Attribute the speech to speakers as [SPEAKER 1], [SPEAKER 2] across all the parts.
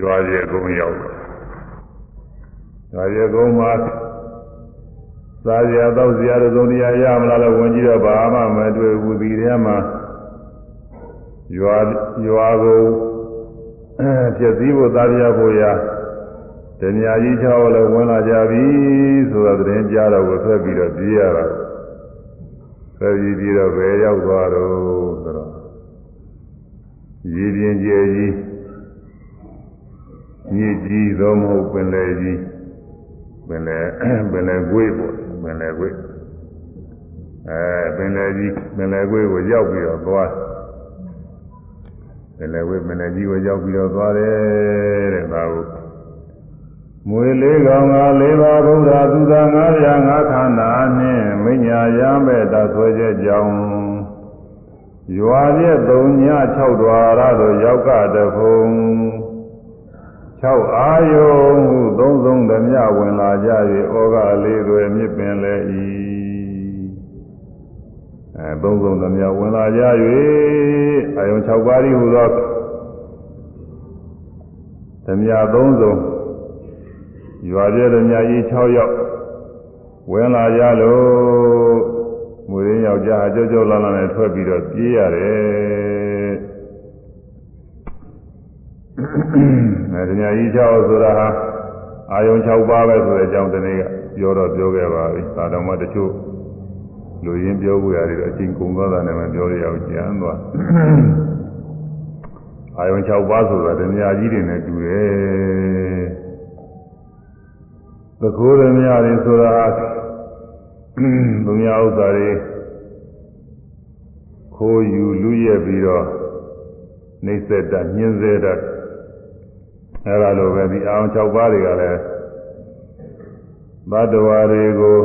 [SPEAKER 1] ရွာရဲ့ကုန်းရောက်တော့ရွာရဲ့ကုန်းမှာစားရတော့ဇာရသုံးတရားရမလားလို့ဝင်ကြည့်တော့ဘာမှမတွေ့ဘူးဒီထဲမှာရွာရွာကိုဖြစ်စည်းဖို့သားပြဖို့ရာတဏှာကြီးချောင်းလည်းဝင်လာကြပြီဆိုတော့သတင်းကြားတော့ကိုထွက်ပြီးတော့ပြေးရတာထွက်ပြီးပြီးတော့ဘယ်ရောက်သွားတော့ဆိုတော့ရည်ပြင်းကျဲကြီး မြစ်ကြီးသောမဟုတ်ပင်လယ်ကြီးပင်လယ်ပင်လယ်ကွေးပေါ့ပင်လယ်ကွေးအဲပင်လယ်ကြီးပင်လယ်ကွေးကိုရောက်ပြီးတော့သွားပင်လယ်ကွေးပင်လယ်ကြီးကိုရောက်ပြီးတော့သွားတယ်တဲ့ဒါကိုမွေလေးကောင်ကလေးပါဗုဒ္ဓသူသာငါးရာငါးခန္ဓာနှင့်မိညာရမဲ့တဆွဲချက်ကြောင့်ရွာပြည့်သုံးည6ဒွါရသို့ရောက်ကတဖုံ 6အာယုံဟုသုံးဆုံးသမျှဝင်လာကြ၍ဩဃလေးတွေမြစ်ပင်လေ၏အဲသုံးဆုံးသမျှဝင်လာကြ၍အာယုံ6ပါးဤဟူသောသမျှသုံးဆုံးရွာပြည့်သမျှဤ6ယောက်ဝင်လာကြလို့မွေရင်းယောက်ျားအကြောက်ကြောက်လာလာနဲ့ထွက်ပြီးတော့ပြေးရတယ် အဲဒီညာကြီး6ဆိုတာဟာအာယုံ6ပါးပဲဆိုတဲ့အကြောင်းတနေ့ကပြောတော့ပြောခဲ့ပါပြီသာတော်မှတချို့လူရင်းပြောဖို့ရတယ်အချင်းကုန်သွားတာနဲ့မပြောရအောင်ကြမ်းသွားအာယုံ6ပါးဆိုတာတညာကြီးတွေနဲ့တူတယ်သခိုးရမြတွေဆိုတာသူများဥစ္စာတွေခိုးယူလူရက်ပြီးတော့နှိမ့်ဆက်တညှင်းစေတ အဲဒါလိုပဲဒီအောင်၆ပါးတွေကလည်းဘတ်တော်တွေကို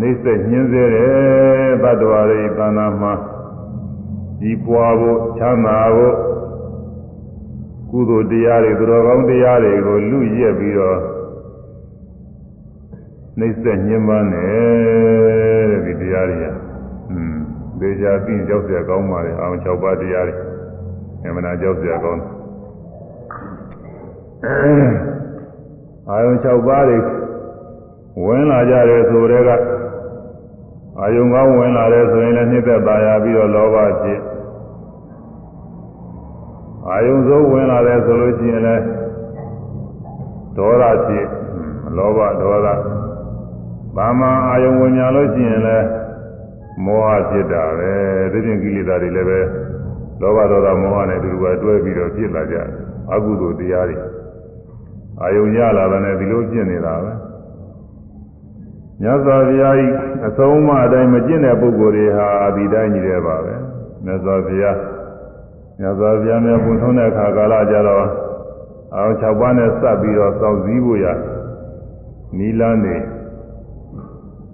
[SPEAKER 1] နှိမ့်ဆက်ညှင်းစေတယ်ဘတ်တော်တွေသာနာမှာဒီပွားဖို့ချမ်းသာဖို့ကုသိုလ်တရားတွေသူတော်ကောင်းတရားတွေကိုလူရက်ပြီးတော့နှိမ့်ဆက်ညှင်းပန်းတယ်တဲ့ဒီတရားတွေကอืมဒေကြပြီးကြောက်เสียကောင်းပါလေအောင်6ပါးတရားတွေအမှန်တရားကြောက်เสียကောင်း အာယုံ6ပါးတွေဝင်လာကြတယ်ဆိုတဲ့ကအာယုံကောင်းဝင်လာတယ်ဆိုရင်လည်းနှိမ့်သက်ပါရပြီးတော့လောဘဖြစ်အာယုံစိုးဝင်လာတယ်ဆိုလို့ရှိရင်လည်းဒေါသဖြစ်လောဘဒေါသဘာမှအာယုံဝင်ညာလို့ရှိရင်လည်းမောဟဖြစ်တာပဲဒီပြင်ကိလေသာတွေလည်းပဲလောဘဒေါသမောဟနဲ့တူတူပဲတွဲပြီးတော့ဖြစ်လာကြအကုသိုလ်တရားတွေ အာယုံရလာတဲ့ဒီလိုဖြစ်နေတာပဲမြတ်စွာဘုရားဤအဆုံးအမအတိုင်းမကျင့်တဲ့ပုဂ္ဂိုလ်တွေဟာဒီတိုင်းကြီးတယ်ပါပဲမြတ်စွာဘုရားမြတ်စွာဘုရားမြတ်ဘုံထုံးတဲ့အခါကာလကြတော့အောင်၆ပါးနဲ့စပ်ပြီးတော့စောင့်စည်းဖို့ရနီလန်းနေ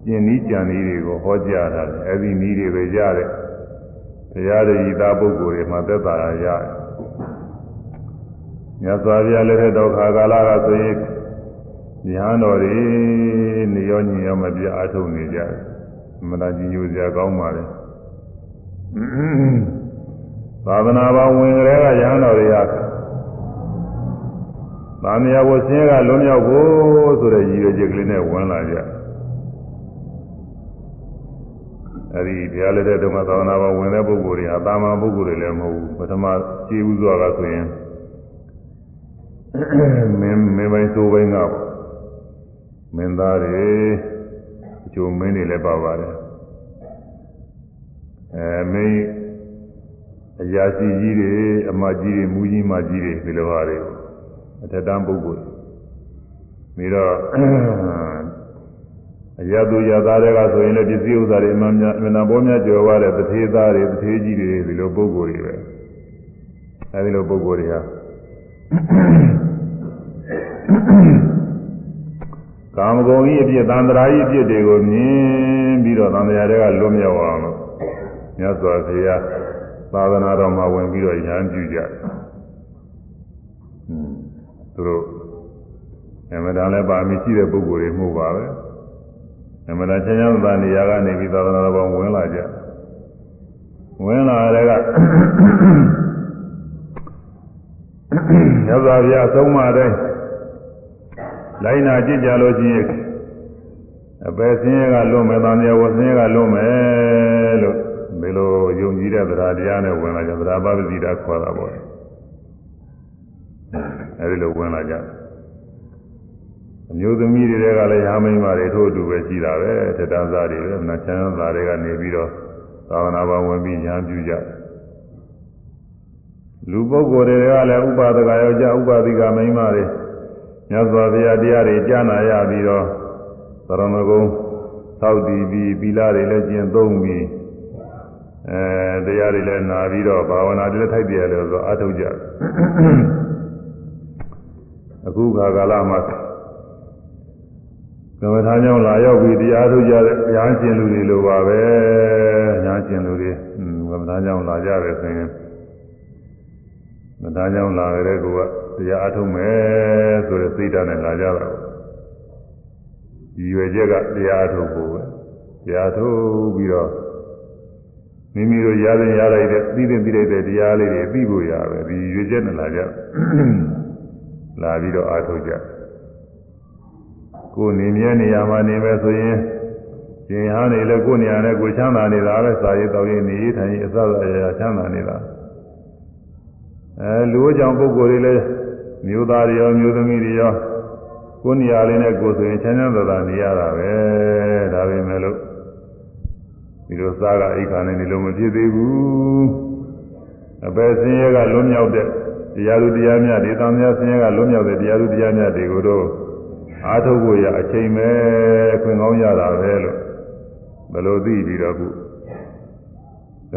[SPEAKER 1] ကျင်ဤကြံဤတွေကိုဟောကြားတာလေအဲဒီနည်းတွေပဲရတယ်တရားရည်သားပုဂ္ဂိုလ်တွေမှာသက်သာရရတယ် မြတ်စွာဘုရားလက်ထက်တော်ခါကာလကဆိုရင်ညာတော်တွေနေရောညင်ရောမပြအားထုတ်နေကြတယ်မနာကြီးညိုစရာကောင်းပါလေသာသနာပေါင်းဝင်ကြတဲ့ကညာတော်တွေကသာမယဝဆင်းကလွန်မြောက်ဖို့ဆိုတဲ့ရည်ရွယ်ချက်ကလေးနဲ့ဝင်လာကြအဲဒီတရားလက်တဲ့ဓမ္မသာသနာပေါင်းဝင်တဲ့ပုဂ္ဂိုလ်တွေဟာတာမန်ပုဂ္ဂိုလ်တွေလည်းမဟုတ်ဘူးပထမရှင်းဥစွာကဆိုရင် မင်းမင်းပိုင်းစိုးပိုင်းကပေါ့မင်းသားတွေအချို့မင်းတွေလည်းပါပါတယ်အဲမင်းအရာရှိကြီးတွေအမကြီးတွေမူကြီးမကြီးတွေဒီလိုဟာတွေအထက်တန်းပုဂ္ဂိုလ်ပြီးတော့အရာသူရသားတွေကဆိုရင်လည်းပစ္စည်းဥစ္စာတွေအမှန်များအမှန်ပေါ်များကြော်ရတဲ့တထေးသားတွေတထေးကြီးတွေဒီလိုပုဂ္ဂိုလ်တွေပဲအဲဒီလိုပုဂ္ဂိုလ်တွေဟာ ကာမဂုဏ်ကြီးအဖြစ်သံတရာကြီးအဖြစ်တွေကိုမြင်ပြီးတော့သံတရာတွေကလွတ်မြောက်အောင်လို့မြတ်စွာဘုရားသာသနာတော်မှာဝင်ပြီးတော့ဉာဏ်ပြုကြတယ်။သူတို့အမှန်တန်လည်းပါမရှိတဲ့ပုဂ္ဂိုလ်တွေမှုပါပဲ။အမှန်တန်ချမ်းသာနေရာကနေပြီးသာသနာတော်ဝင်လာကြ။ဝင်လာတဲ့က မြတ်စွာဘုရားအဆုံးအမတိုင်းလိုက်နာကြည့်ကြလို့ရှိရင်အပယ်ဆင်းရဲကလွတ်မယ်၊တန်မြတ်ဝဆင်းရဲကလွတ်မယ်လို့ဒီလိုယုံကြည်တဲ့တရားတရားနဲ့ဝင်လာကြတရားပပတိတာခေါ်တာပေါ့အဲဒီလိုဝင်လာကြအမျိုးသမီးတွေကလည်းရာမိန်းမတွေထို့အတူပဲရှိတာပဲထက်တန်းစားတွေပဲနတ်ချမ်းသားတွေကနေပြီးတော့သာဝနာဘဝင်ပြီးညာပြုကြ လူပုဂ္ဂိုလ်တွေကလည်းဥပါဒကယောက်ျားဥပါဒိကမိန်းမတွေမြတ်စွာဘုရားတရားတွေကြားနာရပြီးတော့သရမဂုံသောက်တည်ပြီးသီလတွေလည်းကျင့်သုံးပြီးအဲတရားတွေလည်းနာပြီးတော့ဘာဝနာတွေလည်းထိုက်တယ်လို့ဆိုအထုတ်ကြအခုခါကာလမှာကမ္မထာကြောင့်လာရောက်ပြီးတရားထုတ်ကြတဲ့ညာရှင်လူတွေလိုပါပဲညာရှင်လူတွေကမ္မထာကြောင့်လာကြတယ်ဆိုရင် မ္မထာကြောင့်လာတဲ့ကောတရားအထုတ်မယ်ဆိုတဲ့စိတ်ဓာတ်နဲ့လာကြတာဒီရွယ်ချက်ကတရားအထုတ်ဖို့ပဲတရားထုတ်ပြီးတော့မိမိတို့ရတဲ့ရလိုက်တဲ့သိတဲ့သိလိုက်တဲ့တရားလေးတွေသိဖို့ရပဲဒီရွယ်ချက်နဲ့လာကြလာပြီးတော့အားထုတ်ကြကိုယ်နေမြဲနေရာမှာနေမယ်ဆိုရင်ရှင်ဟာနေလဲကိုယ်နေရာနဲ့ကိုချမ်းသာနေတာပဲစာရေးတော်ရေးနေထိုင်ရေးအစအရာချမ်းသာနေတာ အဲလူ့ကြောင့်ပုဂ္ဂိုလ်တွေလည်းမျိုးသားတွေရောမျိုးသမီးတွေရောကိုယ်နေရာလေးနဲ့ကိုယ်ဆိုရင်ချမ်းချမ်းသာသာနေရတာပဲဒါပေမဲ့လို့ဒီလိုစားကအိခါနဲ့နေလို့မဖြစ်သေးဘူးအပယ်ဆင်းရဲကလွတ်မြောက်တဲ့တရားသူတရားမြတ်ဒီသံဃာဆင်းရဲကလွတ်မြောက်တဲ့တရားသူတရားမြတ်တွေကိုတော့အားထုတ်ဖို့ရအချိန်ပဲခွင့်ကောင်းရတာပဲလို့ဘယ်လိုသိပြီးတော့ခုက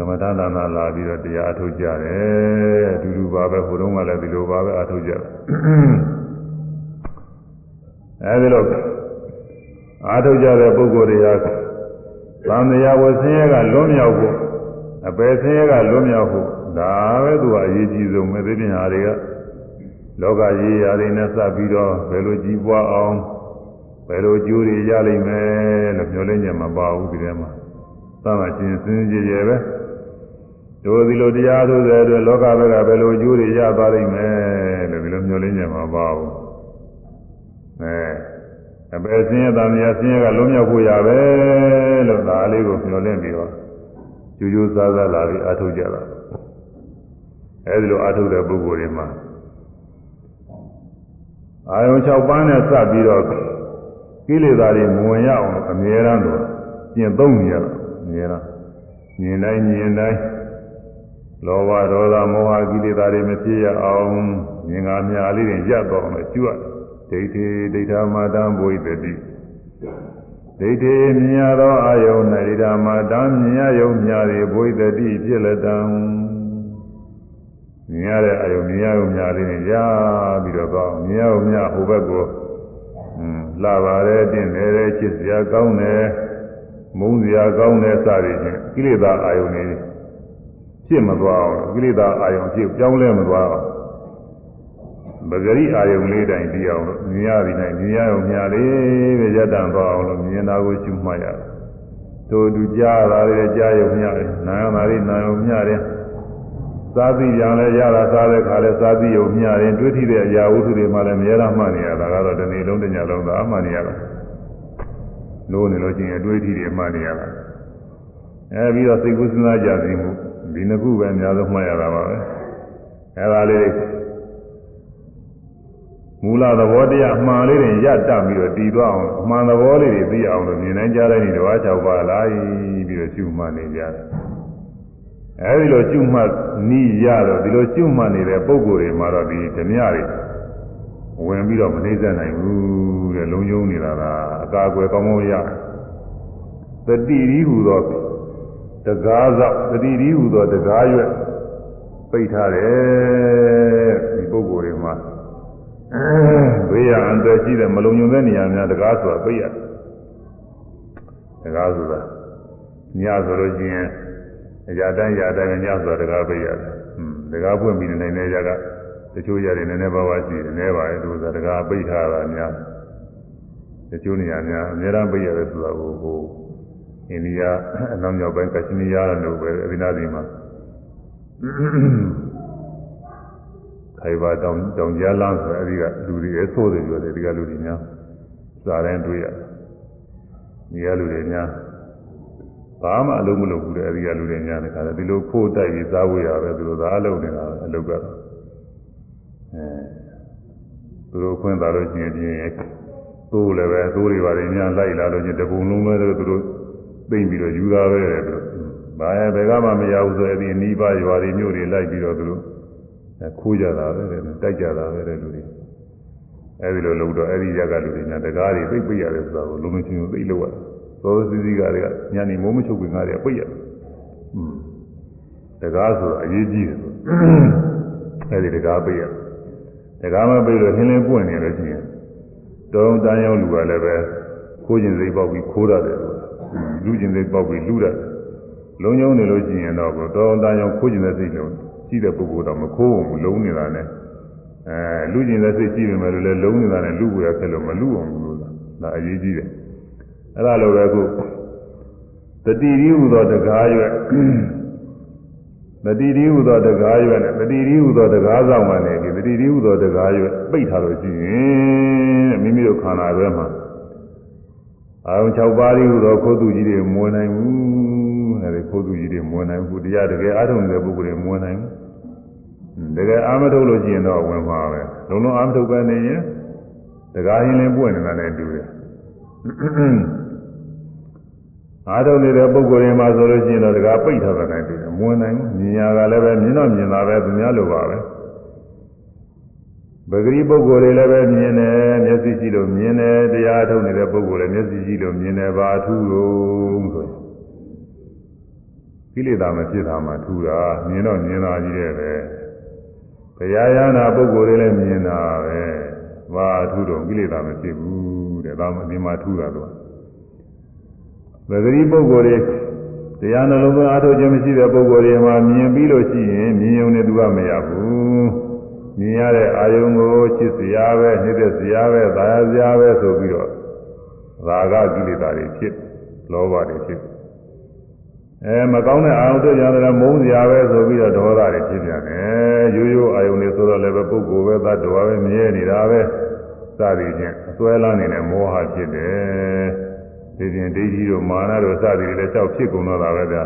[SPEAKER 1] မ္မထာနာနာလာပြီးတော့တရားအထုတ်ကြတယ်အတူတူပါပဲဟိုတုန်းကလည်းဒီလိုပါပဲအထုတ်ကြတယ်အဲဒီလိုအားထုတ်ကြတဲ့ပုဂ္ဂိုလ်တွေဟာသံဃာဝဆင်းရဲကလွတ်မြောက်ဖို့အပယ်ဆင်းရဲကလွတ်မြောက်ဖို့ဒါပဲသူကအရေးကြီးဆုံးပဲသိပညာတွေကလောကကြီးရာတွေနဲ့စပ်ပြီးတော့ဘယ်လိုကြီးပွားအောင်ဘယ်လိုကျိုးတွေရလိမ့်မယ်လို့ပြောလင်းကြမှာပါဘူးဒီထဲမှာသံဃာရှင်စင်းကြည်ကြယ်ပဲ တို့ဒီလိုတရားထုတ်တဲ့အတွက်လောကဘက်ကဘယ်လိုကျိုးတွေရသွားလိမ့်မယ်လို့ဒီလိုမျှော်လင့်ကြမှာပါဘူးအဲအပယ်ဆင်းရဲတာများဆင်းရဲကလုံးမြောက်ဖို့ရပဲလို့ဒါလေးကိုမျှော်လင့်ပြီးတော့ကျူးကျူးစားစားလာပြီးအထုတ်ကြတာအဲဒီလိုအထုတ်တဲ့ပုဂ္ဂိုလ်တွေမှာအာယုံ6ပန်းနဲ့စပ်ပြီးတော့ကိလေသာတွေမဝင်ရအောင်အမြဲတမ်းတော့ကျင့်သုံးနေရတာအမြဲတမ်းမြင်တိုင်းမြင်တိုင်း လောဘဒေါသမောဟကိလေသာတွေမဖြစ်ရအောင်မြင်ငါမြာလေးတွေရပ်တော့အောင်ရှုရဒိဋ္ဌိဒိဋ္ဌာမာတံဘုိတတိဒိဋ္ဌိမြင်ရသောအာယုန်၌ဒိဋ္ဌာမာတံမြင်ရယုံမြာတွေဘုိတတိဖြစ်လက်တံမြင်ရတဲ့အယုံမြင်ရယုံမြာလေးတွေရပြီးတော့ကောမြင်ရယုံမြာဟိုဘက်ကိုလှပါတယ်တင့်တယ်ချစ်စရာကောင်းတယ်မုန်းစရာကောင်းတယ်စသည်ဖြင့်ကိလေသာအာယုန်တွေ ဖြစ်မသွားအောင်ကိလေသာအာယုန်ဖြစ်ပြောင်းလဲမသွားအောင်ပဂရိအာယုံလေးတိုင်းပြီးအောင်လို့မြင်ရပြီနိုင်မြင်ရအောင်မြာလေးပဲရတန်သွားအောင်လို့မြင်တာကိုရှုမှတ်ရတယ်။တို့သူကြားတာလေးကြားရုံမြတယ်။နာယတာလေးနာယုံမြတယ်။စားသိကြလဲရတာစားတဲ့ခါလဲစားသိရုံမြတယ်။တွေးထိတဲ့အရာဝတ္ထုတွေမှလည်းမြဲတမ်းမှတ်နေရတာကတော့ဒီနေ့လုံးတညလုံးသာအမှတ်နေရတာ။လို့နေလို့ချင်းအတွေးထိတွေမှတ်နေရတာ။အဲပြီးတော့စိတ်ကူးစဉ်းစားကြသိမှု ဒီနှစ်ခုပဲအများဆုံးမှတ်ရတာပါပဲ။အဲဒါလေးမူလသဘောတရားအမှန်လေးတွေရတတ်ပြီးတော့တည်သွားအောင်အမှန်သဘောလေးတွေသိအောင်လို့မြင်နိုင်ကြတဲ့ဒီတစ်ပါး၆ပါးလာပြီးတော့ရှုမှတ်နေကြတယ်။အဲဒီလိုရှုမှတ်နီးရတော့ဒီလိုရှုမှတ်နေတဲ့ပုံကိုယ်တွေမှာတော့ဒီဓမြတွေဝင်ပြီးတော့မနှိမ့်ဆက်နိုင်ဘူးတဲ့လုံယုံနေတာကအကာအကွယ်ကောင်းကောင်းရတယ်။တတိရီဟူသော တကားသောတတိရီဟူသောတကားရွက်ပိတ်ထားတယ်ဒီပုံကိုယ်တွေမှာဘေးရအန္တရာယ်ရှိတဲ့မလုံခြုံတဲ့နေရာများတကားဆိုတာပြည့်ရတယ်တကားဆိုတာညဆိုလို့ရှိရင်အရာတိုင်းရာတိုင်းညဆိုတာတကားပြည့်ရတယ်ဟွန်းတကားပွင့်ပြီးနေတဲ့ရကတချို့ရတယ်နည်းနည်းပါးပါးရှိတယ်နည်းပါရဲ့သူကတကားပိတ်ထားတာများတချို့နေရာများအများအားပြည့်ရတယ်ဆိုတာကိုဟို အိန္ဒိယအနောက်မြောက်ပိုင်းကချင်နီယာတို့ပဲအဒီနာဒီမှာခိုင်ပါတောင်တောင်ကြားလမ်းဆိုအဲဒီကလူတွေအဆိုးတွေပြောတယ်ဒီကလူတွေများစားတိုင်းတွေ့ရတယ်ဒီကလူတွေများဘာမှအလုံးမလုပ်ဘူးတဲ့အဲဒီကလူတွေများတဲ့ခါကျဒီလိုခိုးတိုက်ပြီးစားဝေးရပဲသူတို့သာအလုပ်နေတာအလုပ်ကတော့အဲသူတို့ခွင့်သာလို့ရှိရင်ပြင်းသိုးလည်းပဲသိုးတွေပါတယ်များလိုက်လာလို့ချင်းတပုံလုံးလည်းသူတို့ သိမ့်ပြီးတော့ယူတာပဲတဲ့သူတို့ဘာရဲ့ဘယ်ကမှမရဘူးဆိုရင်ဒီအနီးပါးရွာတွေမြို့တွေလိုက်ပြီးတော့သူတို့ခိုးကြတာပဲတဲ့တိုက်ကြတာပဲတဲ့လူတွေအဲဒီလိုလုပ်တော့အဲဒီရက်ကလူတွေညာတကားတွေသိပ်ပိတ်ရတယ်ဆိုတာကိုလုံးလုံးချင်းချင်းသိလို့ရတယ်သောသစီစီကတွေကညာနေမိုးမချုပ်ခင်ကားတွေကပိတ်ရတယ်อืมတကားဆိုတာအရေးကြီးတယ်ဆိုအဲဒီတကားပိတ်ရတယ်တကားမပိတ်လို့ဟင်းလင်းပွင့်နေလို့ရှိရင်တောင်းတန်းရောက်လူကလည်းပဲခိုးကျင်စိတ်ပေါက်ပြီးခိုးရတယ်ဆိုတာ လူကျင်စိတ်ပေါက်ပြီးလူရတယ်လုံးလုံးနေလို့ရှိရင်တော့တောင်းတန်းရောက်ခိုးကျင်တဲ့စိတ်လုံးရှိတဲ့ပုဂ္ဂိုလ်တော့မခိုးဘူးလုံးနေတာနဲ့အဲလူကျင်တဲ့စိတ်ရှိပေမဲ့လည်းလုံးနေတာနဲ့လူကိုရခဲ့လို့မလူအောင်ဘူးလို့ဒါအရေးကြီးတယ်အဲ့ဒါလိုပဲခုတတိရီဟူသောတကားရွက်တတိရီဟူသောတကားရွက်နဲ့တတိရီဟူသောတကားဆောင်ကနေဒီတတိရီဟူသောတကားရွက်ပိတ်ထားလို့ရှိရင်မိမိတို့ခန္ဓာထဲမှာ အာရုံ6ပါးရီဟူသောခိုးသူကြီးတွေမဝင်နိုင်ဘူးအဲဒီခိုးသူကြီးတွေမဝင်နိုင်ဘူးတရားတကယ်အားထုတ်နေတဲ့ပုဂ္ဂိုလ်တွေမဝင်နိုင်ဘူးတကယ်အာမထုတ်လို့ရှိရင်တော့ဝင်မှာပဲလုံးလုံးအာမထုတ်ပဲနေရင်တကားရင်လင်းပွင့်နေတာနဲ့တူတယ်အားထုတ်နေတဲ့ပုဂ္ဂိုလ်တွေမှာဆိုလို့ရှိရင်တော့တကားပိတ်ထားတာနဲ့တူတယ်မဝင်နိုင်ဘူးမြင်ရကလည်းပဲမြင်တော့မြင်တာပဲသူများလိုပါပဲ ပဂရိပုဂ္ဂိုလ်တွေလည်းပဲမြင်တယ်မျက်စိရှိလို့မြင်တယ်တရားထုတ်နေတဲ့ပုဂ္ဂိုလ်လည်းမျက်စိရှိလို့မြင်တယ်ဘာထူးလို့ဆိုရင်ကိလေသာမဖြစ်တာမှထူတာမြင်တော့မြင်တာကြီးတဲ့ပဲဘုရားရဟနာပုဂ္ဂိုလ်တွေလည်းမြင်တာပဲဘာထူးတော့ကိလေသာမဖြစ်ဘူးတဲ့ဒါမှဒီမှာထူတာတော့ပဂရိပုဂ္ဂိုလ်တွေတရားနှလုံးသွင်းအားထုတ်ခြင်းမရှိတဲ့ပုဂ္ဂိုလ်တွေမှာမြင်ပြီးလို့ရှိရင်မြင်ုံနဲ့သူကမရဘူး မြင်ရတဲ့အာယုံကိုချစ်စရာပဲနှိမ့်သက်စရာပဲသာယာစရာပဲဆိုပြီးတော့ရာဂကိလေသာတွေဖြစ်လောဘတွေဖြစ်အဲမကောင်းတဲ့အာယုံတွေ့ကြတယ်မုန်းစရာပဲဆိုပြီးတော့ဒေါသတွေဖြစ်ပြန်တယ်ရိုးရိုးအာယုံတွေဆိုတော့လည်းပဲပုဂ္ဂိုလ်ပဲသတ္တဝါပဲမြဲနေတာပဲစသည်ဖြင့်အစွဲလန်းနေတဲ့မောဟဖြစ်တယ်ဒီပြင်ဒိဋ္ဌိတို့မာနတို့စသည်တွေလည်းလျှောက်ဖြစ်ကုန်တော့တာပဲဗျ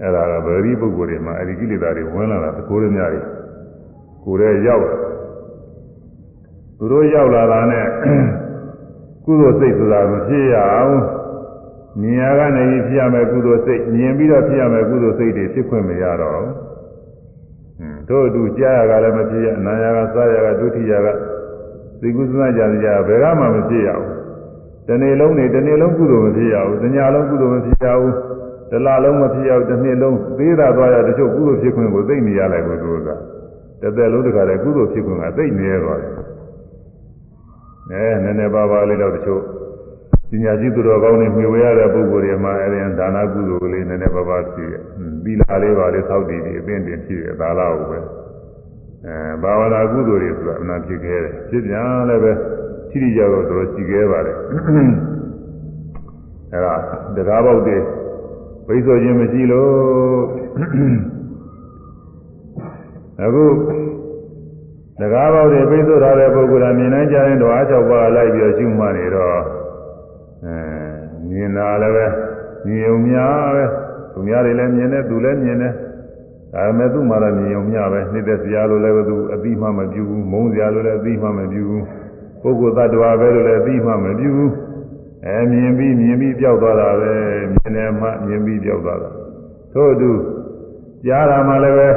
[SPEAKER 1] အဲ့ဒါကဗေရိပုဂ္ဂိုလ်တွေမှာအဲ့ဒီကိလေသာတွေဝင်လာတာသကိုးရများကြီး ကိုယ်ရဲ့ရောက်သူတို့ရောက်လာတာနဲ့ကုသိုလ်စိတ်ဆိုတာမဖြစ်ရအောင်မြင်ရကနေဖြစ်ရမယ်ကုသိုလ်စိတ်မြင်ပြီးတော့ဖြစ်ရမယ်ကုသိုလ်စိတ်တွေဖြစ်ခွင့်မရတော့ဘူးတို့အတူကြားရကလည်းမဖြစ်ရအနာရကစားရကဒုတိယကသိကုသနာကြရဘယ်ကမှမဖြစ်ရဘူးတနေ့လုံးနေတနေ့လုံးကုသိုလ်မဖြစ်ရဘူးတညလုံးကုသိုလ်မဖြစ်ရဘူးတလလုံးမဖြစ်ရဘူးတစ်နှစ်လုံးသေးတာသွားရတချို့ကုသိုလ်ဖြစ်ခွင့်ကိုသိနေရလိုက်ဘူးသူက တသက်လုံးတခါတည်းကုသိုလ်ဖြစ်ခွင့်ကသိနေရသွားတယ်အဲနည်းနည်းပါးပါးလေးတော့တချို့ပညာရှိသူတော်ကောင်းတွေမြှဝဲရတဲ့ပုဂ္ဂိုလ်တွေမှာအဲဒီဒါနကုသိုလ်ကလေးနည်းနည်းပါးပါးဖြစ်ရသီလလေးပါလေးသောက်တည်ပြီးအပင်တင်ဖြစ်ရဒါလားဟုတ်ပဲအဲဘာဝနာကုသိုလ်တွေဆိုတာအမှန်ဖြစ်ခဲ့တယ်ဖြစ်ပြန်လည်းပဲထိတိကြတော့တော်ရှိခဲ့ပါတယ်အဲဒါတရားပေါက်တွေဘိဆိုခြင်းမရှိလို့ အခုတကားပေါက်တွေပိတ်ဆို့ထားတဲ့ပုဂ္ဂိုလ်ကမြင်နိုင်ကြရင်တော့အား၆ပါးလိုက်ပြီးရှုမှတ်နေတော့အဲမြင်တာလည်းပဲမြင်ုံများပဲသူများတွေလည်းမြင်တယ်သူလည်းမြင်တယ်ဒါပေမဲ့သူ့မှာတော့မြင်ုံများပဲနှိမ့်သက်စရာလိုလည်းသူအတိမှမပြုဘူးမုန်းစရာလိုလည်းအတိမှမပြုဘူးပုဂ္ဂိုလ်သတ္တဝါပဲလို့လည်းအတိမှမပြုဘူးအဲမြင်ပြီးမြင်ပြီးပျောက်သွားတာပဲမြင်တယ်မှမြင်ပြီးပျောက်သွားတာထို့အတူကြားတာမှလည်းပဲ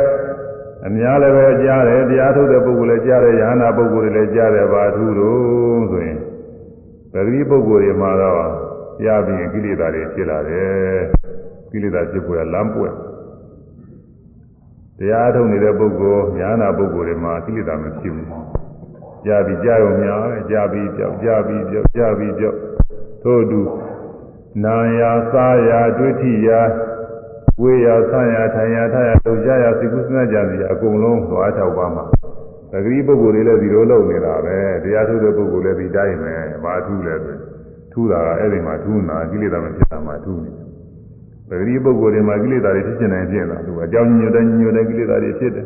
[SPEAKER 1] အများလည်းပဲကြားတယ်တရားထုတ်တဲ့ပုဂ္ဂိုလ်လည်းကြားတယ်ယ ahanan ပုဂ္ဂိုလ်တွေလည်းကြားတယ်ဘာထူးလို့ဆိုရင်ပဂရိပုဂ္ဂိုလ်တွေမှာတော့ကြားပြီးရင်ကိလေသာတွေဖြစ်လာတယ်ကိလေသာဖြစ်ပေါ်လမ်းပွက်တရားထုတ်နေတဲ့ပုဂ္ဂိုလ်ယ ahanan ပုဂ္ဂိုလ်တွေမှာကိလေသာမဖြစ်ဘူးကြားပြီးကြားရုံများကြားပြီးကြောက်ကြားပြီးကြောက်ကြားပြီးကြောက်ထို့အတူနာယာစားယာဒွိဋ္ဌိယာ ဝေယဆံရထိုင်ရထရလုံကြရစိကုသနာကြစီအကုန်လုံးသွား၆ပါးမှာသတိပုဂ္ဂိုလ်တွေလည်းဒီလိုလုပ်နေတာပဲတရားထုတဲ့ပုဂ္ဂိုလ်လည်းဒီတိုင်းပဲဘာထူးလဲဆိုထူးတာကအဲ့ဒီမှာထူးနာကိလေသာမဖြစ်တာမှထူးနေတယ်သတိပုဂ္ဂိုလ်တွေမှာကိလေသာတွေဖြစ်နေတယ်ဖြစ်နေတာသူအကြောင်းညွတ်တဲ့ညွတ်တဲ့ကိလေသာတွေဖြစ်တယ်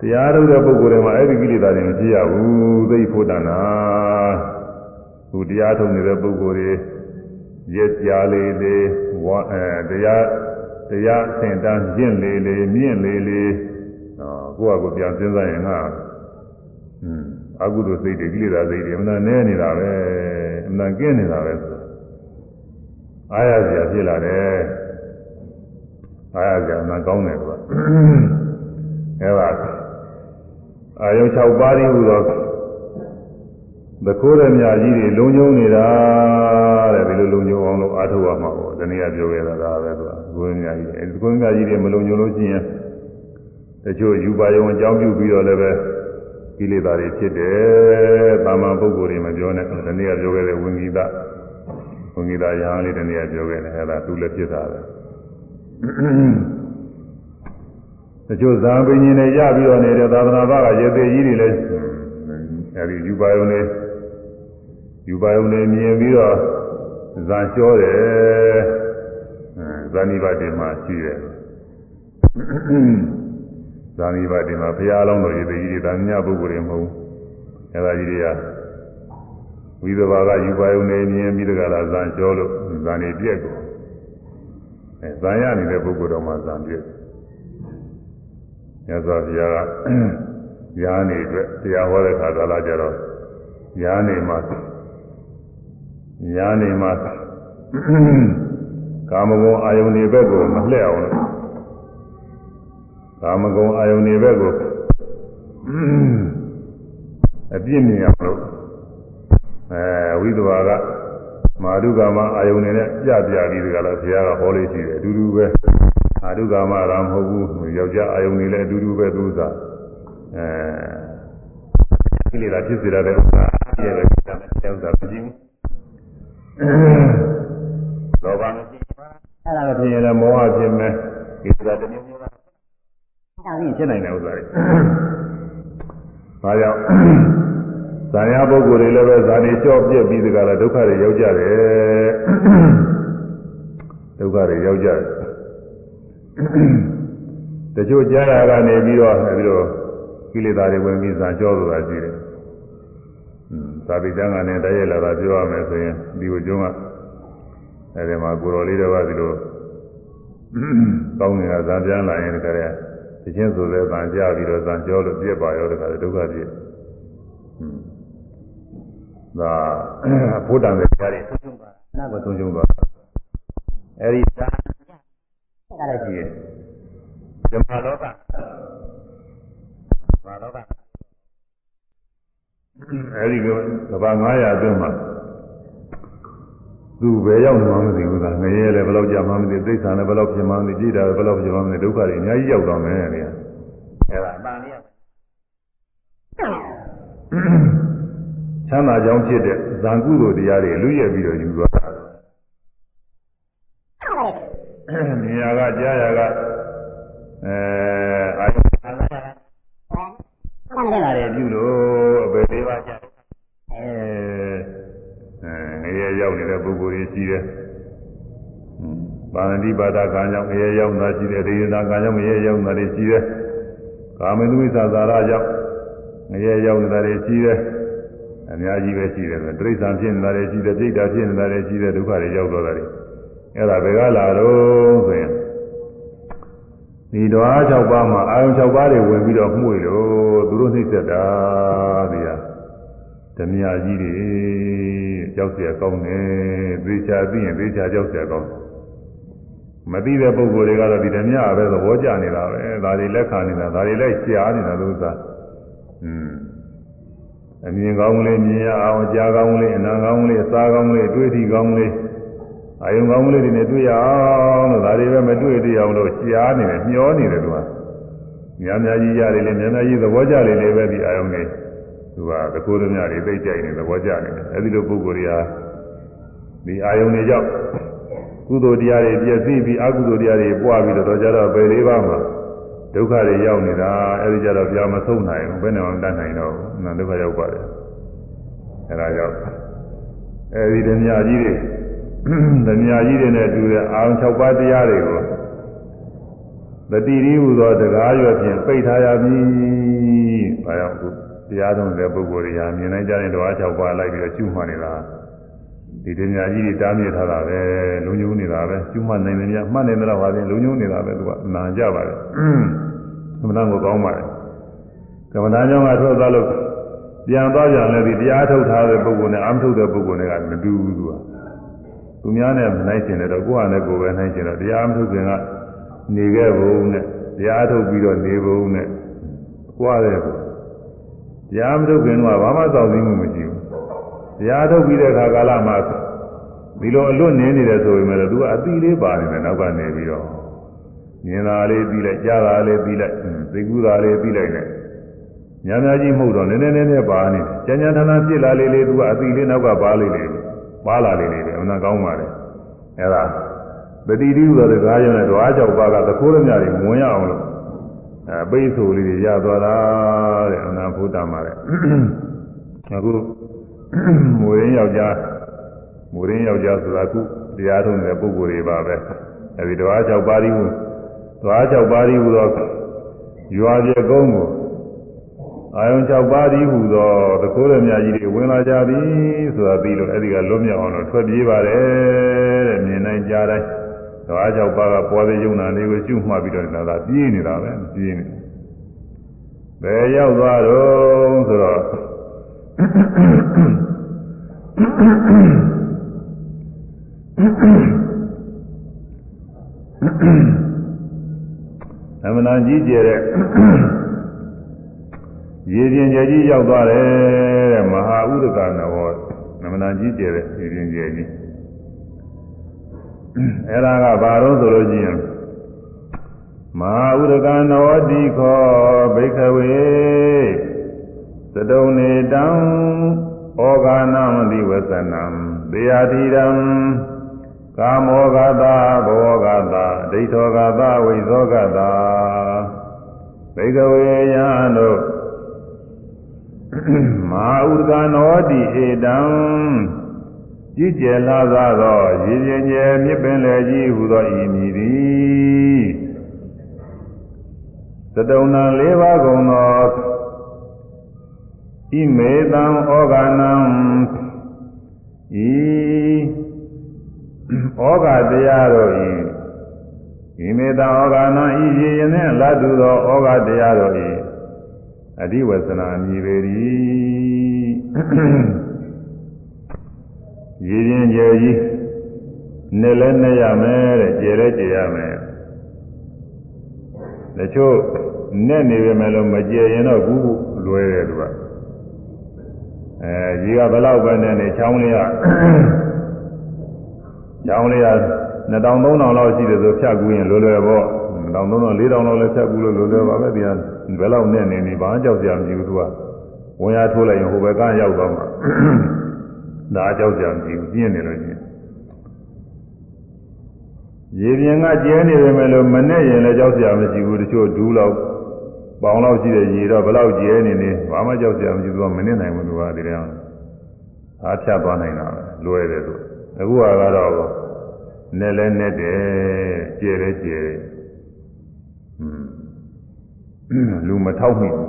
[SPEAKER 1] တရားထုတ်တဲ့ပုဂ္ဂိုလ်တွေမှာအဲ့ဒီကိလေသာတွေမဖြစ်ရဘူးသိဖို့တဏ္ဍာသူတရားထုတ်နေတဲ့ပုဂ္ဂိုလ်တွေရက်ကြလေးလေးဝါအဲတရား တရားအစဉ်တန်းရင့်လေးလေးမြင့်လေးလေးဟောကိုယ့်အကိုပြန်စဉ်းစားရင်ငါอืมအကုသိုလ်စိတ်တွေကိလေသာစိတ်တွေအမှန်နဲ့နေတာပဲအမှန်ကင်းနေတာပဲဆိုအားရစရာဖြစ်လာတယ်အားရစရာအမှန်ကောင်းတယ်ကွာအဲပါအာယုံ6ပါးဤဟူသောသခိုးရမြကြီးတွေလုံခြုံနေတာတဲ့ဒီလိုလုံခြုံအောင်လို့အားထုတ်ရမှာပေါ့ဒီနေ့ကပြောခဲ့တာဒါပဲသူ ကသခိုးရမြကြီးတွေအဲဒီသခိုးရမြကြီးတွေမလုံခြုံလို့ရှိရင်တချို့ယူပါယုံအကြောင်းပြုပြီးတော့လည်းပဲကိလေသာတွေဖြစ်တယ်။တာမန်ပုဂ္ဂိုလ်တွေမပြောနဲ့ဒီနေ့ကပြောခဲ့တဲ့ဝိငိတဝိငိတရဟန်းလေးဒီနေ့ကပြောခဲ့တယ်အဲဒါသူလည်းဖြစ်တာပဲ။တချို့ဇာပင်ရှင်တွေရပြီးတော့နေတဲ့သာသနာ့ဘာကရေသေးကြီးတွေလည်းအဲဒီယူပါယုံနေယူပါယုံနေမြင်ပြီးတော့ဇာလျှောတယ် ဇာနိဗ္ဗာန်မှာရှိတယ်ဇာနိဗ္ဗာန်မှာဘုရားလုံးတော်ရေသေးကြီးတွေဒါမြတ်ပုဂ္ဂိုလ်တွေမဟုတ်ဘူးအဲဒါကြီးတွေကဝိသဘာကယူပါယုံနေမြင်ပြီးတကလားဇာလျှောလို့ဇာနေပြက်ကိုအဲဇာရနေတဲ့ပုဂ္ဂိုလ်တော်မှာဇာပြက်မြတ်စွာဘုရားကယားနေအတွက်တရားဟောတဲ့ခါကာလကျတော့ယားနေမှာယားနေမှာ ကာမဂုဏ်အာယုန်တွေဘက်ကိုမလှည့်အောင်လို့ကာမဂုဏ်အာယုန်တွေဘက်ကိုအပြည့်မြင်အောင်လို့အဲဝိသဘာကမာဓုကာမအာယုန်တွေနဲ့ပြပြပြီးဒီကလာဘုရားကဟောလေးရှိတယ်အတူတူပဲအာဓုကာမရာမဟုတ်ဘူးယောက်ျားအာယုန်တွေလည်းအတူတူပဲသူစားအဲကိလေသာဖြစ်စေရတဲ့ဥစ္စာရဲ့ပဲကိစ္စနဲ့ဥစ္စာမရှိဘူးလောဘမရှိဘူး အဲ့ဒါလည်းဖြစ်ရင်လည်းမောဟဖြစ်မယ်ကိစ္စတစ်မျိုးမျိုးကအဲ့ဒါကြီးဖြစ်နိုင်တဲ့ဥစ္စာတွေဒါကြောင့်ဇာယပုဂ္ဂိုလ်တွေလည်းပဲဇာတိလျှော့ပြက်ပြီးဒီကလာဒုက္ခတွေရောက်ကြတယ်ဒုက္ခတွေရောက်ကြတယ်တချို့ကြားရကနေပြီးတော့ပြီးတော့ကိလေသာတွေဝင်ပြီးဇာလျှောဆိုတာရှိတယ်။อืมသာတိတန်းကနေတည်းရလာတာပြောရမယ်ဆိုရင်ဒီကိုကျုံးကအဲဒီမှာကိုတော်လေးတော့ကဒီလို ကောင်းနေတာဇာပြန်လာရင်တကယ်တချင်းဆိုတဲ့ဇာကြပြီးတော့ဇာလျှောလို့ပြက်ပါရောတကယ်ဒုက္ခပြည့်။อืมဒါဘုဒ္ဓံရဲ့ကြားတွေသုံးချုံသွားနာကိုသုံးချုံသွားအဲဒီဇာအဲ့ဒါလည်းကြည့်ရဲ့ဓမ္မလောကဓမ္မလောကအဲဒီကကဘာ900အတွင်းမှာ သူဘယ်ရောက်မှမသိဘူးကငရဲလည်းဘယ်လောက်ကြာမှမသိသိစ္စာလည်းဘယ်လောက်ဖြစ်မှမသိကြည်တာလည်းဘယ်လောက်ဖြစ်မှမသိဒုက္ခတွေအများကြီးရောက်တော့မယ်လေအဲ့ဒါအမှန်လေးချမ်းသာကြောင်းဖြစ်တဲ့ဇံကုသိုလ်တရားတွေလူရဲ့ပြီးတော့ယူသွားတာနေရာကကြားရာကအဲအာယုခံရတာခံရတယ်ပြုလို့အပေလေးပါးကြအဲအဲငရေရောက်နေ တဲ့ပုဂ္ဂိုလ်ကြီးရှိတယ်ပါဏတိပါဒကံကြောင့်ငရေရောက်တာရှိတယ်ဒေယနာကံကြောင့်ငရေရောက်တာတွေရှိတယ်ကာမတုဝိသသာရကြောင့်ငရေရောက်နေတာတွေရှိတယ်အများကြီးပဲရှိတယ်ဆိုတိရစ္ဆာန်ဖြစ်နေတာတွေရှိတယ်ပြိတ္တာဖြစ်နေတာတွေရှိတယ်ဒုက္ခတွေရောက်တော့တာတွေအဲ့ဒါဘယ်ကလာတော့ဆိုရင်ဒီဓဝါ6ပါးမှာအာယုံ6ပါးတွေဝင်ပြီးတော့မှုရလို့သူတို့နှိမ့်ဆက်တာဒီဟာဓမြကြီးတွေ ကြောက်เสียကောင်းတယ်သေချာသိရင်သေချာကြောက်เสียကောင်းမသိတဲ့ပုဂ္ဂိုလ်တွေကတော့ဒီဓမြပဲသဘောကျနေတာပဲဒါတွေလက်ခံနေတာဒါတွေလိုက်ရှားနေတာလို့သာอืมအမြင်ကောင်းလေးမြင်ရအောင်ကြားကောင်းလေးအနာကောင်းလေးအစားကောင်းလေးတွေးထီကောင်းလေးအာယုံကောင်းလေးတွေနဲ့တွေ့ရအောင်လို့ဒါတွေပဲမတွေ့သေးအောင်လို့ရှားနေတယ်မျောနေတယ်သူကများများကြီးရတယ်လေများများကြီးသဘောကျတယ်လေပဲဒီအာယုံတွေ သူကသကိုးသမျှတွေသိကြိုက်နေသဘောကျနေတယ်အဲဒီလိုပုဂ္ဂိုလ်တွေဟာဒီအာယုံတွေကြောင့်ကုသိုလ်တရားတွေပြည့်စည်ပြီးအကုသိုလ်တရားတွေပွားပြီးတော့ကြတော့ပဲလေးပါးမှာဒုက္ခတွေရောက်နေတာအဲဒီကြတော့ပြာမဆုံးနိုင်ဘူးဘယ်နဲ့မှမတတ်နိုင်တော့ဘူးနာဒုက္ခရောက်ပါတယ်အဲဒါကြောင့်အဲဒီဓမြကြီးတွေဓမြကြီးတွေနဲ့တူတဲ့အာရုံ6ပါးတရားတွေကိုတတိရိဟူသောတကားရွက်ဖြင့်ပိတ်ထားရမည်။ဘာကြောင့်အခု တရားထုံးတဲ့ပုဂ္ဂိုလ်တွေဟာမြင်နိုင်ကြတဲ့ဓဝါ၆ပါးလိုက်ပြီးတော့ရှုမှတ်နေတာဒီတင်ညာကြီးတွေတားမြစ်ထားတာပဲလုံညုံနေတာပဲရှုမှတ်နိုင်တယ်များမှတ်နိုင်တယ်တော့ဟာပြင်လုံညုံနေတာပဲသူကနာကြပါတယ်။သမဏကိုကောင်းပါတယ်။ကမ္မဋ္ဌာန်းကျောင်းကထွက်သွားလို့ပြန်သွားကြလည်းဒီတရားထုတ်ထားတဲ့ပုဂ္ဂိုလ်နဲ့အာမထုတ်တဲ့ပုဂ္ဂိုလ်နဲ့ကမတူဘူးသူက။သူများနဲ့နိုင်ရှင်တယ်တော့ကိုယ့်ဟာနဲ့ကိုယ်ပဲနိုင်ရှင်တော့တရားမထုတ်ခင်ကနေခဲ့ဖို့နဲ့တရားထုတ်ပြီးတော့နေဖို့နဲ့ကြွားတယ်ပေါ့ တရားမထုတ်ခင်ကဘာမှစောင့်သိမှုမရှိဘူးတရားထုတ်ပြီးတဲ့အခါကာလမှာဒီလိုအလွတ်နေနေတယ်ဆိုပေမဲ့သူကအတိလေးပါနေတယ်နောက်ကနေပြီးတော့မြင်တာလေးပြီးလိုက်ကြားတာလေးပြီးလိုက်သိကူတာလေးပြီးလိုက်နဲ့ညာများကြီးမဟုတ်တော့နည်းနည်းနည်းနည်းပါနေတယ်ကြံကြံထန်ထန်ဖြစ်လာလေးလေးသူကအတိလေးနောက်ကပါလေးလေးပါလာလေးလေးပဲအမှန်ကောင်းပါလေအဲဒါပတိတိဆိုတဲ့ကားရုံနဲ့ဓဝါကြောက်ပါကသခိုးရမြတွေဝင်ရအောင်လို့ အဲပိတ်ဆိုလေးတွေရသွားတာတဲ့အနာဘုဒ္ဓမှာတဲ့အခုမူရင်းယောက်ျားမူရင်းယောက်ျားဆိုတာခုတရားထုံးတဲ့ပုဂ္ဂိုလ်တွေပါပဲအဲဒီဓဝါကြောက်ပါရီဟုဓဝါကြောက်ပါရီဟုတော့ရွာပြေကုန်းကိုအာယုံ၆ပါးဒီဟူသောသခိုးရမြကြီးတွေဝင်လာကြပြီဆိုတာပြီးလို့အဲဒီကလွတ်မြောက်အောင်တော့ထွက်ပြေးပါတယ်တဲ့မြင်နိုင်ကြတိုင်း ဓဝါ၆ပါးကပေါ်တဲ့ယုံနာလေးကိုရှုမှတ်ပြီးတော့နေတာပြေးနေတာပဲပြေးနေဘယ်ရောက်သွားတော့ဆိုတော့အမှန်တန်ကြီးကျယ်တဲ့ရေပြင်ကျယ်ကြီးရောက်သွားတယ်တဲ့မဟာဥဒကနဝနမနာကြီးကျယ်တဲ့ရေပြင်ကျယ်ကြီး အဲ့ဒါကဘာလို့ဆိုလို့ရှိရင်မဟာဥဒကနဝတိခောဘိခဝေသတုံနေတံဩဃာနမတိဝသနံသေယတိရံကာမောဂတာဘောဂတာဒိဋ္ဌောဂတာဝိဇောဂတာဘိကဝေယံတို့မာဥဒကနောတိဧတံ ကြည်ကျယ်လာသောရည်ရင်ကျယ်မြစ်ပင်လေကြီးဟူသောဤမည်သည်သတုံနံ၄ပါးကုန်သောဣမေတံဩဃာနံဤဩဃတရားတို့ဤဣမေတံဩဃာနံဤရည်ရင်နဲ့လတ်သူသောဩဃတရားတို့ဤအဓိဝဆနာမြည်ပေသည် ရည်ရင်ကျယ်ကြီးနဲ့လဲနဲ့ရမယ်တဲ့ကျယ်လဲကျယ်ရမယ်တချို့နဲ့နေပေမဲ့လို့မကျယ်ရင်တော့ဘူးလွယ်တယ်သူကအဲကြီးကဘယ်လောက်ပဲနဲ့နေချောင်းလေးကချောင်းလေးက2000 3000လောက်ရှိတယ်ဆိုဖြတ်ကူးရင်လွယ်လွယ်ပေါ့2000 3000 4000လောက်လည်းဖြတ်ကူးလို့လွယ်လွယ်ပါပဲဒီကဘယ်လောက်နဲ့နေနေဘာကြောက်ကြမရှိဘူးသူကဝင်ရထိုးလိုက်ရင်ဟိုဘက်ကရောက်သွားမှာ ဒါကြောက်ကြမရှိဘူးပြင်းနေလို့ချင်းရေပြင်ကကျဲနေပေမဲ့လို့မနဲ့ရင်လည်းကြောက်စရာမရှိဘူးတချို့ဒူးလောက်ပေါင်လောက်ရှိတဲ့ရေတော့ဘယ်လောက်ကျဲနေနေဘာမှကြောက်စရာမရှိဘူးသူကမနဲ့နိုင်ဘူးသူကဒီတည်းအောင်အားဖြတ်သွားနိုင်တာပဲလွယ်တယ်သူအခုကတော့နဲ့လဲနဲ့တယ်ကျဲလဲကျဲတယ်လူမထောက်မိဘူး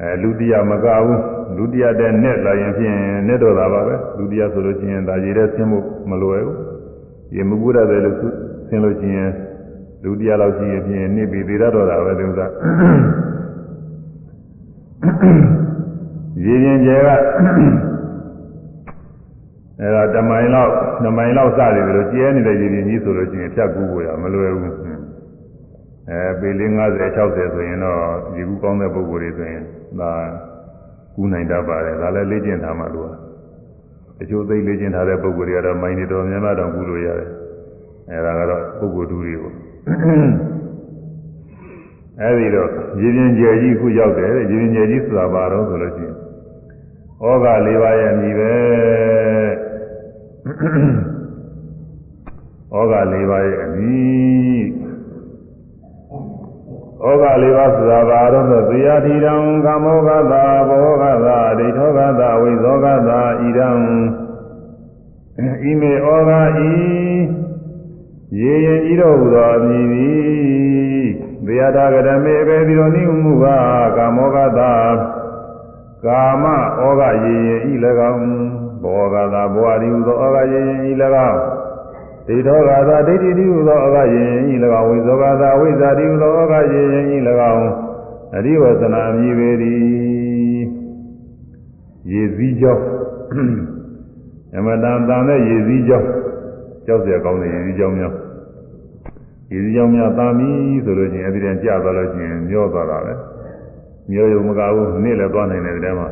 [SPEAKER 1] အဲလူတရားမကဘူး လူတရားတဲ့နဲ့လာရင်ဖြင့်နဲ့တော့တာပါပဲလူတရားဆိုလို့ချင်းဒါရည်တဲ့ဆင်းဖို့မလွယ်ဘူးရေမကူရတယ်လို့ဆင်းလို့ချင်းလူတရားလောက်ရှိရင်ဖြင့်နှိပ်ပြီးသေးတော့တာပဲဒီဥစ္စာရေရင်ကျဲကအဲဒါတမိုင်လောက်တမိုင်လောက်စတယ်လို့ကျဲနေတဲ့ရေရင်ကြီးဆိုလို့ချင်းဖြတ်ကူးဖို့ရမလွယ်ဘူးအဲပေလေး50 60ဆိုရင်တော့ရေကူးကောင်းတဲ့ပုံကိုယ်တွေဆိုရင်ဒါ ကူးနိုင်တတ်ပါတယ်ဒါလည်းလေ့ကျင့်ထားမှလို့တချို့သိလေ့ကျင့်ထားတဲ့ပုံကိုယ်တွေကတော့မိုင်းနေတော်များများတော့ကူးလို့ရတယ်အဲဒါကတော့ပုံကိုယ်တူတွေပေါ့အဲဒီတော့ရေပြင်ကျယ်ကြီးခုရောက်တယ်ရေပြင်ကျယ်ကြီးဆိုတာဘာတော့ဆိုလို့ရှိရင်ဩဃ၄ပါးရဲ့အမိပဲဩဃ၄ပါးရဲ့အမိ ဩဃလေးပါးဆိုတာဘာတော့ဆိုသေယတိရံကာမောဂတာဘောဂတာဒိဋ္ဌောဂတာဝိဇောဂတာဣရံဣမေဩဃဤရေရင်ဤတော်ဟူသောအမည်သည်ဘေယတာကရမေဘေဒီလိုနိမှုကကာမောကတာကာမဩဃရေရင်ဤ၎င်းဘောဂတာဘောအရိဟုသောဩဃရေရင်ဤ၎င်း ဒိဋ္ဌောဂတာဒိဋ္ဌိတိဟုသောဩဃရေရင်ဤ၎င်းဝိဇောဂတာဝိဇာတိဟုသောဩဃရေရင်ဤ၎င်းအရိဝသနာမြည်ပေသည်ရေစည်းကြောအမတန်တန်တဲ့ရေစည်းကြောကြောက်เสียကောင်းတဲ့ရေစည်းကြောများရေစည်းကြောများတာမီဆိုလို့ရှိရင်အဲဒီတည်းကြာသွားလို့ရှိရင်မျောသွားတာပဲမျောရုံမကဘူးနေ့လည်းသွားနိုင်တယ်ဒီထဲမှာ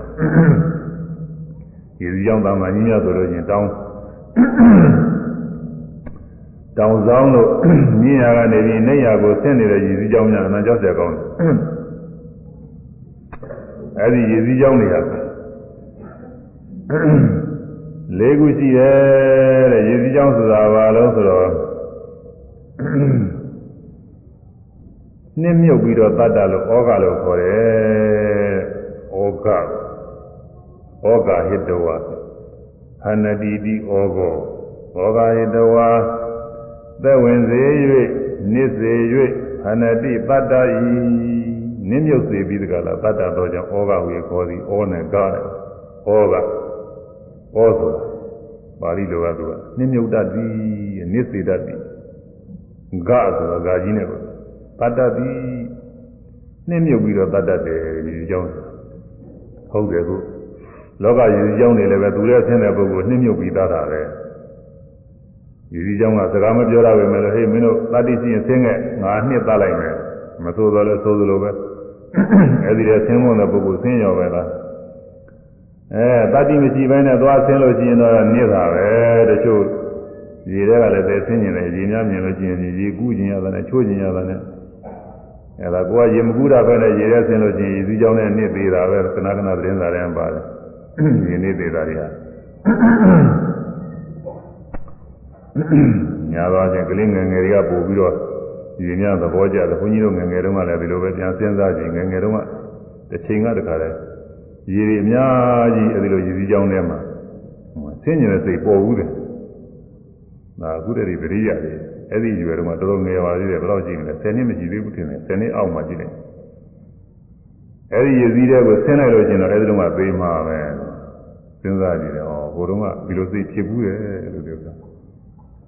[SPEAKER 1] ရေစည်းကြောတာမှကြီးများဆိုလို့ရှိရင်တောင်း တောင်ဆောင်တို့မြင်းရကနေပြီးနေရကိုဆင်းနေတဲ့ရည်စည်းကြောင်းများအနံကြောက်ကြကောင်းတယ်အဲဒီရည်စည်းကြောင်းတွေကလေးခုရှိတယ်တဲ့ရည်စည်းကြောင်းဆိုတာဘာလို့ဆိုတော့နှင်းမြုပ်ပြီးတော့တတ်တာလို့ဩဃလို့ခေါ်တယ်ဩဃဩဃဟိတဝဟနတိတိဩဃဩဃဟိတဝ သက်ဝင်စေ၍နစ်စေ၍ဟနတိတတ္တဤနင်းမြုပ်စေပြီးတကလားတတ္တတော့ကြောင့်ဩဃဟူရခေါ်သည်ဩနဲ့ကားတယ်ဩဃဩဆိုတာပါဠိလိုကသူကနှင်းမြုပ်တတ်သည်နိစေတတ်သည်ဂဆိုတာဂါကြီးနဲ့ပေါ့တတ်တတ်သည်နှင်းမြုပ်ပြီးတော့တတ်တတ်တယ်ဒီအကြောင်းဟုတ်တယ်ခုလောကရည်အကြောင်းတွေလည်းပဲသူလည်းဆင်းတဲ့ပုဂ္ဂိုလ်နှင်းမြုပ်ပြီးသားတာပဲ ဒီဒီကြောင့်ကစကားမပြောရပါမယ်လို့ဟေးမင်းတို့တတိရှိရင်ဆင်းခဲ့ငါနှစ်သားလိုက်မယ်မဆိုးတော့လဲဆိုးသလိုပဲအဲဒီတည်းဆင်းဖို့တဲ့ပုဂ္ဂိုလ်ဆင်းရောပဲလားအဲတတိမရှိဘဲနဲ့သွားဆင်းလို့ရှိရင်တော့နေတာပဲတချို့ရေတွေကလည်းသိဆင်းနေတယ်ရေများမြင်လို့ရှိရင်ရေကူးကျင်ရတယ်နဲ့ချိုးကျင်ရတယ်နဲ့အဲဒါကိုကရေမကူးတာပဲနဲ့ရေထဲဆင်းလို့ရှိရင်ရေစည်းကြောင်းနဲ့နစ်သေးတာပဲခဏခဏသတင်းစာထဲမှာပါတယ်ရေနစ်သေးတာတွေဟာ ညာတော့ချင်းကလေးငယ်ငယ်တွေကပို့ပြီးတော့ရေများသဘောကျတယ်ဘုန်းကြီးတို့ငယ်ငယ်တုန်းကလည်းဒီလိုပဲပြန်စဉ်းစားကြည့်ငယ်ငယ်တုန်းကတစ်ချိန်ကတခါလဲရေတွေအများကြီးအဲဒီလိုရည်စည်းကြောင်းထဲမှာဆင်းရဲတဲ့စိတ်ပေါ်ဘူးတယ်။ဒါအခုတည်းကပရိယာတွေအဲ့ဒီရွယ်တော့မှတော်တော်ငယ်ပါသေးတယ်ဘယ်တော့ရှိမလဲ10နှစ်မရှိသေးဘူးထင်တယ်10နှစ်အောက်မှရှိတယ်။အဲ့ဒီရည်စည်းတဲ့ကိုဆင်းလိုက်လို့ရှိရင်တော့အဲ့ဒီတော့မှသေးမှာပဲစဉ်းစားကြည့်တယ်။ဩဘိုးတော်ကဒီလိုစိတ်ဖြစ်ဘူးတယ်လို့ပြောတာ။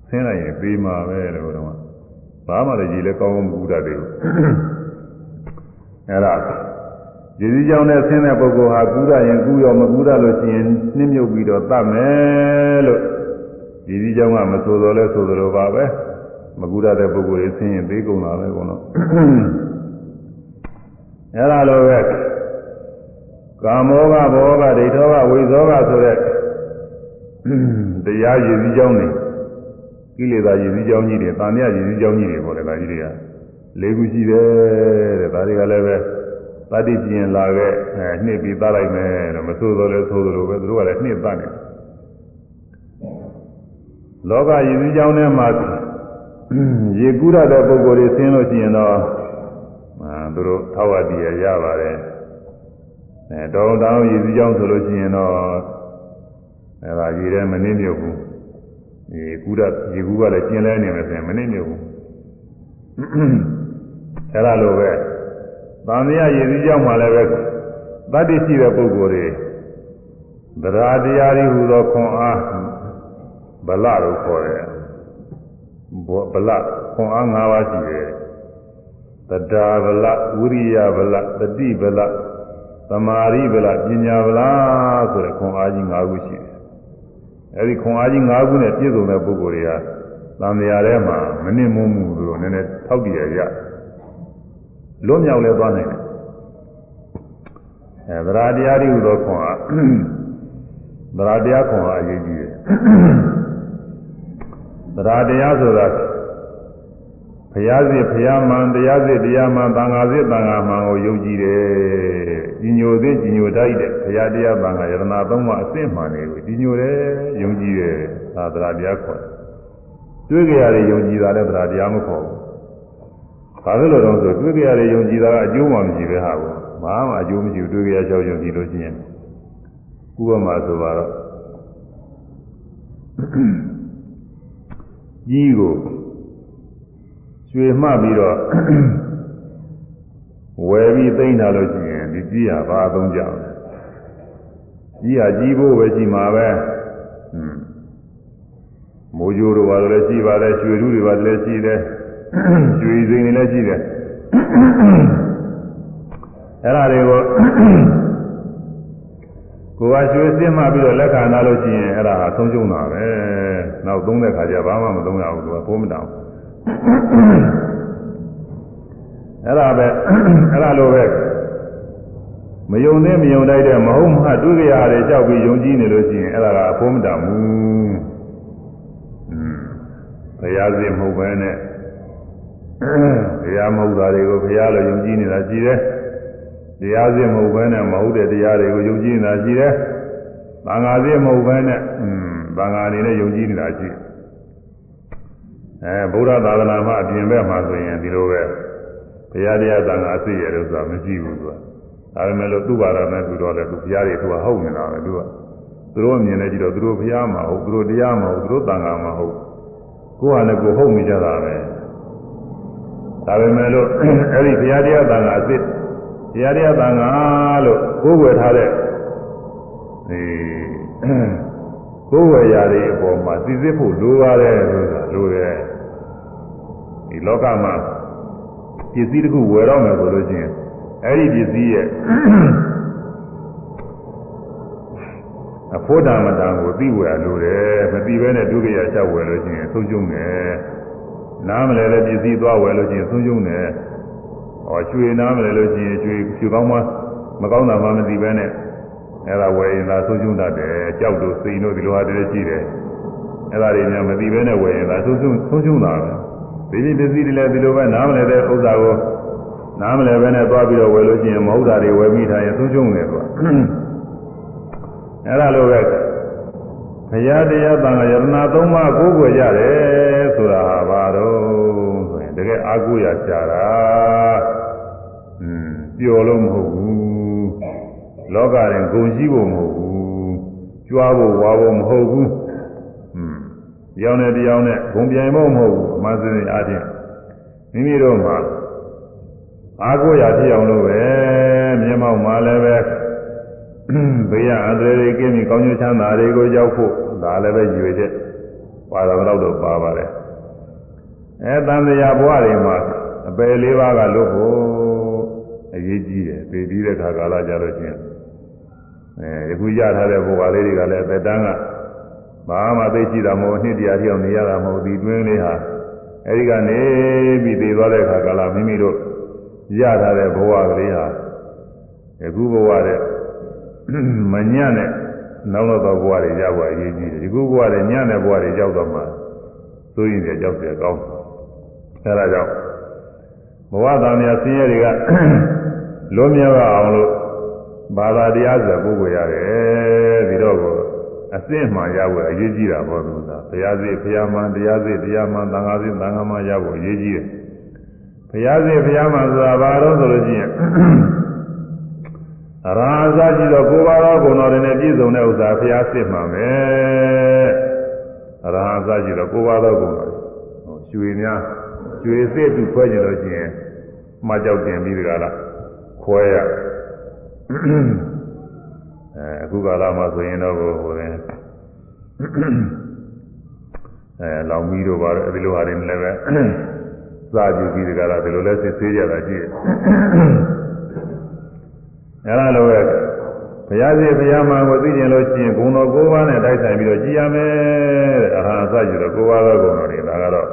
[SPEAKER 1] ဆင်းလိုက်ရင်သေးမှာပဲလို့ဘိုးတော်ကဘာမှလည်းရည်လည်းကောင်းကောင်းမကူတတ်သေးဘူး။အဲ့ဒါရည်စည်းကြောင်းနဲ့ဆင်းတဲ့ပုဂ္ဂိုလ်ဟာကူးရရင်ကူးရောမကူးရလို့ရှိရင်နှင်းမြုပ်ပြီးတော့တတ်မယ်လို့ရည်စည်းကြောင်းကမဆိုတော်လဲဆိုတော်ပါပဲမကူးရတဲ့ပုဂ္ဂိုလ်တွေဆင်းရင်သေးကုန်တာပဲကောနော်အဲ့ဒါလိုပဲကာမောကဘောကဒိဋ္ဌောကဝိဇောကဆိုတဲ့တရားရည်စည်းကြောင်းတွေ ကိလေသာရည်စည်းကြောင်းကြီးတွေတာမယရည်စည်းကြောင်းကြီးတွေပေါ့လေဒါကြီးတွေကလေးခုရှိတယ်တဲ့ဒါတွေကလည်းပဲတတိကျင်လာခဲ့အဲနှိပ်ပြီးသားလိုက်မယ်တော့မဆိုးတော့လဲဆိုးသလိုပဲသူတို့ကလည်းနှိပ်သားနေလောကရည်စည်းကြောင်းထဲမှာရေကူးရတဲ့ပုံကိုယ်တွေဆင်းလို့ရှိရင်တော့အာသူတို့ထောက်ဝတည်ရရပါတယ်အဲတောင်းတောင်းရည်စည်းကြောင်းဆိုလို့ရှိရင်တော့အဲဒါရေထဲမနှိမ့်မြုပ်ဘူး ရေကူးရရေကူးကလည်းကျင်လဲနေမယ်ဆိုရင်မနှိမ့်မြုပ်ဘူးအဲဒါလိုပဲသံဃာရည်စည်းကြောင်းမှလည်းပဲတတ္တိရှိတဲ့ပုဂ္ဂိုလ်တွေသရာတရားတွေဟူသောခွန်အားဗလလို့ခေါ်တယ်ဗလခွန်အား၅ပါးရှိတယ်တတာဗလဝိရိယဗလတတိဗလသမာဓိဗလပညာဗလဆိုတဲ့ခွန်အားကြီး၅ခုရှိတယ် အဲဒီခွန်အားကြီး၅ခုနဲ့ပြည့်စုံတဲ့ပုဂ္ဂိုလ်တွေကသံဃာထဲမှာမနစ်မုန်းမှုလို့နည်းနည်းထောက်တည်ရရတယ်လွတ်မြောက်လဲသွားနိုင်တယ်အဲသရတရားတွေဟူသောခွန်အားသရတရားခွန်အားအရေးကြီးတယ်သရတရားဆိုတာဘုရားစစ်ဘုရားမှန်တရားစစ်တရားမှန်သံဃာစစ်သံဃာမှန်ကိုယုံကြည်တယ် ကြီးညိုသစ်ကြီးညိုတိုက်တဲ့ဘုရားတရားသံဃာယတနာသုံးပါအစစ်မှန်တွေကိုကြီးညိုတယ်ယုံကြည်တယ်သာသရတရားခေါ်တယ်တွေ့ကြရတယ်ယုံကြည်တာလည်းသရတရားမခေါ်ဘူးဘာလို့လဲတော့ဆိုတွေ့ကြရတယ်ယုံကြည်တာကအကျိုးမှမရှိပဲဟာဘူးဘာမှအကျိုးမရှိဘူးတွေ့ကြရချောက်ယုံကြည်လို့ရှိရင်ဥပမာဆိုပါတော့ကြီးကိုရွှေမှတ်ပြီးတော့ဝယ်ပြီးသိမ့်ထားလို့ရှိရင် ဒီကြီးဟာဘာအသုံးကြလဲကြီးဟာကြီးဖို့ပဲရှိမှာပဲဟွန်းမိုးကြိုးတို့ဘာလို့လဲရှိပါတယ်ရွှေဓုတွေဘာလို့လဲရှိတယ်ရွှေစိန်တွေလည်းရှိတယ်အဲ့ဒါတွေကိုကိုယ်ကရွှေစစ်မှပြီးတော့လက်ခံလာလို့ရှိရင်အဲ့ဒါဟာဆုံးရှုံးတာပဲနောက်သုံးတဲ့ခါကျဘာမှမသုံးရဘူးသူကဘိုးမတောင်းအဲ့ဒါပဲအဲ့ဒါလိုပဲ မယုံသေးမယုံတိုက်တဲ့မဟုတ်မှဒုက္ခရတယ်ကြောက်ပြီးယုံကြည်နေလို့ရှိရင်အဲ့ဒါကဘိုးမတောင်းဘူးဘုရားစီမဟုတ်ပဲနဲ့ဘုရားမဟုတ်တာတွေကိုဘုရားလိုယုံကြည်နေတာရှိတယ်တရားစီမဟုတ်ပဲနဲ့မဟုတ်တဲ့တရားတွေကိုယုံကြည်နေတာရှိတယ်သံဃာစီမဟုတ်ပဲနဲ့อืมသံဃာအနေနဲ့ယုံကြည်နေတာရှိအဲဗုဒ္ဓသာသနာမှာအပြင်ဘက်မှာဆိုရင်ဒီလိုပဲဘုရားတရားသံဃာအစ်ရလို့ဆိုတာမရှိဘူးသူက ဒါပေမဲ့လို့သူ့ဘာသာနဲ့သူတော့လေသူဘုရားတွေသူကဟုတ်နေတာပဲသူကသူတို့မြင်နေကြည့်တော့သူတို့ဘုရားမဟုတ်သူတို့တရားမဟုတ်သူတို့သံဃာမဟုတ်ကိုယ်ဟာလည်းကိုယ်ဟုတ်နေကြတာပဲဒါပေမဲ့လို့အဲ့ဒီဘုရားတရားသံဃာအစ်တရားတရားသံဃာလို့ကိုယ်ဝယ်ထားတဲ့ဒီကိုယ်ဝယ်ရာတွေအပေါ်မှာသိစစ်ဖို့လိုပါတယ်ဆိုတာလိုတယ်ဒီလောကမှာပစ္စည်းတစ်ခုဝယ်တော့မယ်ဆိုလို့ရှိရင် အဲ့ဒီပစ္စည်းရဲ့အဖို့ဓမ္မတန်ကိုသိဝယ်လိုတယ်မသိဘဲနဲ့ဒုက္ခရရှောက်ဝယ်လို့ရှိရင်ဆုံးရှုံးတယ်နားမလဲတဲ့ပစ္စည်းသွားဝယ်လို့ရှိရင်ဆုံးရှုံးတယ်ဟောရွှေနားမလဲလို့ရှိရင်ရွှေရွှေကောင်းမှမကောင်းတာမှမသိပဲနဲ့အဲ့ဒါဝယ်ရင်သာဆုံးရှုံးတတ်တယ်ကြောက်တို့စိန်တို့ဒီလိုဟာတည်းရှိတယ်အဲ့ဒါတွေများမသိပဲနဲ့ဝယ်ရင်သာဆုံးရှုံးဆုံးရှုံးတာပဲဒီဒီပစ္စည်းတွေလည်းဒီလိုပဲနားမလဲတဲ့ဥစ္စာကို နားမလဲပဲနဲ့သွားပြီးတော့ဝယ်လို့ရှိရင်မဟုတ်တာတွေဝယ်ပြီးထားရင်ဆုံးရှုံးတယ်ကွာအဲ့ဒါလိုပဲဘုရားတရားတန်ခါယရဏသုံးပါးကိုးကွယ်ကြတယ်ဆိုတာဟာဘာတော့ဆိုရင်တကယ်အာကိုရရှာတာอืมပျော်လို့မဟုတ်ဘူးလောကရင်ဂုံရှိဖို့မဟုတ်ဘူးကြွားဖို့ဝါဖို့မဟုတ်ဘူးอืมရောင်းတဲ့တရားနဲ့ဂုံပြိုင်ဖို့မဟုတ်ဘူးအမှန်စင်အားဖြင့်မိမိတို့မှာ အာကိုရဖြစ်အောင်လို့ပဲမျက်မှောက်မှာလည်းပဲဘေးရအန္တရာယ်တွေကင်းပြီးကောင်းကျိုးချမ်းသာတွေကိုရောက်ဖို့ဒါလည်းပဲရည်ရွယ်ချက်ပါတော်တော့တော့ပါပါတယ်အဲတန်တရားဘဝတွေမှာအပယ်လေးပါးကလွတ်ဖို့အရေးကြီးတယ်ပြည်ပြီးတဲ့ခါကာလကြလို့ချင်းအဲယခုရထားတဲ့ဘဝလေးတွေကလည်းသက်တမ်းကဘာမှသိရှိတာမဟုတ်နှစ်တရားပြောင်းနေရတာမဟုတ်ဒီတွင်းလေးဟာအဲဒီကနေပြီးသိသွားတဲ့ခါကာလမိမိတို့ ရထားတဲ့ဘဝကလေးဟာယခုဘဝတဲ့မညံ့တဲ့နောက်တော့ဘဝတွေရောက်သွားအရေးကြီးတယ်ဒီခုဘဝတွေညံ့တဲ့ဘဝတွေရောက်တော့မှသိုးရင်တွေကြောက်တယ်ကောင်းအဲဒါကြောင့်ဘဝသားများဆင်းရဲတွေကလွန်မြောက်အောင်လို့ဘာသာတရားဆိုပုဂ္ဂိုလ်ရတယ်ဒီတော့ကိုအစင့်မှရဖို့အရေးကြီးတာပေါ့သူကဘုရားစိတ်ဘုရားမှန်တရားစိတ်တရားမှန်သံဃာစိတ်သံဃာမှန်ရဖို့အရေးကြီးတယ် ဘုရားစိတ်ဘုရားမှန်ဆိုတာဘာလို့ဆိုလို့ရှိရင်အရာအစရှိသောကိုယ်ပါတော်ဂုဏတော်တွေနဲ့ပြည့်စုံတဲ့ဥစ္စာဘုရားစစ်မှပဲအရာအစရှိသောကိုယ်ပါတော်ဂုဏတော်ရွှေများရွှေစစ်သူခွဲကြလို့ရှိရင်မှကြောက်တင်ပြီးဒီကလာခွဲရအဲအခုကာလမှာဆိုရင်တော့ဟိုရင်အဲလောင်မီးတို့ပါတော့အဲဒီလိုဟာတွေလည်းပဲ စားကြည့်ပြီးဒီကလာဒီလိုလဲစစ်ဆေးကြတာရှိတယ်အဲလိုပဲဘုရားရှိဘုရားမှာကိုသိကျင်လို့ရှိရင်ဂုဏ်တော်၉ပါးနဲ့တိုက်ဆိုင်ပြီးတော့ကြည်ရမယ်တဲ့အဟာအစရှိတော့၉ပါးသောဂုဏ်တော်တွေဒါကတော့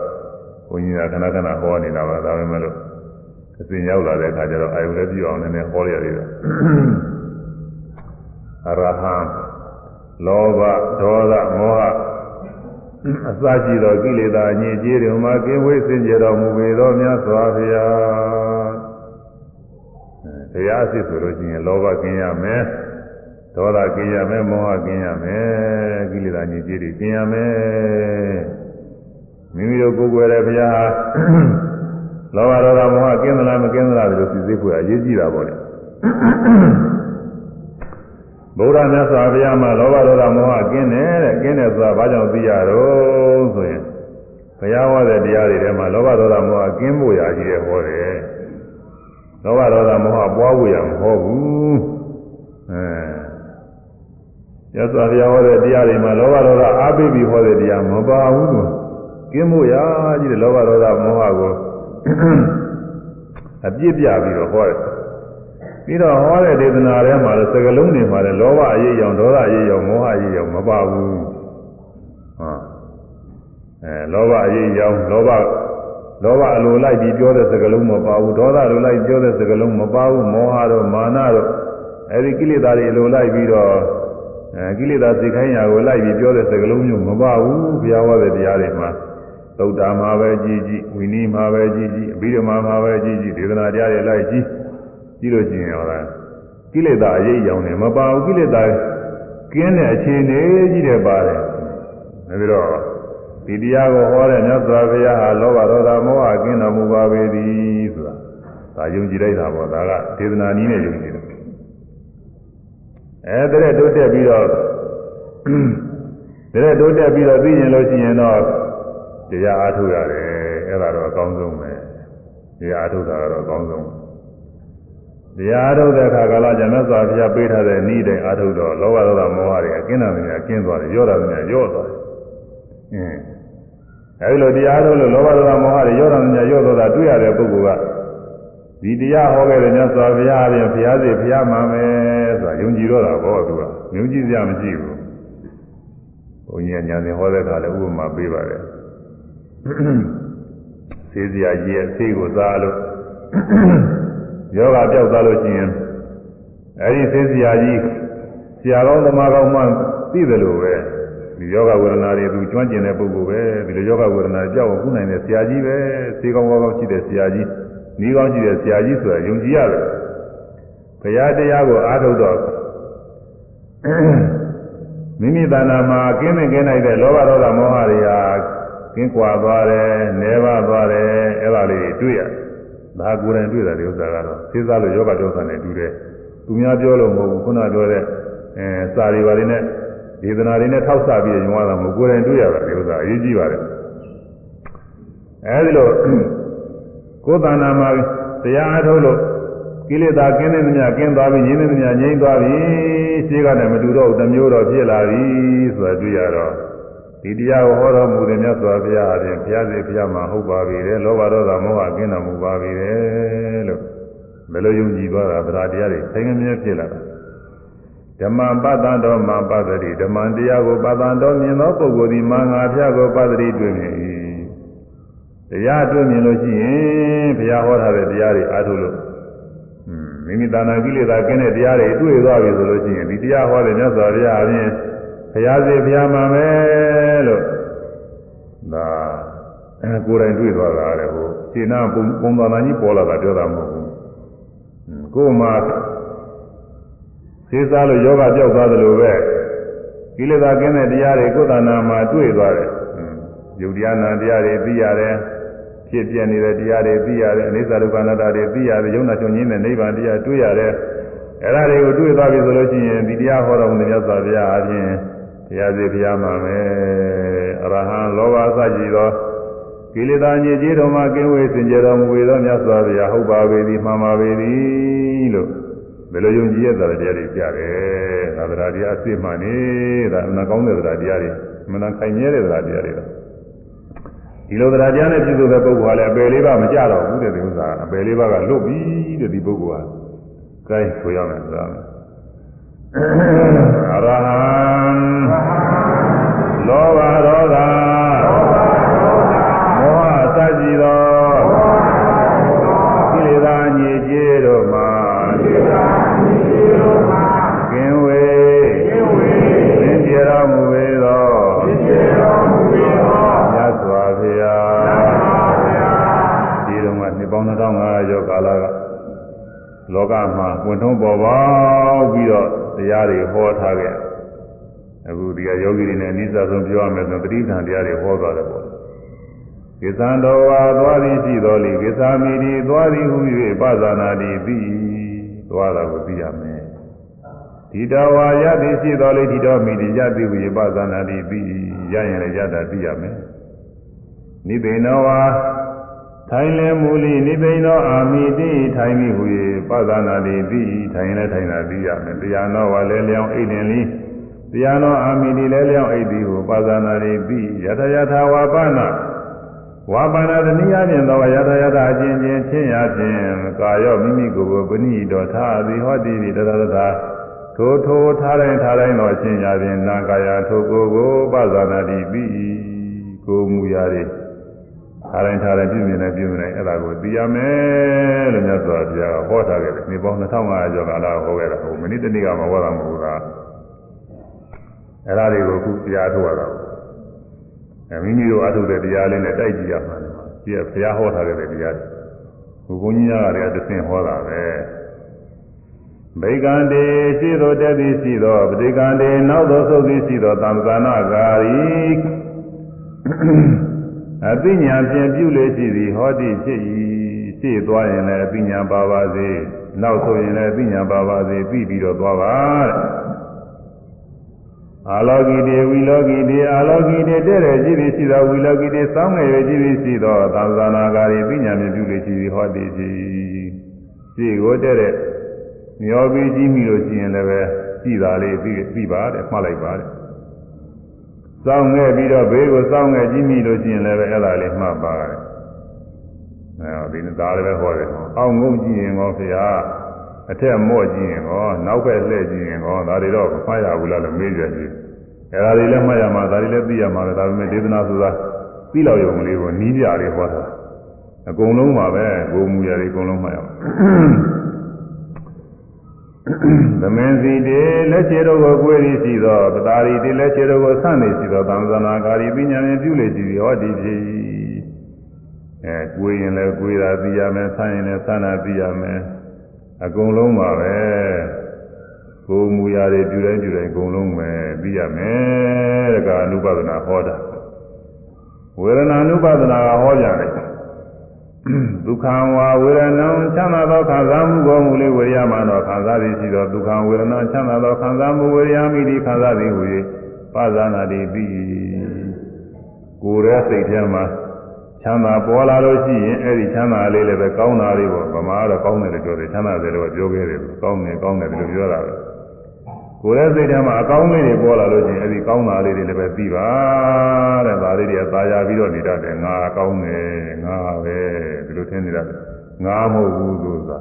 [SPEAKER 1] ဘုန်းကြီးကခဏခဏဟောနေတာပါဒါပေမဲ့လို့အစဉ်ရောက်လာတဲ့အခါကျတော့အာယုလည်းပြည့်အောင်နည်းနည်းဟောရရတယ်အရဟံလောဘဒေါသမောဟ အစရှိသောကိလေသာအညစ်အကြေးတွေမှာကင်းဝေးစင်ကြယ်တော်မူပေသောမြတ်စွာဘုရားတရားအစစ်ဆိုလို့ရှိရင်လောဘကင်းရမယ်ဒေါသကင်းရမယ်မောဟကင်းရမယ်ကိလေသာညစ်ကြေးတွေကင်းရမယ်မိမိတို့ကိုယ်ကိုယ်ရဲ့ဘုရားဟာလောဘဒေါသမောဟကင်းသလားမကင်းသလားဒီလိုသိသိဖို့အရေးကြီးတာပေါ့လေ ဗုဒ္ဓမြတ်စွာဘုရားမှာလောဘဒေါသမောဟကင်းတယ်တဲ့ကင်းတယ်ဆိုတာဘာကြောင့်သိရတော့ဆိုရင်ဘုရားဟောတဲ့တရားတွေထဲမှာလောဘဒေါသမောဟကင်းဖို့ရာကြီးတယ်ဟောတယ်လောဘဒေါသမောဟပွားဖို့ရမဟောဘူးအဲရသော်ဘုရားဟောတဲ့တရားတွေမှာလောဘဒေါသအားပေးပြီးဟောတဲ့တရားမပါဘူးကွာကင်းဖို့ရာကြီးတယ်လောဘဒေါသမောဟကိုအပြစ်ပြပြီးတော့ဟောတယ် ပြီးတော့ဟောတဲ့ဒေသနာထဲမှာလည်းစကလုံးတွေမှာလည်းလောဘအရေးရောင်ဒေါသအရေးရောင်မောဟအရေးရောင်မပါဘူးဟာအဲလောဘအရေးရောင်လောဘလောဘအလိုလိုက်ပြီးပြောတဲ့စကားလုံးမပါဘူးဒေါသလိုလိုက်ပြောတဲ့စကားလုံးမပါဘူးမောဟတို့မာနတို့အဲဒီကိလေသာတွေအလိုလိုက်ပြီးတော့အဲကိလေသာစိတ်ခိုင်းရာကိုလိုက်ပြီးပြောတဲ့စကားလုံးမျိုးမပါဘူးဘုရားဟောတဲ့တရားတွေမှာသုတ်တာမှာပဲကြည်ကြည်ဝိနည်းမှာပဲကြည်ကြည်အဘိဓမ္မာမှာပဲကြည်ကြည်ဒေသနာတရားတွေလိုက်ကြည် ကြည့်လို့ကျင်ရောလားကိလေသာအရေးရောင်နေမပါဘူးကိလေသာကင်းတဲ့အခြေအနေကြီးတယ်ပါတယ်ဒါပြီးတော့ဒီတရားကိုဟောတဲ့မြတ်စွာဘုရားဟာလောဘဒေါသမောဟကင်းတော်မူပါပေသည်ဆိုတာဒါယုံကြည်လိုက်တာပေါ့ဒါကဒေသနာနည်းနဲ့ယုံကြည်တယ်အဲတဲ့တိုးတက်ပြီးတော့တဲ့တိုးတက်ပြီးတော့သိရင်လို့ရှိရင်တော့တရားအားထုတ်ရတယ်အဲ့ဒါတော့အကောင်းဆုံးပဲတရားအားထုတ်တာကတော့အကောင်းဆုံး တရားအားထုတ်တဲ့အခါကလာကျမ်းစွာဘုရားပေးထားတဲ့ဤတိုင်အားထုတ်တော့လောဘဒေါသမောဟတွေအကင်းတာများကင်းသွားတယ်ရောတာများရောသွားတယ်အင်းအဲဒီလိုတရားထုတ်လို့လောဘဒေါသမောဟတွေရောတာများရောသွားတာတွေ့ရတဲ့ပုဂ္ဂိုလ်ကဒီတရားဟောခဲ့တဲ့မြတ်စွာဘုရားအပြင်ဘုရားစီဘုရားမှာမယ်ဆိုတာယုံကြည်တော့တာဘောသူကယုံကြည်စရာမရှိဘူးဘုန်းကြီးကညာစဉ်ဟောတဲ့အခါလည်းဥပမာပေးပါတယ်ဆေးစရာကြီးရဲ့ဆေးကိုစားလို့ ယောဂပြောက်သွားလို့ရှိရင်အဲဒီဆေးစရာကြီးဆရာကောင်းသမားကောင်းမှသိတယ်လို့ပဲဒီယောဂဝေဒနာတွေသူကျွမ်းကျင်တဲ့ပုဂ္ဂိုလ်ပဲဒီလိုယောဂဝေဒနာကြောက်အောင်ကုနိုင်တဲ့ဆရာကြီးပဲဆေးကောင်းကောင်းရှိတဲ့ဆရာကြီးဤကောင်းရှိတဲ့ဆရာကြီးဆိုတာယုံကြည်ရတယ်ဘုရားတရားကိုအားထုတ်တော့မိမိတဏ္ဍာမှာကင်းနေကင်းနိုင်တဲ့လောဘဒေါသမောဟတွေဟာကင်းကွာသွားတယ်၊နေပါသွားတယ်အဲ့ဒါလေးတွေတွေ့ရ ဒါကိုယ်တိုင်တွေ့တာဒီဥစ္စာကတော့သိသားလို့ယောဂဒေါသနဲ့တူတယ်သူများပြောလို့မဟုတ်ဘူးခုနပြောတဲ့အဲစာရီပါတွေနဲ့ဒေသနာတွေနဲ့ထောက်ဆပြီးညွှန်ရတာမဟုတ်ကိုယ်တိုင်တွေ့ရတာဒီဥစ္စာအရေးကြီးပါတယ်အဲဒီလိုကိုယ်တဏ္ဍာမှာတရားအားထုတ်လို့ကိလေသာကင်းတဲ့မြတ်ကင်းသွားပြီငြိမ်းတဲ့မြတ်ငြိမ်းသွားပြီရှေးကလည်းမတူတော့ဘူးတစ်မျိုးတော့ဖြစ်လာပြီဆိုတာတွေ့ရတော့ ဒီတရားကိုဟောတော်မူတဲ့မြတ်စွာဘုရားအပြင်ဘုရားစီဘုရားမှာဟုတ်ပါပြီလေလောဘဒေါသမောဟကင်းတော်မူပါပြီလေလို့ဘယ်လိုယုံကြည်သွားတာဗราတရားတွေသိငမြဲဖြစ်လာတာဓမ္မပတ္တံတော်မှာပတ္တိဓမ္မတရားကိုပတ္တံတော်မြင်သောပုဂ္ဂိုလ်ဒီမင်္ဂါဖျားကိုပတ္တိတွေ့မြင်၏တရားတွေ့မြင်လို့ရှိရင်ဘုရားဟောထားတဲ့တရားတွေအားထုတ်လို့မိမိတဏ္ဍာကိလေသာကင်းတဲ့တရားတွေတွေ့သွားပြီဆိုလို့ရှိရင်ဒီတရားဟောတဲ့မြတ်စွာဘုရားအပြင် ဘုရားစေဘုရားမှာမယ်လို့ဒါအဲကိုယ်တိုင်တွေ့သွားတာလေဟိုရှင်းနာပုံပုံသဏ္ဍာန်ကြီးပေါ်လာတာပြောတာမဟုတ်ဘူးကိုယ်မှာသေစားလို့ယောဂပြောက်သွားသလိုပဲကိလေသာကင်းတဲ့တရားတွေကိုယ်တဏ္ဍာမှာတွေ့သွားတယ်ယုတ်တရားနာတရားတွေသိရတယ်ဖြစ်ပြနေတဲ့တရားတွေသိရတယ်အနိစ္စဒုက္ခအနတ္တတွေသိရတယ်ယုံနာချုပ်ငင်းတဲ့နိဗ္ဗာန်တရားတွေ့ရတယ်အဲ့ဒါတွေကိုတွေ့သွားပြီဆိုလို့ရှိရင်ဒီတရားဟောတော်မူတဲ့မြတ်စွာဘုရားအပြင် တရားစီဘုရားမှာမယ်အရဟံလောဘအစရှိသောကိလေသာညစ်ကြေးတော်မှာကင်းဝေးစင်ကြယ်တော်မူသောမြတ်စွာဘုရားဟုတ်ပါပေသည်မှန်ပါပေသည်လို့ဘယ်လိုယုံကြည်ရတဲ့တရားတွေကြားတယ်သာသနာတရားအစစ်မှန်နေတာအမှန်ကောင်းတဲ့တရားတွေအမှန်ခိုင်မြဲတဲ့တရားတွေဒီလိုတရားတရားနဲ့ပြည့်စုံတဲ့ပုဂ္ဂိုလ်ကလည်းအပယ်လေးပါမကြတော့ဘူးတဲ့ဒီဥစ္စာအပယ်လေးပါကလွတ်ပြီတဲ့ဒီပုဂ္ဂိုလ်ကဲဆိုရမယ်ဆိုတာအရဟံ လောဘ တတိပ္ပံတရားတွေဟောသွားတယ်ပေါ့ကိသံတော်ဝါသွားသည်ရှိတော်လီကိသာမိတိသွားသည်ဟု၍ပဇာနာတိသိသွားတာကိုသိရမယ်ဒီတော်ဝါရသည်ရှိတော်လီဒီတော်မိတိရသည်ဟု၍ပဇာနာတိသိရရင်လည်းရတာသိရမယ်နိဗ္ဗိနောဝါထိုင်လဲမူလိနိဗ္ဗိနောအာမိတိထိုင်မိဟူ၍ပသနာတိတိထိုင်လဲထိုင်တာသိရမယ်တရားနောဝါလဲလျောင်းအိတ်တင်လိ တရားနောအာမိတိလဲလျောင်းအိတ်သည်ဟုပသနာတိတိယထယထဝါပနာဝါပါဏတနည်းအားဖြင့်သောယထယထအချင်းချင်းချင်းရာဖြင့်ကာယောမိမိကိုယ်ကိုပဏိတော်ထာသည်ဟောတိတတတထာထိုထိုထားတိုင်းထားတိုင်းသောအချင်းရာဖြင့်နာကာယထိုကိုယ်ကိုပသနာတိပြီးကိုမူရာတွေထားတိုင်းထားတိုင်းပြည့်မြင်နေပြည့်မြင်နေအဲ့ဒါကိုသိရမယ်လို့မြတ်စွာဘုရားဟောထားခဲ့တယ်ဒီပေါင်း2500ကျော်ကာလဟောခဲ့တာဟိုမိနစ်တနည်းကမဟောတာမဟုတ်လား အဲ့ဒါတွေကိုခုတရားထုတ်ရတာအဲမိမိတို့အထုတ်တဲ့တရားလေးနဲ့တိုက်ကြည့်ရမှာဒီကဘုရားဟောထားခဲ့တဲ့တရားတွေဘုန်းကြီးများကလည်းတဆင့်ဟောတာပဲဗိကံတေရှိသောတက်သည်ရှိသောပဋိကံတေနောက်သောသုတ်သည်ရှိသောသံသနာကာရီအသိဉာဏ်ဖြင့်ပြုလေရှိသည်ဟောတိဖြစ်၏ရှေ့သွားရင်လည်းအသိဉာဏ်ပါပါစေနောက်ဆိုရင်လည်းအသိဉာဏ်ပါပါစေပြီးပြီးတော့သွားပါတဲ့ အာလောကိတေဝီလောကိတေအာလောကိတေတဲ့တဲ့ကြည့်ပြီးရှိသောဝီလောကိတေစောင်းငယ်ရကြည့်ပြီးရှိသောသံသနာကာရီပညာဖြင့်ပြုလေရှိသည်ဟောတိဖြစ်ရှေ့ကိုတဲ့တဲ့မျောပြီးကြည့်မိလို့ရှိရင်လည်းပဲကြည်တာလေးပြီးပြီးပါတယ်မှတ်လိုက်ပါတယ်စောင်းငယ်ပြီးတော့ဘေးကိုစောင်းငယ်ကြည့်မိလို့ရှိရင်လည်းပဲအဲ့ဒါလေးမှတ်ပါတယ်အဲဒီနေ့ဒါလည်းပဲဟောတယ်အောင်းငုံကြည့်ရင်ကောဖေဟာ အထက်မော့ကြည့်ရင်ကောနောက်ဘက်လှည့်ကြည့်ရင်ကောဒါတွေတော့မမှတ်ရဘူးလားလို့မေးကြတယ်အဲ့ဒါတွေလည်းမှတ်ရမှာဒါတွေလည်းသိရမှာပဲဒါပေမဲ့ဒေသနာဆိုတာသိလောက်ရုံလေးကိုနီးပြလေးဟောတာအကုန်လုံးပါပဲဂုံမူရတွေအကုန်လုံးမှတ်ရမှာသမင်စီတေလက်ချေတို့ကိုကိုယ်ရည်ရှိသောပတာရီတေလက်ချေတို့ကိုဆန့်နေရှိသောသံသနာကာရီပညာဖြင့်ပြုလေရှိသည်ဟောဒီဖြစ်အဲကိုယ်ရင်လည်းကိုယ်သာသိရမယ်ဆန့်ရင်လည်းဆန့်တာသိရမယ် အကုန်လုံးပါပဲကိုယ်မူရာတွေပြုတိုင်းပြုတိုင်းအကုန်လုံးပဲသိရမယ်တကအနုပဒနာဟောတာဝေဒနာနုပဒနာကဟောကြတယ်ဒုက္ခဝါဝေဒနာချမ်းသာသောခံစားမှုကိုမူလေးဝေရမှတော့ခံစားသည်ရှိသောဒုက္ခဝေဒနာချမ်းသာသောခံစားမှုဝေရမိသည်ခံစားသည်ဟူ၍ပါဇာနာတိပြီးကိုယ်ရဲ့စိတ်ထဲမှာ ချမ်းသာပေါ်လာလို့ရှိရင်အဲ့ဒီချမ်းသာလေးလည်းပဲကောင်းတာလေးပေါ့ဗမာကတော့ကောင်းတယ်လို့ပြောတယ်ချမ်းသာတယ်လို့ပြောခဲ့တယ်ကောင်းတယ်ကောင်းတယ်လို့ပြောတာပဲကိုယ်ရဲ့စိတ်ထဲမှာအကောင်းလေးတွေပေါ်လာလို့ရှိရင်အဲ့ဒီကောင်းတာလေးတွေလည်းပဲသိပါတဲ့ဒါလေးတွေကသာယာပြီးတော့နေတတ်တယ်ငါကောင်းတယ်ငါပဲဒီလိုထင်နေတတ်တယ်ငါမဟုတ်ဘူးဆိုတာ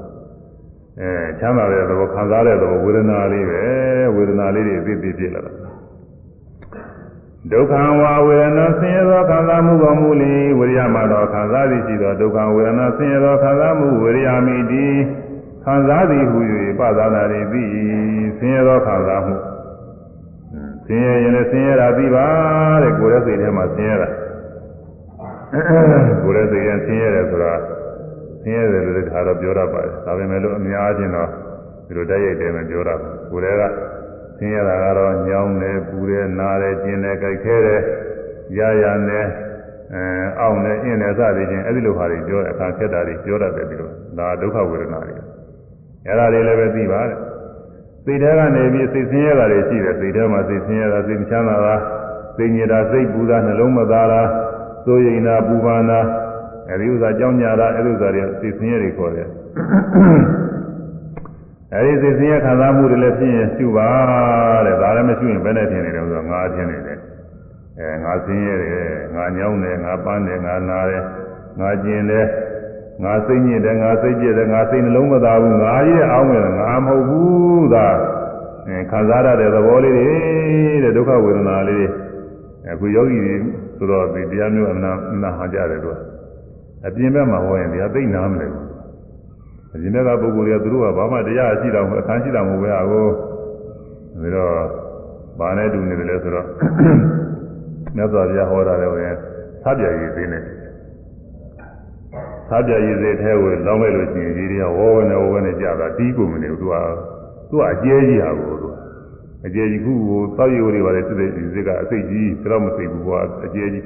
[SPEAKER 1] အဲချမ်းသာတဲ့သဘောခံစားတဲ့သဘောဝေဒနာလေးပဲဝေဒနာလေးတွေအသိသိဖြစ်လာတာ ဒုက္ခဝါဝေဒနာဆင်းရဲသောခံစားမှုပေါ်မူလီဝိရိယမှာတော့ခံစားသည်ရှိသောဒုက္ခဝေဒနာဆင်းရဲသောခံစားမှုဝိရိယမိတိခံစားသည်ဟူ၍ပသနာတွေပြီးဆင်းရဲသောခံစားမှုဆင်းရဲရင်လည်းဆင်းရဲတာပြီးပါတဲ့ကိုယ်ရဲ့စိတ်ထဲမှာဆင်းရဲတာကိုယ်ရဲ့စိတ်ရင်ဆင်းရဲတယ်ဆိုတာဆင်းရဲတယ်လို့ခါတော့ပြောတတ်ပါတယ်ဒါပေမဲ့လို့အများချင်းတော့ဒီလိုတိုက်ရိုက်တယ်မပြောတတ်ဘူးကိုယ်ရဲ့က ဆင်းရဲတာကတော့ညောင်းတယ်ပူတယ်နားတယ်ကျင်တယ်ကြိုက်ခဲတယ်ရရနဲ့အဲအောင့်တယ်အင်းတယ်စသည်ချင်းအဲ့ဒီလိုဟာတွေပြောအခါခက်တာတွေပြောတတ်တယ်ဒီလိုဒါဒုက္ခဝေဒနာတွေအဲ့ဒါတွေလည်းပဲသိပါတယ်စိတ်ထဲကနေပြီးစိတ်ဆင်းရဲတာတွေရှိတယ်စိတ်ထဲမှာစိတ်ဆင်းရဲတာစိတ်မချမ်းသာတာစိတ်ညစ်တာစိတ်ပူတာနှလုံးမသားတာစိုးရိမ်တာပူပန်တာအဲဒီဥစ္စာကြောင်းကြတာအဲဒီဥစ္စာတွေစိတ်ဆင်းရဲတွေခေါ်တယ် အဲဒီစိတ်ဆင်းရဲခံစားမှုတွေလည်းဖြစ်ရင်ရှုပါတဲ့ဒါလည်းမရှိရင်ဘယ်နဲ့ထင်နေတယ်ဆိုတော့ငါထင်နေတယ်အဲငါဆင်းရဲတယ်ငါညောင်းတယ်ငါပန်းတယ်ငါနာတယ်ငါကျင်တယ်ငါစိတ်ညစ်တယ်ငါစိတ်ကြည့်တယ်ငါစိတ်နှလုံးမသားဘူးငါကြီးအောင်းတယ်ငါမဟုတ်ဘူးသာအဲခံစားရတဲ့သဘောလေးတွေတဲ့ဒုက္ခဝေဒနာလေးတွေအခုယောဂီတွေဆိုတော့ဒီတရားမျိုးအနာနာဟာကြတယ်သူကအပြင်ဘက်မှာဟောရင်တရားသိနာမလဲဘူး အပြင်ဘက်ကပုဂ္ဂိုလ်တွေကသူတို့ကဘာမှတရားရှိတာမဟုတ်အခန်းရှိတာမဟုတ်ပဲအကိုဒါတော့ဘာနဲ့တူနေတယ်လဲဆိုတော့မြတ်စွာဘုရားဟောတာလည်းဝင်သဗျာရည်သေးနေသဗျာရည်သေးသေးကိုလောင်းလိုက်လို့ရှိရင်ဒီတွေကဝေါဝနဲ့ဝေါဝနဲ့ကြာတာတီးကုန်မနေဘူးသူကသူကအကျဲကြီးဟာကိုသူကအကျဲကြီးခုကိုတောက်ရီဝတွေပါလေစစ်စစ်စစ်ကအစိတ်ကြီးဒါတော့မသိဘူးကွာအကျဲကြီး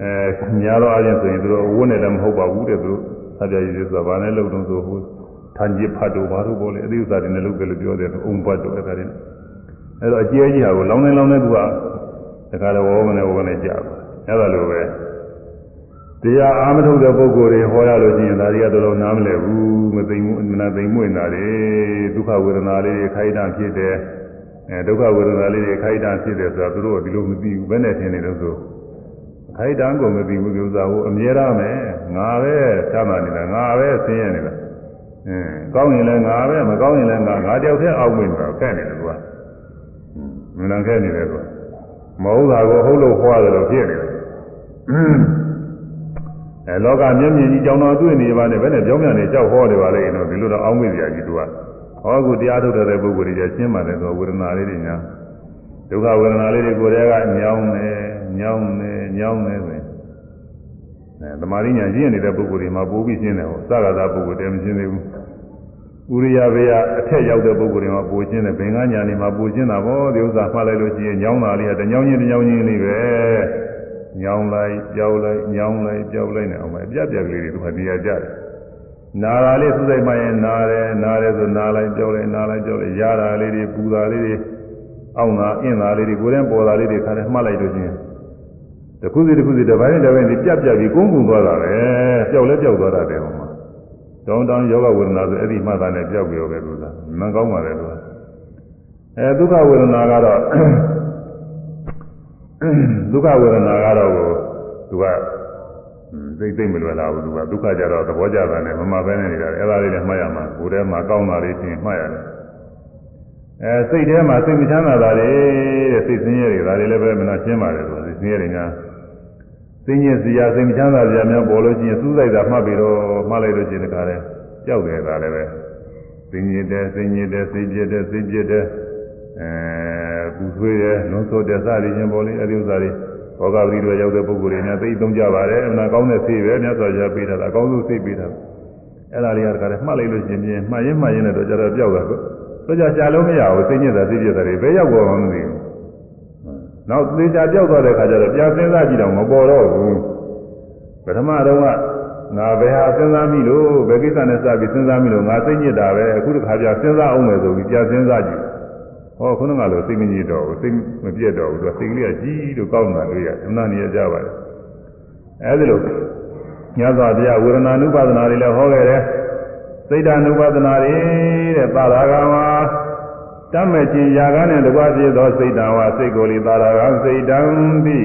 [SPEAKER 1] အဲညာတော့အရင်ဆိုရင်သူတို့ဝန်းနေလည်းမဟုတ်ပါဘူးတဲ့သူ သဗျာရည်သေးဆိုတာဘာနဲ့လုံတုံးဆိုဟိုထန်ကြီးဖတ်တော့ဘာလို့ပေါ့လေအသေးဥစ္စာတွေနဲ့လုပ်ကြလို့ပြောတယ်အုံဘတ်တော့အဲ့ဒါတွေအဲ့တော့အကျဲကြီးဟာကိုလောင်းနေလောင်းနေသူကတခါတော့ဝေါမနဲ့ဝေါနဲ့ကြာတယ်အဲ့ဒါလိုပဲတရားအာမထုတ်တဲ့ပုဂ္ဂိုလ်တွေဟောရလို့ရှိရင်ဒါတွေကတော်တော်နားမလည်ဘူးမသိဘူးမနာသိမွေ့နာတယ်ဒုက္ခဝေဒနာလေးတွေခိုက်တာဖြစ်တယ်အဲဒုက္ခဝေဒနာလေးတွေခိုက်တာဖြစ်တယ်ဆိုတာသူတို့ကဒီလိုမသိဘူးဘယ်နဲ့ထင်နေလို့ဆို ခိုက်တန်းကိုမသိဘူးဒီဥစ္စာကိုအမြဲတမ်းပဲငါပဲချမ်းသာနေတာငါပဲဆင်းရဲနေတာအင်းကောင်းရင်လည်းငါပဲမကောင်းရင်လည်းငါငါတယောက်တည်းအောက်ဝင်နေတာခက်နေတယ်ကွာမနန်ခက်နေတယ်ကွာမဟုတ်တာကိုဟုတ်လို့ဟောရတယ်လို့ဖြစ်နေတယ်အဲလောကမျက်မြင်ကြီးကြောင်းတော်တွေ့နေပါနဲ့ဘယ်နဲ့ကြောင်းမြန်နေလျှောက်ဟောနေပါလေနော်ဒီလိုတော့အောင်းမိစရာကြီးသူကဟောကူတရားထုတ်တဲ့ပုဂ္ဂိုလ်တွေကျရှင်းပါတယ်ဆိုဝေဒနာလေးတွေညာဒုက္ခဝေဒနာလေးတွေကိုယ်တည်းကညောင်းနေ ညောင်းနေညောင်းနေဆိုရင်အဲသမာဓိညာရင့်နေတဲ့ပုဂ္ဂိုလ်တွေမှာပိုးပြီးရှင်းတယ်ဟောစကားသာပုဂ္ဂိုလ်တည်းမရှင်းသေးဘူးဥရိယဘေယအထက်ရောက်တဲ့ပုဂ္ဂိုလ်တွေမှာပိုရှင်းတယ်ဘင်္ဂညာနေမှာပိုရှင်းတာဗောဒီဥစ္စာမှတ်လိုက်လို့ရှိရင်ညောင်းတာလေးကတညောင်းချင်းတညောင်းချင်းလေးပဲညောင်းလိုက်ကြောက်လိုက်ညောင်းလိုက်ကြောက်လိုက်နေအောင်ပဲအပြတ်ပြက်ကလေးတွေသူကနေရာကြတယ်နာတာလေးသူ့စိတ်မှရင်နာတယ်နာတယ်ဆိုနာလိုက်ကြောက်လိုက်နာလိုက်ကြောက်လိုက်ရတာလေးတွေပူတာလေးတွေအောင့်တာအင်းတာလေးတွေကိုယ်တည်းပေါ်တာလေးတွေခါတယ်မှတ်လိုက်လို့ချင်း တစ်ခုစီတစ်ခုစီတစ်ပိုင်းတစ်ပိုင်းဒီပြတ်ပြတ်ပြီးကုန်းကုန်းသွားတာပဲပျောက်လဲပျောက်သွားတာတယ်ဟောမှာတောင်းတောင်းယောဂဝေဒနာဆိုအဲ့ဒီမှတ်တာနဲ့ပျောက်ပြောပဲလို့သာမကောင်းပါလေလို့အဲဒုက္ခဝေဒနာကတော့ဒုက္ခဝေဒနာကတော့ကိုသူကသိသိမလွယ်လာဘူးသူကဒုက္ခကြတော့သဘောကျတာနဲ့မမပဲနေနေတာအဲ့ဒါလေးလည်းမှတ်ရမှာကိုယ်ထဲမှာကောင်းတာလေးချင်းမှတ်ရတယ်အဲစိတ်ထဲမှာစိတ်မချမ်းသာတာတွေတဲ့စိတ်ဆင်းရဲတွေဒါတွေလည်းပဲမနာရှင်းပါတယ်ဆိုစိတ်ဆင်းရဲတွေများ စိတ်ညစ်စရာစိတ်မချမ်းသာစရာများပေါ်လို့ရှိရင်စူးစိုက်တာမှတ်ပြီးတော့မှတ်လိုက်လို့ရှိရင်တခါလဲကြောက်တယ်ဒါလည်းပဲစိတ်ညစ်တယ်စိတ်ညစ်တယ်စိတ်ပြည့်တယ်စိတ်ပြည့်တယ်အဲပူဆွေးတယ်လွန်ဆိုးတယ်စသည်ချင်းပေါ်လေးအဲဒီဥစ္စာတွေဘောဂပတိတွေရောက်တဲ့ပုဂ္ဂိုလ်တွေများသိသုံးကြပါတယ်အမှန်ကောင်းတဲ့စိတ်ပဲမြတ်စွာဘုရားပေးထားတာအကောင်းဆုံးစိတ်ပေးထားအဲ့ဒါတွေကတခါလဲမှတ်လိုက်လို့ရှိရင်မှတ်ရင်မှတ်ရင်လည်းတော့ကြတော့ပြောက်တာကိုဆိုကြရှာလို့မရဘူးစိတ်ညစ်တာစိတ်ပြည့်တာတွေဘယ်ရောက်ပေါ်မှမသိဘူး နောက်သေချာပြောက်သွားတဲ့ခါကျတော့ပြန်စဉ်းစားကြည့်တော့မပေါ်တော့ဘူးပထမတော့ကငါဘယ်ဟာစဉ်းစားမိလို့ဘယ်ကိစ္စနဲ့စပြီးစဉ်းစားမိလို့ငါစိတ်ညစ်တာပဲအခုတစ်ခါပြန်စဉ်းစားအောင်မယ်ဆိုပြီးပြန်စဉ်းစားကြည့်ဟောခုနကလိုစိတ်မညစ်တော့ဘူးစိတ်မပြတ်တော့ဘူးသူကစိတ်ကလေးကကြီးလို့ကောင်းတာတွေ့ရတယ်အမှန်တရားကြပါတယ်အဲဒီလိုညသောတရားဝေဒနာနုပါဒနာတွေလည်းဟောခဲ့တယ်စိတ်ဓာနုပါဒနာတွေတဲ့သာရကမှာ တတ်မဲ့ခြင်းຢာကနဲ့တကွဖြစ်သောစိတ်တံဝစိတ်ကိုယ်လီသာရကစိတ်တံတိ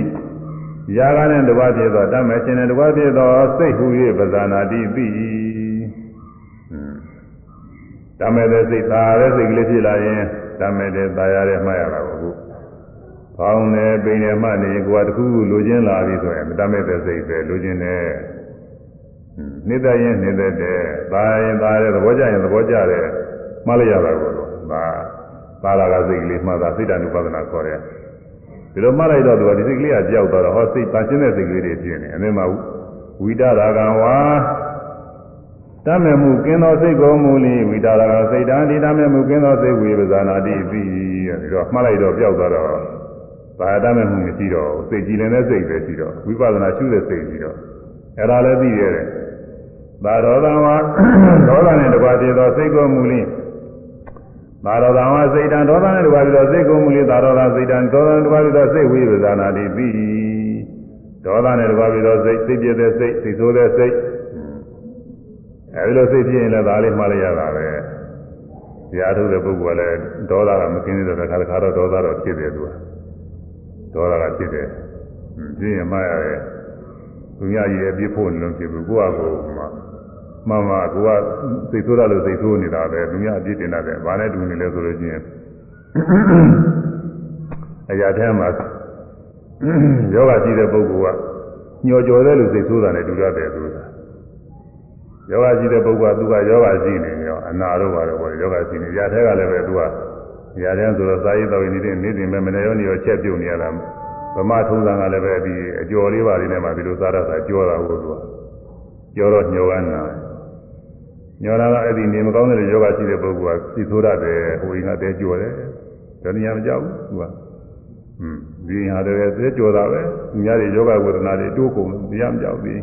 [SPEAKER 1] ຢာကနဲ့တကွဖြစ်သောတတ်မဲ့ခြင်းနဲ့တကွဖြစ်သောစိတ်ဟူ၍ပဇာနာတိတိတတ်မဲ့တဲ့စိတ်သာရတဲ့စိတ်ကလေးဖြစ်လာရင်တတ်မဲ့တဲ့သာရတဲ့မှတ်ရတာကိုခုပေါင်းတယ်ပိန်တယ်မှနေကိုယ်ကတခုခုလိုချင်လာပြီဆိုရင်တတ်မဲ့တဲ့စိတ်ပဲလိုချင်တယ်နေတဲ့ရင်နေတဲ့တဲ့သာရင်သာတဲ့သဘောကျရင်သဘောကျတယ်မှတ်လိုက်ရတာကိုဒါ သာရကစိတ်ကလေးမှတ်တာစိတ်တ ानु ပါဒနာခေါ်တယ်ဒီလိုမှတ်လိုက်တော့သူကဒီစိတ်ကလေးကကြောက်သွားတော့ဟောစိတ်တန်ရှင်းတဲ့စိတ်ကလေးတွေဖြစ်နေအမေမှာဝိတရာကံဝါတမေမှုကင်းသောစိတ်ကိုမူလီဝိတရာကစိတ်တန်ဒီတမေမှုကင်းသောစိတ်ဝေပဇာနာတိပြီးဒီတော့မှတ်လိုက်တော့ကြောက်သွားတော့ဘာတမေမှုမရှိတော့စိတ်ကြည်လင်တဲ့စိတ်ပဲရှိတော့ဝိပဿနာရှုတဲ့စိတ်ရှိတော့အဲ့ဒါလည်းသိရတယ်သာရောသံဝါဒေါသနဲ့တကွာဖြစ်သောစိတ်ကိုမူလီ သာရောသံဝါစိတ်တံဒေါသနဲ့တကွာဖြစ်သောစိတ်ကိုမူလီသာရောသစိတ်တံဒေါသနဲ့တကွာဖြစ်သောစိတ်ဝိပဇာနာတိပြီးဒေါသနဲ့တကွာဖြစ်သောစိတ်စိတ်ပြည့်တဲ့စိတ်စိတ်ဆိုးတဲ့စိတ်အဲဒီလိုစိတ်ဖြစ်ရင်လည်းဒါလေးမှားလိုက်ရတာပဲတရားထုတ်တဲ့ပုဂ္ဂိုလ်ကလည်းဒေါသကမကင်းသေးတဲ့ခါတစ်ခါတော့ဒေါသတော့ဖြစ်တယ်သူကဒေါသကဖြစ်တယ်ဖြစ်ရင်မှားရတယ်သူများကြီးအပြစ်ဖို့နေလို့ဖြစ်ဘူးကိုယ့်အကိုမှ မှန်ပါကိုကစိတ်ဆိုးရလို့စိတ်ဆိုးနေတာပဲသူများအပြစ်တင်တယ်ဘာနဲ့တူနေလဲဆိုလို့ချင်းအရာထဲမှာယောဂရှိတဲ့ပုဂ္ဂိုလ်ကညှော်ကြော်တဲ့လူစိတ်ဆိုးတာနဲ့တူရတယ်ဆိုတာယောဂရှိတဲ့ပုဂ္ဂိုလ်ကသူကယောဂရှိနေရောအနာတော့ပါတယ်ဘောယောဂရှိနေရာထဲကလည်းပဲသူကရာထဲဆိုတော့စာရေးတော်နေတဲ့နေ့စဉ်ပဲမနေရောနေရောချက်ပြုတ်နေရတာဗမာထုံးစံကလည်းပဲဒီအကျော်လေးပါလေးနဲ့မှဒီလိုစားရတာကြောတာကိုသူကကြောတော့ညှောကနာ ညှောတာကအဲ့ဒီနေမကောင်းတဲ့ယောဂရှိတဲ့ပုဂ္ဂိုလ်ကစီဆိုးရတယ်ဟိုရင်ကတဲကြောတယ်ဒါနေရာမကြောက်ဘူးသူကอืมဒီဟာတည်းတဲကြောတာပဲသူများတွေယောဂဝေဒနာတွေတိုးကုန်နေရာမကြောက်ဘူး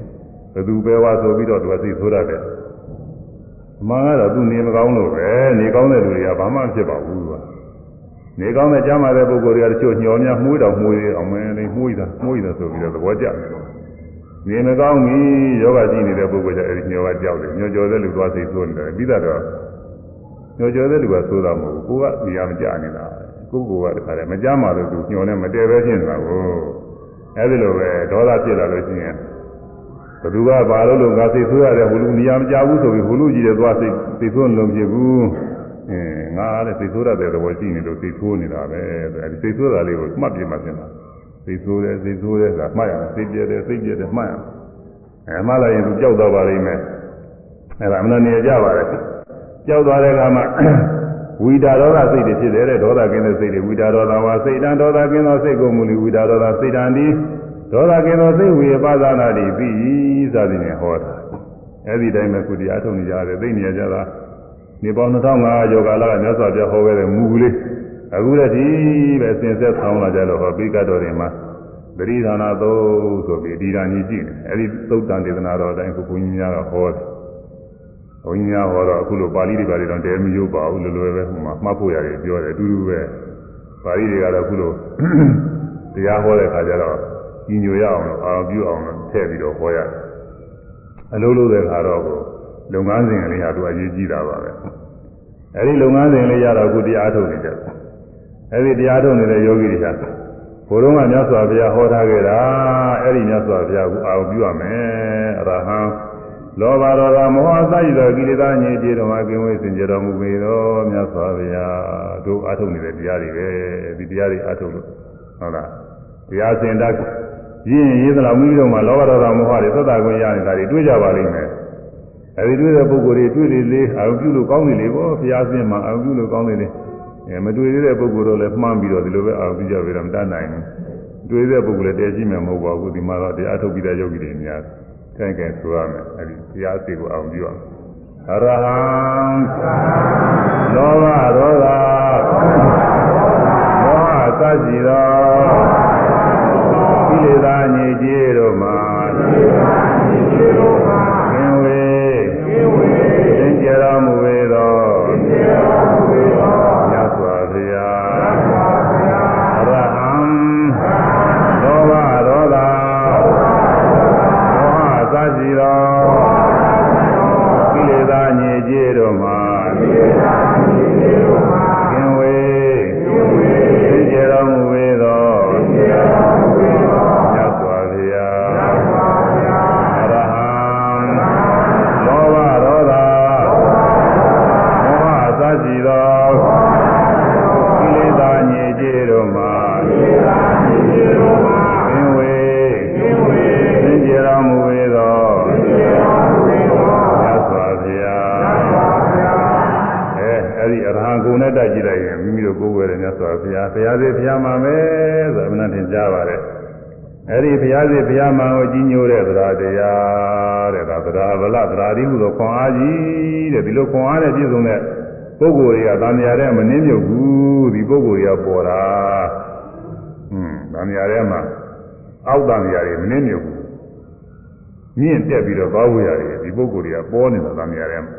[SPEAKER 1] ဘသူပဲဝါဆိုပြီးတော့သူကစိတ်ဆိုးရတယ်အမှန်ကတော့သူနေမကောင်းလို့ပဲနေကောင်းတဲ့လူတွေကဘာမှဖြစ်ပါဘူးကနေကောင်းတဲ့ကြားမှာတဲ့ပုဂ္ဂိုလ်တွေကတချို့ညှော်များမှုတော်မှုရအောင်မင်းလေးမှုရတာမှုရတာဆိုပြီးတော့သဘောကျတယ်လို့ နေမကောင်းဘူးယောဂရှိနေတဲ့ပုဂ္ဂိုလ်ကျအဲဒီညောကကြောက်တယ်ညောကျော်တဲ့လူသွားစိတ်ဆိုးနေတယ်ပြီးတော့ညောကျော်တဲ့လူကဆိုးတာမဟုတ်ဘူးကိုကနေရာမကြနေတာကိုကိုကတခါတည်းမကြမှာလို့သူညောနဲ့မတည့်ပဲဖြစ်နေတာကိုအဲဒီလိုပဲဒေါသဖြစ်လာလို့ရှိရင်ဘသူကဘာလို့လို့ငါစိတ်ဆိုးရတယ်ဟိုလူနေရာမကြဘူးဆိုပြီးဟိုလူကြီးတဲ့သွားစိတ်စိတ်ဆိုးလုံးဖြစ်ဘူးအဲငါလည်းစိတ်ဆိုးရတဲ့သဘောရှိနေလို့စိတ်ဆိုးနေတာပဲအဲဒီစိတ်ဆိုးတာလေးကိုမှတ်ပြမှပြင်တာ စိတ်ဆိုးတယ်စိတ်ဆိုးတယ်ဆိုတာမှတ်ရမယ်စိတ်ပြည့်တယ်စိတ်ပြည့်တယ်မှတ်ရမယ်အဲမှတ်လိုက်ရင်သူကြောက်တော့ပါလိမ့်မယ်အဲဒါအမှန်တရားကြပါတယ်ကြောက်သွားတဲ့အခါမှာဝိတာဒေါသစိတ်တွေဖြစ်တယ်တဲ့ဒေါသကင်းတဲ့စိတ်တွေဝိတာဒေါသဝါစိတ်တံဒေါသကင်းသောစိတ်ကိုမူလီဝိတာဒေါသစိတ်တံဒီဒေါသကင်းသောစိတ်ဝေပါဒနာတိပြီးစသည်နဲ့ဟောတာအဲ့ဒီတိုင်းပဲကုတရားထုတ်နေကြတယ်သိနေကြတာနေပေါင်း2500ကျော်ကာလကမြတ်စွာဘုရားဟောခဲ့တဲ့မူကလေး အခုလည်းဒီပဲစင်ဆက်ဆောင်လာကြလို့ဟောပိကတော်တွေမှာသတိဌာနသုတ်ဆိုပြီးဒီဓာန်ကြီးကြည့်နေအဲ့ဒီသုတ်တန်ဒေသနာတော်အတိုင်းခုဘုန်းကြီးများကဟောတယ်ဘုန်းကြီးများဟောတော့အခုလိုပါဠိတွေပါတွေတော့တဲမရိုးပါဘူးလွယ်လွယ်ပဲဟိုမှာမှတ်ဖို့ရတယ်ပြောတယ်အတူတူပဲပါဠိတွေကတော့အခုလိုတရားဟောတဲ့ခါကျတော့ကြီးညိုရအောင်လို့အာရုံပြုအောင်လို့ထည့်ပြီးတော့ဟောရတယ်အလိုလိုတဲ့ခါတော့ကိုလုပ်ငန်းစဉ်ကလေးဟာသူအရေးကြီးတာပါပဲအဲဒီလုပ်ငန်းစဉ်လေးရတော့အခုတရားထုတ်နေတယ် အဲဒီတရားထုတ်နေတဲ့ယောဂီတွေကဘုရုံးကမြတ်စွာဘုရားဟောထားခဲ့တာအဲဒီမြတ်စွာဘုရားကိုအာရုံပြုရမယ်အရဟံလောဘဒေါသမောဟအစရှိသောကိလေသာညစ်ကြေးတော်မှာကင်းဝေးစင်ကြတော်မူပေသောမြတ်စွာဘုရားတို့အားထုတ်နေတဲ့တရားတွေပဲဒီတရားတွေအားထုတ်လို့ဟုတ်လားတရားစင်တတ်ရင်းရေးသလားမိမိတို့မှာလောဘဒေါသမောဟတွေသက်သာခွင့်ရနေတာတွေတွေ့ကြပါလိမ့်မယ်အဲဒီတွေ့တဲ့ပုဂ္ဂိုလ်တွေတွေ့လေလေအာရုံပြုလို့ကောင်းနေလေပေါ့ဘုရားစင်မှာအာရုံပြုလို့ကောင်းနေလေ အဲမတွေ့သေးတဲ့ပုဂ္ဂိုလ်တော့လည်းမှန်းပြီးတော့ဒီလိုပဲအာရုံပြုကြပြီတော့မတတ်နိုင်ဘူးတွေ့တဲ့ပုဂ္ဂိုလ်လည်းတည်ရှိမှာမဟုတ်ပါဘူးဒီမှာတော့တရားထုတ်ပြီးတဲ့ယောဂီတွေများတယ်ကဲကဲဆိုရမယ်အဲဒီတရားစီကိုအောင်ပြုရမယ်အရဟံလောဘဒေါသမောဟသတိသောကိလေသာညစ်ကြေးတို့မှာကင်းဝေးသင်ကြတော်မူပေ က်ရင်မိမိတို့ကိုယ်ဝယ်တဲ့မြတ်စွာဘုရားဘုရားစေဘုရားမှာပဲဆိုအမှန်တင်ကြပါတယ်အဲ့ဒီဘုရားစေဘုရားမှာကိုကြီးညိုတဲ့သရတရားတဲ့ဒါသရဗလသရာတိဟုသောခွန်အားကြီးတဲ့ဒီလိုခွန်အားနဲ့ပြည့်စုံတဲ့ပုဂ္ဂိုလ်တွေကတန်မြာတဲ့မနှင်းမြုပ်ဘူးဒီပုဂ္ဂိုလ်တွေကပေါ်တာဟွန်းတန်မြာတဲ့မှာအောက်တန်မြာတွေမနှင်းမြုပ်ဘူးမြင့်တက်ပြီးတော့ဘာဝရတွေဒီပုဂ္ဂိုလ်တွေကပေါ်နေတာတန်မြာတဲ့မှာ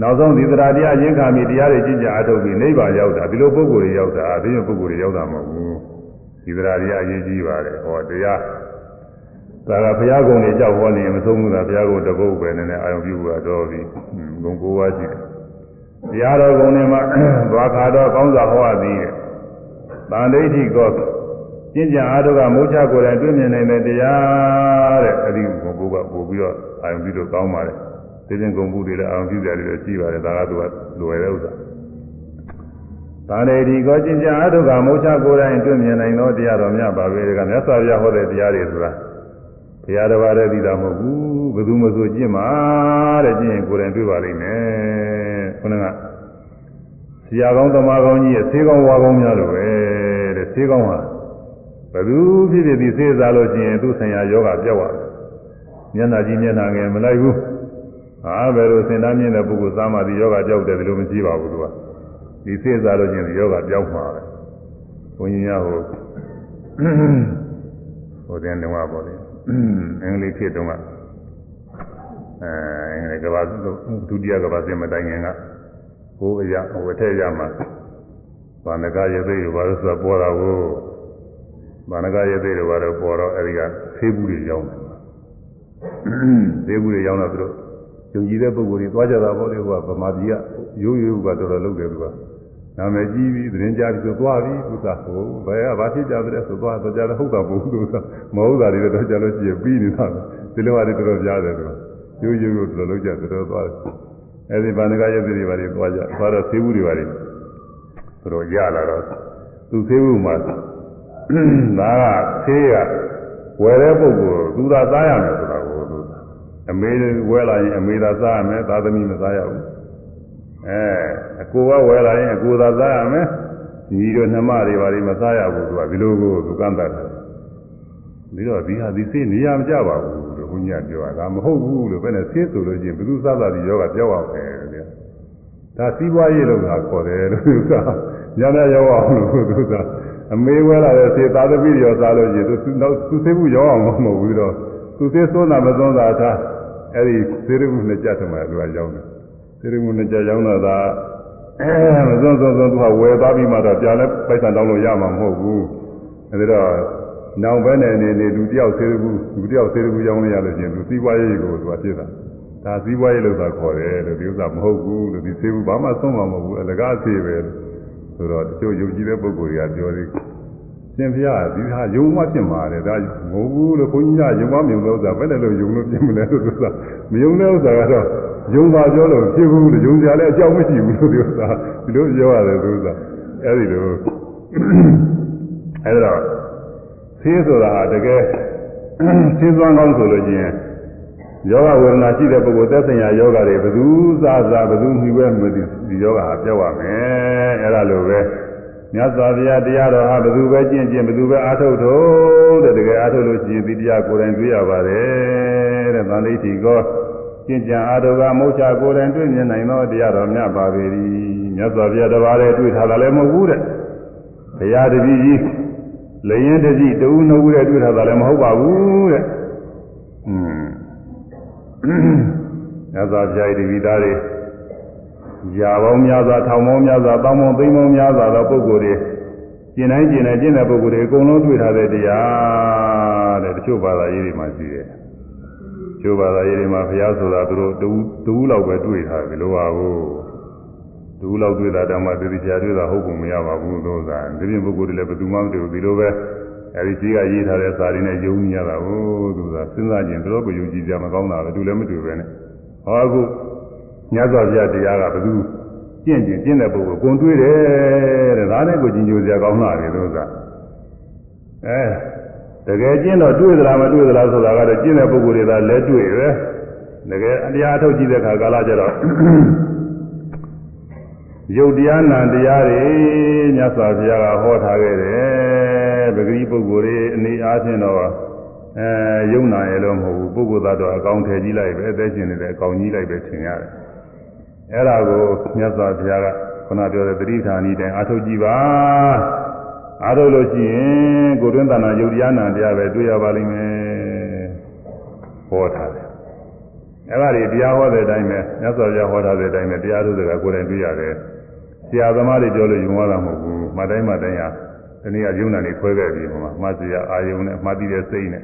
[SPEAKER 1] နောက်ဆုံးဒီသရတရားရင်းခါမိတရားတွေကြည်ကြအထုတ်ပြီးနိဗ္ဗာန်ရောက်တာဒီလိုပုဂ္ဂိုလ်တွေရောက်တာအသိဉာဏ်ပုဂ္ဂိုလ်တွေရောက်တာမဟုတ်ဘူးဒီသရတရားအရေးကြီးပါတယ်ဟောတရားဒါကဘုရားကုံတွေလျှောက်ဟောနေရင်မဆုံးဘူးလားဘုရားကုံတပုတ်ပဲနည်းနည်းအာရုံပြုတာတော့ပြီးဂုံကိုးပါးရှိတယ်တရားတော်ကုံတွေမှာသွားခါတော့ကောင်းစွာဟောရသည်တဲ့တန်ဒိဋ္ဌိကောကျင့်ကြံအားထုတ်ကမိုးချကိုယ်တိုင်တွေ့မြင်နိုင်တဲ့တရားတဲ့အဲဒီဂုံကိုးပါပို့ပြီးတော့အာရုံပြုတော့ကောင်းပါတယ် သိတဲ့ဂုံဘူးတွေလည်းအာရုံပြုကြတယ်လည်းရှိပါတယ်ဒါကသူကလွယ်တဲ့ဥစ္စာတန်ဒိဋ္ဌိကောကျင့်ကြံအားထုတ်ကမိုးချကိုယ်တိုင်တွေ့မြင်နိုင်သောတရားတော်များပါပဲကမြတ်စွာဘုရားဟောတဲ့တရားတွေဆိုတာဘုရားတော်ဘာတဲ့သိတာမဟုတ်ဘူးဘယ်သူမှဆိုကျင့်မှာတဲ့ကျင့်ရင်ကိုယ်တိုင်တွေ့ပါလိမ့်မယ်ခုနကဆရာကောင်းသမားကောင်းကြီးရဲ့ဆေးကောင်းဝါကောင်းများလို့ပဲတဲ့ဆေးကောင်းဟာဘယ်သူဖြစ်ဖြစ်ဒီဆေးစားလို့ရှိရင်သူ့ဆိုင်ရာယောဂပြောက်သွားတယ်မျက်နှာကြီးမျက်နှာငယ်မလိုက်ဘူး ဟာဘယ်လိုစင်သားမြင့်တဲ့ပုဂ္ဂိုလ်သားမှဒီယောဂပြောက်တယ်ဒီလိုမရှိပါဘူးသူကဒီဆေးစားလို့ရှိရင်ဒီယောဂပြောက်မှာပဲဘုန်းကြီးများဟိုဟိုတဲ့လုံးဝပေါ့လေအင်္ဂလိပ်ဖြစ်တုန်းကအဲအင်္ဂလိပ်ကဘာဒုတိယကဘာစင်မတိုင်ခင်ကဟိုအရာဟိုအထက်ရမှာဘာနကရသေးရောဘာလို့ဆိုတာပေါ်တာကိုဘာနကရသေးရောဘာလို့ပေါ်တော့အဲဒီကဆဆေးဘူးတွေရောက်တယ်ဆေးဘူးတွေရောက်တော့သူတို့ ယုံကြည်တဲ့ပုဂ္ဂိုလ်တွေသွားကြတာပေါ့လေဟိုကဗမာပြည်ကရိုးရိုးကတော်တော်လုပ်တယ်သူကနာမည်ကြီးပြီးသတင်းကြားပြီးဆိုသွားပြီသူကဟိုဘယ်ကဘာဖြစ်ကြတဲ့ဆိုသွားတော့ကြတယ်ဟုတ်တာမဟုတ်ဘူးသူကမဟုတ်တာတွေတော့ကြလို့ရှိရင်ပြီးနေတာပဲဒီလိုဟာတွေတော်တော်ကြားတယ်သူကရိုးရိုးကိုတော်တော်လုပ်ကြတယ်တော်တော်သွားတယ်အဲဒီဗန္ဒကရုပ်တွေပါတွေသွားကြသွားတော့ဆေးဘူးတွေပါတွေသူတို့ရလာတော့သူဆေးဘူးမှာဒါကဆေးရဝယ်တဲ့ပုဂ္ဂိုလ်သူသာသားရမယ်ဆိုတာကိုသူ အမေဝယ်လာရင်အမေသာစားရမယ်သာသမီမစားရဘူးအဲအကိုကဝယ်လာရင်အကိုသာစားရမယ်ညီတို့နှမတွေဘာတွေမစားရဘူးသူကဒီလိုကိုသူကန့်တတ်တယ်ပြီးတော့ဒီဟာဒီဆေးနေရာမကြပါဘူးလို့ဘုန်းကြီးကပြောတာမဟုတ်ဘူးလို့ဘယ်နဲ့ဆေးဆိုလို့ချင်းဘယ်သူစားတာဒီယောဂပြောက်အောင်ပဲလေဒါစီးပွားရေးလို့သာခေါ်တယ်လို့သူကညနေရောက်အောင်လို့သူကအမေဝဲလာတဲ့ဆေးသာသမီတွေရောစားလို့ချင်းသူနောက်သူဆေးဘူးရောက်အောင်မဟုတ်ဘူးတော့သူဆေးသွန်းတာမသွန်းတာထား အဲ့ဒီဆေးရုံနဲ့ကြက်တယ်မှာသူကရောက်တယ်ဆေးရုံနဲ့ကြက်ရောက်တော့ဒါအဲမသွန်းသွန်းသွန်းသူကဝယ်သွားပြီးမှတော့ပြန်လဲပိုက်ဆံတောင်းလို့ရမှာမဟုတ်ဘူးအဲ့ဒါတော့နောင်ဘဲနဲ့နေနေလူတယောက်ဆေးဘူးလူတယောက်ဆေးဘူးရောင်းလို့ရလို့ချင်းသူစီးပွားရေးကိုသူကဖြစ်တာဒါစီးပွားရေးလို့သာခေါ်တယ်လို့ဒီဥစ္စာမဟုတ်ဘူးလို့ဒီဆေးဘူးဘာမှသုံးမှာမဟုတ်ဘူးအလကားဆေးပဲလို့ဆိုတော့တချို့ယုံကြည်တဲ့ပုဂ္ဂိုလ်တွေကပြောသေး ရှင်ဖျားဒီဟာယုံမှဖြစ်မှာတယ်ဒါငိုဘူးလို့ဘုန်းကြီးကယုံမှမယုံတဲ့ဥစ္စာဘယ်နဲ့လို့ယုံလို့ပြင်မလဲလို့ဥစ္စာမယုံတဲ့ဥစ္စာကတော့ယုံပါပြောလို့ဖြစ်ဘူးလို့ယုံကြလည်းအကြောင်းမရှိဘူးလို့ဒီဥစ္စာဒီလိုပြောရတယ်သူဥစ္စာအဲဒီလိုအဲဒါဆေးဆိုတာတကယ်ဆေးသွမ်းကောင်းဆိုလို့ချင်းယောဂဝေဒနာရှိတဲ့ပုဂ္ဂိုလ်သက်ဆိုင်ရာယောဂတွေဘယ်သူစားစားဘယ်သူမှီပဲမသိဒီယောဂဟာပြောက်ရမယ်အဲဒါလိုပဲ မြတ်စွာဘုရားတရားတော်ဟာဘယ်သူပဲကျင့်ကျင့်ဘယ်သူပဲအားထုတ်ထုတ်တဲ့တကယ်အားထုတ်လို့ရှိရင်ဒီတရားကိုယ်တိုင်တွေ့ရပါတယ်တဲ့ဗန္ဓိတိကောကျင့်ကြံအားထုတ်ကမုတ်ချကိုယ်တိုင်တွေ့မြင်နိုင်သောတရားတော်မြတ်ပါပေ၏မြတ်စွာဘုရားတပါးလည်းတွေ့ထားတာလည်းမဟုတ်ဘူးတဲ့ဘုရားတပည့်ကြီးလျင်တကြီးတူနှုတ်ရဲ့တွေ့ထားတာလည်းမဟုတ်ပါဘူးတဲ့อืมညသာပြိုင်တပည့်သားတွေ ရာပေါင်းများစွာထောင်ပေါင်းများစွာတောင်းပေါင်းသိန်းပေါင်းများစွာသောပုဂ္ဂိုလ်တွေကျင်တိုင်းကျင်တိုင်းကျင့်တဲ့ပုဂ္ဂိုလ်တွေအကုန်လုံးတွေ့ထားတဲ့တရားတဲ့တချို့ဘာသာရေးတွေမှာရှိတယ်။ချို့ဘာသာရေးတွေမှာဘုရားဆိုတာသူတို့တူတူလောက်ပဲတွေ့ထားတယ်လို့ပါဘူး။တူလောက်တွေ့တာတောင်မှသေချာတွေ့တာဟုတ်ပုံမရပါဘူးလို့သာဒီပြင်ပုဂ္ဂိုလ်တွေလည်းဘယ်သူမှမတွေ့ဘူးဒီလိုပဲအဲဒီကြီးကရေးထားတဲ့စာတွေနဲ့ယုံနေရတာဟုတ်သူကစဉ်းစားကြည့်တော့ကိုယုံကြည်ကြမကောင်းတာပဲသူလည်းမတွေ့ပဲနဲ့ဟောအခု မြတ်စွာဘုရားတရားကဘယ်သူကျင့်ကျင်ကျင့်တဲ့ပုဂ္ဂိုလ်ကိုတွေးတယ်တဲ့ဒါနဲ့ကိုကျင်ကြိုစရာကောင်းတာလေလို့သာအဲတကယ်ကျင့်တော့တွေးသလားမတွေးသလားဆိုတာကတော့ကျင့်တဲ့ပုဂ္ဂိုလ်တွေသာလက်တွေ့ပဲတကယ်တရားထုတ်ကြည့်တဲ့အခါကာလကျတော့ယုတ်တရားနာတရားတွေမြတ်စွာဘုရားကဟောထားခဲ့တယ်ပဂရိပုဂ္ဂိုလ်တွေအနေအားဖြင့်တော့အဲယုံနာရလို့မဟုတ်ဘူးပုဂ္ဂိုလ်သားတော့အကောင်ထည်ကြီးလိုက်ပဲအသက်ရှင်နေတဲ့အကောင်ကြီးလိုက်ပဲထင်ရတယ် အဲ့ဒါကိုမြတ်စွာဘုရားကခုနပြောတဲ့တတိဌာနီတိုင်အာထုတ်ကြည့်ပါအာထုတ်လို့ရှိရင်ကိုတွင်းတဏ္ဍာယုတ်တရားနာတရားပဲတွေ့ရပါလိမ့်မယ်ဟောထားတယ်အဲ့ဒါတွေတရားဟောတဲ့အတိုင်းပဲမြတ်စွာဘုရားဟောထားတဲ့အတိုင်းပဲတရားထုတ်တဲ့ကကိုယ်တိုင်တွေ့ရတယ်ဆရာသမားတွေပြောလို့ယုံရတာမဟုတ်ဘူးမှတ်တိုင်းမှတ်တိုင်းဟာဒီနေ့ကယုံနာနေခွဲခဲ့ပြီဟိုမှာမှတ်စရာအာယုံနဲ့မှတ်တည်တဲ့စိတ်နဲ့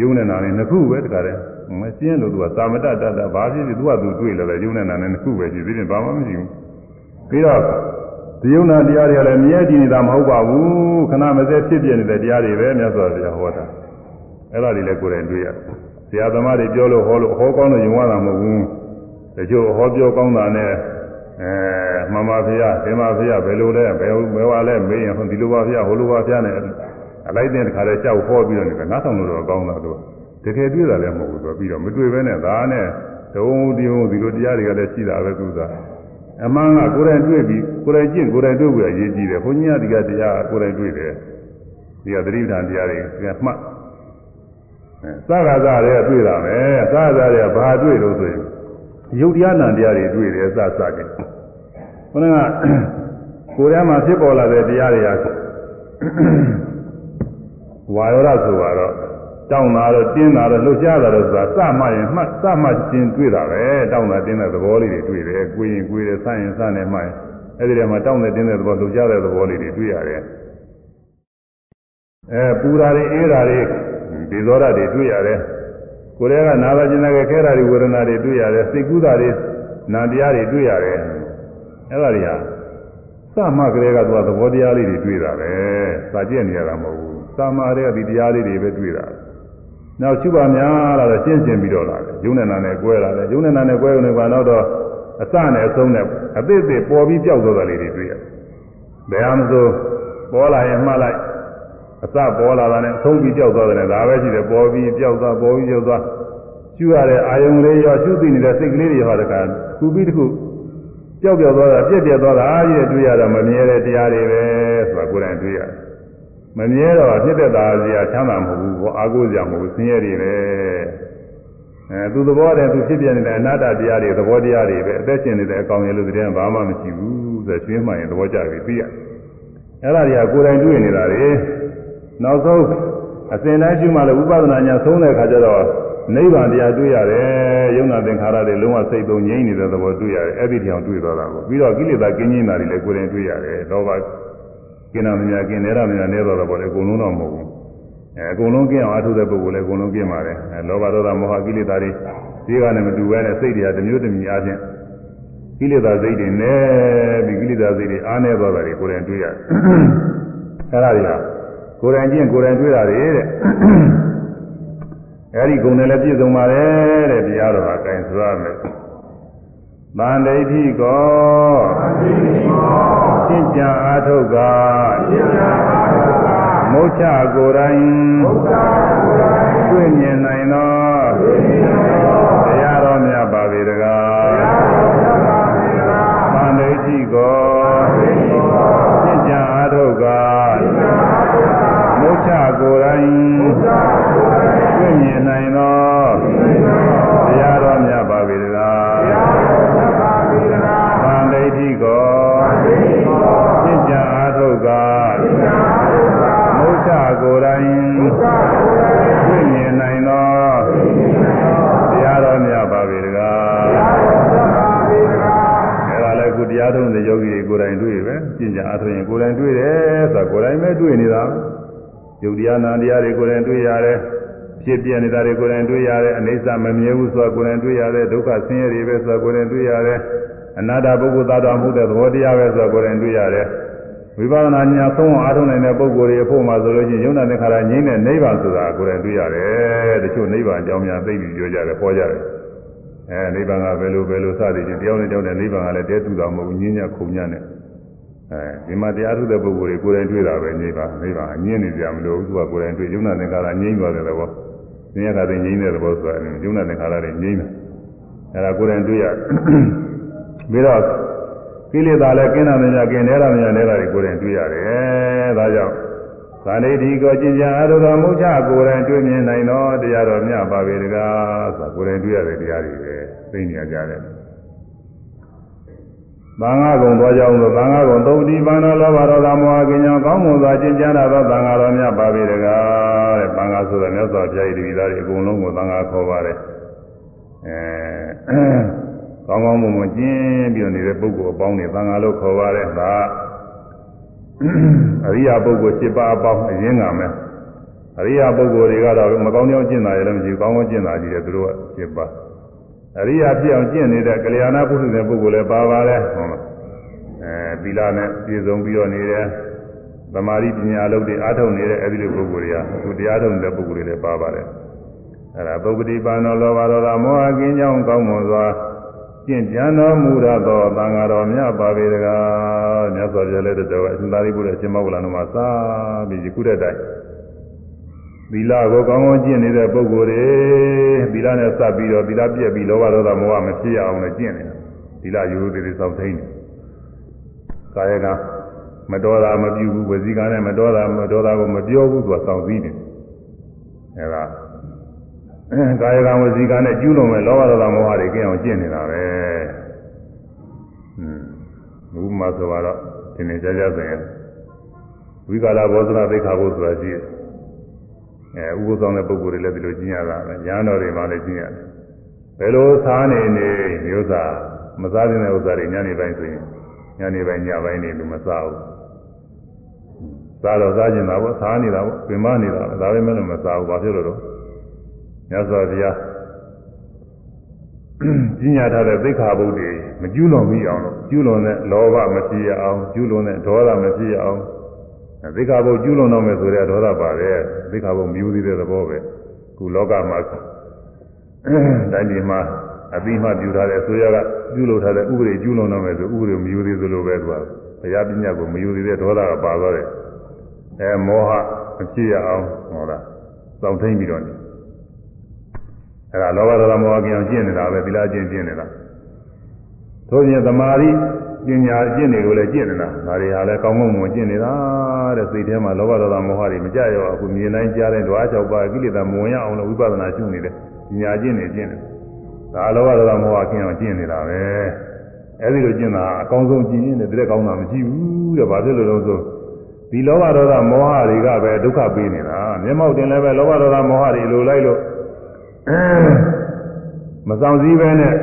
[SPEAKER 1] ယုံနေတာနဲ့နှစ်ခုပဲတခါတည်း မရှင်းလို့သူကသာမတတတဘာဖြစ်ဖြစ်သူကသူတွေ့လည်းပဲယုံနေတာနဲ့နှစ်ခုပဲရှိသေးတယ်ဘာမှမရှိဘူးပြီးတော့ဒီယုံနာတရားတွေကလည်းမြဲတည်နေတာမဟုတ်ပါဘူးခဏမစဲဖြစ်ပြနေတဲ့တရားတွေပဲမြတ်စွာဘုရားဟောတာအဲ့ဒါတွေလည်းကိုယ်တိုင်တွေ့ရဆရာသမားတွေပြောလို့ဟောလို့ဟောကောင်းလို့ယုံရတာမဟုတ်ဘူးတချို့ဟောပြောကောင်းတာနဲ့အဲမှန်ပါဗျာသင်ပါဗျာဘယ်လိုလဲဘယ်ဘယ်ဝါလဲမေးရင်ဟိုဒီလိုပါဗျာဟိုလိုပါဗျာနဲ့အလိုက်တဲ့တခါလဲကြောက်ဟောပြီးတော့နေကနားဆောင်လို့တော့ကောင်းတာတော့ တကယ်တွေ့တာလည်းမဟုတ်ဘူးဆိုပြီးတော့မတွေ့ဘဲနဲ့ဒါနဲ့တုံးတုံးဒီလိုတရားတွေကလည်းရှိတာပဲသူကအမှန်ကကိုယ်တိုင်တွေ့ပြီးကိုယ်တိုင်ကျင့်ကိုယ်တိုင်တွေ့ပြီးအရေးကြီးတယ်ဘုန်းကြီးကဒီကတရားကိုယ်တိုင်တွေ့တယ်ဒီကသတိဓာန်တရားတွေကမှတ်အဲသာဂသာတွေကတွေ့တာပဲသာဂသာတွေကဘာတွေ့လို့ဆိုရင်ယုတ်တရားနံတရားတွေတွေ့တယ်စစတယ်ဘုန်းကကိုယ်ထဲမှာဖြစ်ပေါ်လာတဲ့တရားတွေကဝါယောရဆိုတော့ တောင်းတာတော့တင်းတာတော့လှုပ်ရှားတာတော့ဆိုတာစမှရင်မှတ်စမှချင်းတွေ့တာပဲတောင်းတာတင်းတဲ့သဘောလေးတွေတွေ့တယ်ကိုရင်ကိုရင်ဆန်းရင်ဆန်းနေမှရင်အဲ့ဒီထဲမှာတောင်းတဲ့တင်းတဲ့သဘောလှုပ်ရှားတဲ့သဘောလေးတွေတွေ့ရတယ်အဲပူတာတွေအေးတာတွေဒေဇောရတွေတွေ့ရတယ်ကိုယ်တည်းကနာသာကျင်နာကခဲတာတွေဝေဒနာတွေတွေ့ရတယ်စိတ်ကူးတာတွေနာတရားတွေတွေ့ရတယ်အဲ့ဒါတွေဟာစမှကလေးကသူကသဘောတရားလေးတွေတွေ့တာပဲစာကြည့်နေရတာမဟုတ်ဘူးစာမှတဲ့ဒီတရားလေးတွေပဲတွေ့တာ နောက်ရှုပါများလာတော့ရှင်းရှင်းပြီးတော့လာတယ်ယုံနဲ့နာနဲ့ကွဲလာတယ်ယုံနဲ့နာနဲ့ကွဲုံနဲ့ကတော့တော့အစနဲ့အဆုံးနဲ့အသေးသေးပေါ်ပြီးပြောက်သွားတာလေးတွေတွေ့ရတယ်ဘယ်ဟာမဆိုပေါ်လာရင်မှတ်လိုက်အစပေါ်လာတာနဲ့အဆုံးပြီးပြောက်သွားတယ်ဒါပဲရှိတယ်ပေါ်ပြီးပြောက်သွားပေါ်ပြီးပြောက်သွားရှုရတဲ့အာယုံလေးရောရှုသိနေတဲ့စိတ်ကလေးတွေဟောတကခုပြီးတစ်ခုပျောက်ပျောက်သွားတာပြက်ပြက်သွားတာအားကြီးတွေ့ရတာမမြဲတဲ့တရားတွေပဲဆိုတာကိုယ်တိုင်တွေ့ရတယ် မမြဲတော့ဖြစ်တဲ့သားစရာချမ်းသာမဟုတ်ဘူးဘောအာကိုစရာမဟုတ်ဘူးဆင်းရဲတွေပဲအဲသူသဘောတည်းသူဖြစ်ပြနေတဲ့အနာတ္တတရားတွေသဘောတရားတွေပဲအသက်ရှင်နေတဲ့အကောင်ရဲ့လို့တည်းကဘာမှမရှိဘူးဆိုရွှေမှန်ရင်သဘောကျပြီသိရအဲ့ဒါတွေကကိုယ်တိုင်တွေ့နေတာတွေနောက်ဆုံးအစဉ်တိုင်းရှိမှလည်းဥပဒနာညာဆုံးတဲ့အခါကျတော့နိဗ္ဗာန်တရားတွေ့ရတယ်ယုံနာသင်္ခါရတွေလုံးဝစိတ်သုံးငြိမ့်နေတဲ့သဘောတွေ့ရတယ်အဲ့ဒီတရားတွေ့သွားတာကိုပြီးတော့ကိလေသာကင်းကျင်းတာတွေလည်းကိုယ်တိုင်တွေ့ရတယ်လောဘ ကင်းတာမများကင်းနေတာမများနေတော့တော့လေအကုန်လုံးတော့မဟုတ်ဘူးအဲအကုန်လုံးကင်းအောင်အထုတဲ့ပုဂ္ဂိုလ်လည်းအကုန်လုံးကင်းပါတယ်အဲလောဘဒေါသမောဟကိလေသာတွေဈေးကနဲ့မတူဘဲနဲ့စိတ်တွေကတစ်မျိုးတစ်မျိုးအချင်းကိလေသာစိတ်တွေနဲ့ပြီးကိလေသာစိတ်တွေအားနေသွားတာတွေကိုယ်တိုင်တွေ့ရတယ်အဲ့ဒါတွေကကိုယ်တိုင်ကျင့်ကိုယ်တိုင်တွေ့တာတွေတဲ့အဲဒီဂုဏ်နဲ့လည်းပြည့်စုံပါတယ်တဲ့တရားတော်ဟာကင်ဆိုရမယ်။တန်ဒိဋ္ဌိကော ရှင်းကြအာထုတ်ကမုတ်ချကိုယ်တိုင်တွေ့မြင်နိုင်သောတရားတော်မြတ်ပါပေတကားတန်ဒိဋ္ဌိကော ကိုယ်တိုင်တွေ့ပဲပြင့်ကြအားထုတ်ရင်ကိုယ်တိုင်တွေ့တယ်ဆိုတာကိုယ်တိုင်ပဲတွေ့နေတာယုတ်တရားနာတရားတွေကိုယ်တိုင်တွေ့ရတယ်ဖြစ်ပြနေတာတွေကိုယ်တိုင်တွေ့ရတယ်အနိစ္စမမြဲဘူးဆိုတာကိုယ်တိုင်တွေ့ရတယ်ဒုက္ခဆင်းရဲတွေပဲဆိုတာကိုယ်တိုင်တွေ့ရတယ်အနာတ္တပုဂ္ဂိုလ်သားတော်မှုတဲ့သဘောတရားပဲဆိုတာကိုယ်တိုင်တွေ့ရတယ်ဝိပဿနာဉာဏ်သုံးအောင်အားထုတ်နိုင်တဲ့ပုဂ္ဂိုလ်တွေအဖို့မှာဆိုလို့ရှိရင်ယုံနာသင်္ခါရငြိမ့်တဲ့နိဗ္ဗာန်ဆိုတာကိုယ်တိုင်တွေ့ရတယ်တချို့နိဗ္ဗာန်အကြောင်းများသိပြီးပြောကြတယ်ဟောကြတယ် အဲနိဗ္ဗာန်ကဘယ်လိုဘယ်လိုစသည်ချင်းတယောက်နဲ့တယောက်နဲ့နိဗ္ဗာန်ကလည်းတဲတူတာမဟုတ်ဘူးညဉ့်ညခုံညနဲ့အဲဒီမှာတရားထုတဲ့ပုဂ္ဂိုလ်တွေကိုယ်တိုင်တွေ့တာပဲနိဗ္ဗာန်နိဗ္ဗာန်အငြင်းနေကြမလို့သူကကိုယ်တိုင်တွေ့ယုံနာသင်္ခါရငြိမ့်သွားတဲ့သဘောသင်္ခါရငြိမ့်တဲ့သဘောဆိုတာယုံနာသင်္ခါရတွေငြိမ့်တယ်အဲဒါကိုယ်တိုင်တွေ့ရပြီးတော့ကိလေသာလည်းကင်းတာမများကင်းနေတာမများနေတာတွေကိုယ်တိုင်တွေ့ရတယ်ဒါကြောင့်သန္တိဒီကိုကျင့်ကြံအထုတော်မူချကိုယ်တိုင်တွေ့မြင်နိုင်တော့တရားတော်မြတ်ပါပေတကားဆိုတာကိုယ်တိုင်တွေ့ရတဲ့တရားတွေပဲ သိနေကြတယ်သံဃာကုံသွားကြောင်းလို့သံဃာကုံသုတိပန္နလောဘဒေါသမောဟကင်းကြောင်းကောင်းမွန်စွာကျင့်ကြံရသောသံဃာတော်များပါပြီတကားတဲ့သံဃာဆိုတဲ့မြတ်စွာဘုရား၏တပည့်သားတွေအကုန်လုံးကိုသံဃာခေါ်ပါတယ်အဲကောင်းကောင်းမွန်မွန်ကျင့်ပြီးတော့နေတဲ့ပုဂ္ဂိုလ်အပေါင်းတွေသံဃာလို့ခေါ်ပါတယ်ဒါအရိယာပုဂ္ဂိုလ်၈ပါးအပေါင်းအရင်းကမယ်အရိယာပုဂ္ဂိုလ်တွေကတော့မကောင်းကြောင်းကျင့်တာရလည်းမရှိဘူးကောင်းကောင်းကျင့်တာကြီးတယ်သူတို့က၈ပါး အရိယာဖြစ်အောင်ကျင့်နေတဲ့ကလျာဏပုထုဇဉ်ပုဂ္ဂိုလ်လည်းပါပါတယ်ဟုတ်လားအဲသီလနဲ့ပြည့်စုံပြီးတော့နေတယ်သမာဓိပညာလုပ်တွေအားထုတ်နေတဲ့အဲဒီလိုပုဂ္ဂိုလ်တွေကသူတရားထုတ်နေတဲ့ပုဂ္ဂိုလ်တွေလည်းပါပါတယ်အဲဒါပုဂ္ဂတိပါဏောလောဘဒေါသမောဟကင်းကြောင်းကောင်းမွန်စွာကျင့်ကြံတော်မူရသောသံဃာတော်မြတ်ပါပေတကားမြတ်စွာဘုရားလည်းတော်အရှင်သာရိပုတ္တရာရှင်မောဂလန်တို့မှာသာပြီးယခုတဲ့တိုင် သီလကိုကောင်းကောင်းကျင့်နေတဲ့ပုဂ္ဂိုလ်တွေသီလနဲ့စပ်ပြီးတော့သီလပြည့်ပြီးလောဘဒေါသမောဟမဖြစ်ရအောင်လည်းကျင့်နေတာသီလရိုးရိုးသေးသေးစောင့်သိနေကာယကမတော်တာမပြုဘူးဝစီကနဲ့မတော်တာမတော်တာကိုမပြောဘူးသူကစောင့်သိနေအဲဒါကာယကဝစီကနဲ့ကျူးလွန်မဲ့လောဘဒေါသမောဟတွေကင်းအောင်ကျင့်နေတာပဲဟွန်းဘုမဆိုတော့ဒီနေ့ကြာကြာဆိုရင်ဝိကာလဘောဇနာသိက္ခာပုဆိုတာရှိတယ် အဲဥပုသ်ဆောင်တဲ့ပုဂ္ဂိုလ်တွေလည်းဒီလိုကျင့်ရတာပဲညာတော်တွေမှလည်းကျင့်ရတယ်ဘယ်လိုစားနေနေမျိုးစားမစားတဲ့ဥစ္စာတွေညနေပိုင်းဆိုရင်ညနေပိုင်းညပိုင်းနေလို့မစားဘူးစစားတော့စားကျင်တာပေါ့စားနေတာပေါ့ပင်မနေတာဒါပဲမဲ့လို့မစားဘူးဘာဖြစ်လို့လဲမြတ်စွာဘုရားပညာထားတဲ့သိက္ခာပုဒ်တွေမကျူးလွန်မိအောင်လို့ကျူးလွန်တဲ့လောဘမဖြစ်ရအောင်ကျူးလွန်တဲ့ဒေါသမဖြစ်ရအောင် သိက္ခာပုဒ်ကျူးလွန်တော့မယ်ဆိုတဲ့ဒေါသပါတယ်သိက္ခာပုဒ်မြူးသေးတဲ့သဘောပဲခုလောကမှာတိုင်းပြည်မှာအပြီးမှပြုထားတဲ့အစိုးရကပြုလုပ်ထားတဲ့ဥပဒေကျူးလွန်တော့မယ်ဆိုဥပဒေမယူသေးသလိုပဲသူကဘုရားပညာကိုမယူသေးတဲ့ဒေါသကပါသွားတယ်အဲမောဟမဖြစ်ရအောင်ဟောတာစောင့်ထိန်ပြီးတော့နေအဲဒါလောဘဒေါသမောဟကင်းအောင်ကျင့်နေတာပဲသီလကျင့်ကျင့်နေတာသို့ပြင်သမာဓိ ပညာကျင့်တွေကိုလည်းကျင့်နေတာဒါတွေဟာလည်းကောင်းကောင်းမွန်ကျင့်နေတာတဲ့စိတ်ထဲမှာလောဘဒေါသမောဟတွေမကြရောအခုမြင်တိုင်းကြားတိုင်းဓဝါ၆ပါးကိလေသာမဝင်ရအောင်လို့ဝိပဿနာရှုနေတယ်ပညာကျင့်နေကျင့်နေဒါလောဘဒေါသမောဟကင်းအောင်ကျင့်နေတာပဲအဲဒီလိုကျင့်တာအကောင်းဆုံးကျင့်ရင်တည်းကောင်းတာမရှိဘူးတဲ့ဘာဖြစ်လို့လဲဆိုဒီလောဘဒေါသမောဟတွေကပဲဒုက္ခပေးနေတာမျက်မှောက်တင်လည်းပဲလောဘဒေါသမောဟတွေလိုလိုက်လို့မဆောင်စည်းပဲနဲ့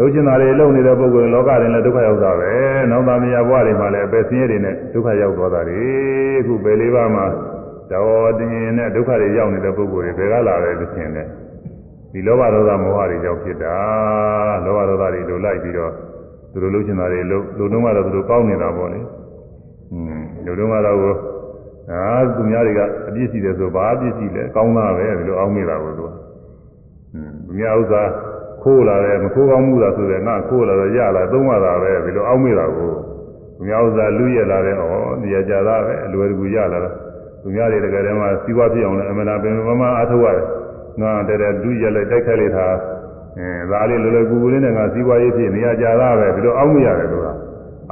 [SPEAKER 1] လုပ်ချင်တာတွေလုပ်နေတဲ့ပုဂ္ဂိုလ်လောကတွင်လည်းဒုက္ခရောက်တာပဲနောက်သားမယားဘဝတွေမှာလည်းအပယ်ဆင်းရဲတွေနဲ့ဒုက္ခရောက်သွားတာတွေအခုပဲလေးပါးမှာတော်တင်နဲ့ဒုက္ခတွေရောက်နေတဲ့ပုဂ္ဂိုလ်တွေဘယ်ကလာလဲလို့ရှင်းတယ်ဒီလောဘဒေါသမောဟတွေကြောင့်ဖြစ်တာလောဘဒေါသတွေလိုလိုက်ပြီးတော့သူတို့လုပ်ချင်တာတွေလုပ်လူလုံးကတော့သူတို့ကောင်းနေတာပေါ့လေอืมလူလုံးကတော့အာသူများတွေကအပြစ်ရှိတယ်ဆိုဘာအပြစ်ရှိလဲကောင်းတာပဲဒီလိုအောင်းနေတာကိုသူကอืมသူများဥစ္စာ ခိုးလာတယ်မခိုးကောင်းမှုလားဆိုတဲ့ငါခိုးလာတော့ရလာသုံးရတာပဲဒီလိုအောင်းမိတာကိုသူများဥစ္စာလူရလာတယ်ဩနေရာကြတာပဲအလွယ်တကူရလာတာသူများတွေတကယ်တည်းမှာစီးပွားဖြစ်အောင်လည်းအမှန်တရားပင်မမအားထုတ်ရတယ်ငါတည်းတည်းလူရလိုက်တိုက်ခိုက်လိုက်တာအဲဒါလေးလောလောကူကူလေးနဲ့ငါစီးပွားရေးဖြစ်နေရာကြတာပဲဒီလိုအောင်းမိရတယ်ဆိုတာ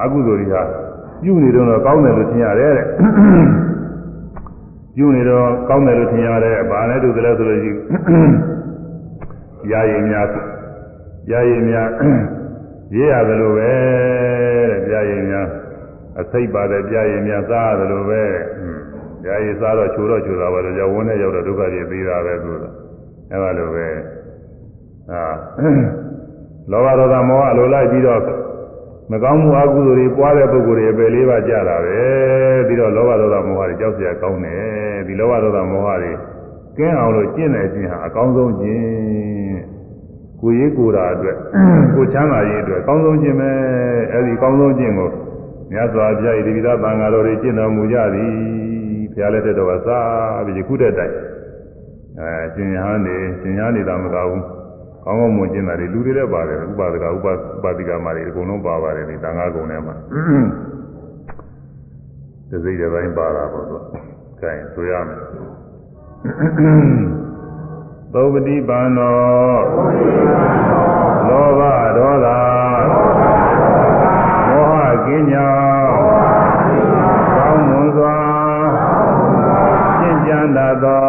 [SPEAKER 1] အကုသိုလ်တွေကပြုနေတော့ကောင်းတယ်လို့ထင်ရတယ်တဲ့ပြုနေတော့ကောင်းတယ်လို့ထင်ရတယ်။ဘာလဲတူတယ်လဲဆိုလို့ရှိရာရင်များ ကြာရင်များရေးရတယ်လို့ပဲတဲ့ကြာရင်များအစိတ်ပါတဲ့ကြာရင်များစားရတယ်လို့ပဲကြာရင်စားတော့ချိုတော့ချိုတာပဲကြာဝန်းနဲ့ရောက်တော့ဒုက္ခကြီးပြီးတာပဲဆိုတော့အဲ့လိုပဲအာလောဘဒေါသမောဟလိုလိုက်ပြီးတော့မကောင်းမှုအကုသိုလ်တွေပွားတဲ့ပုဂ္ဂိုလ်တွေပဲလေးပါကြတာပဲပြီးတော့လောဘဒေါသမောဟတွေကြောက်စရာကောင်းတယ်ဒီလောဘဒေါသမောဟတွေကင်းအောင်လို့ကျင့်တယ်ကျင့်ဟာအကောင်းဆုံးကျင့် ကိုရေးကိုယ်တာအတွက်ကိုချမ်းသာရေးအတွက်အကောင်းဆုံးခြင်းပဲအဲဒီအကောင်းဆုံးခြင်းကိုမြတ်စွာဘုရားဤဒီပိသသံဃာတော်တွေကျင့်တော်မူကြသည်ဘုရားလက်ထက်တော်ကစားပြီးခုတဲ့တိုင်အဲရှင်ရဟန်းနေရှင်ရဟန်းနေတာမကဘူးကောင်းကောင်းမွန်ကျင်တာတွေလူတွေလည်းပါတယ်ဥပါဒကဥပပါတိကမာတွေအကုန်လုံးပါပါတယ်ဒီတန်ခါကုံထဲမှာတစိမ့်တဲ့ပိုင်းပါတာပေါ့သူကဲဆိုရမယ် သုပတိပန္နောလောဘဒေါသမောဟကင်းညာကောင်းမွန်စွာကျင့်ကြံတတ်သောသံ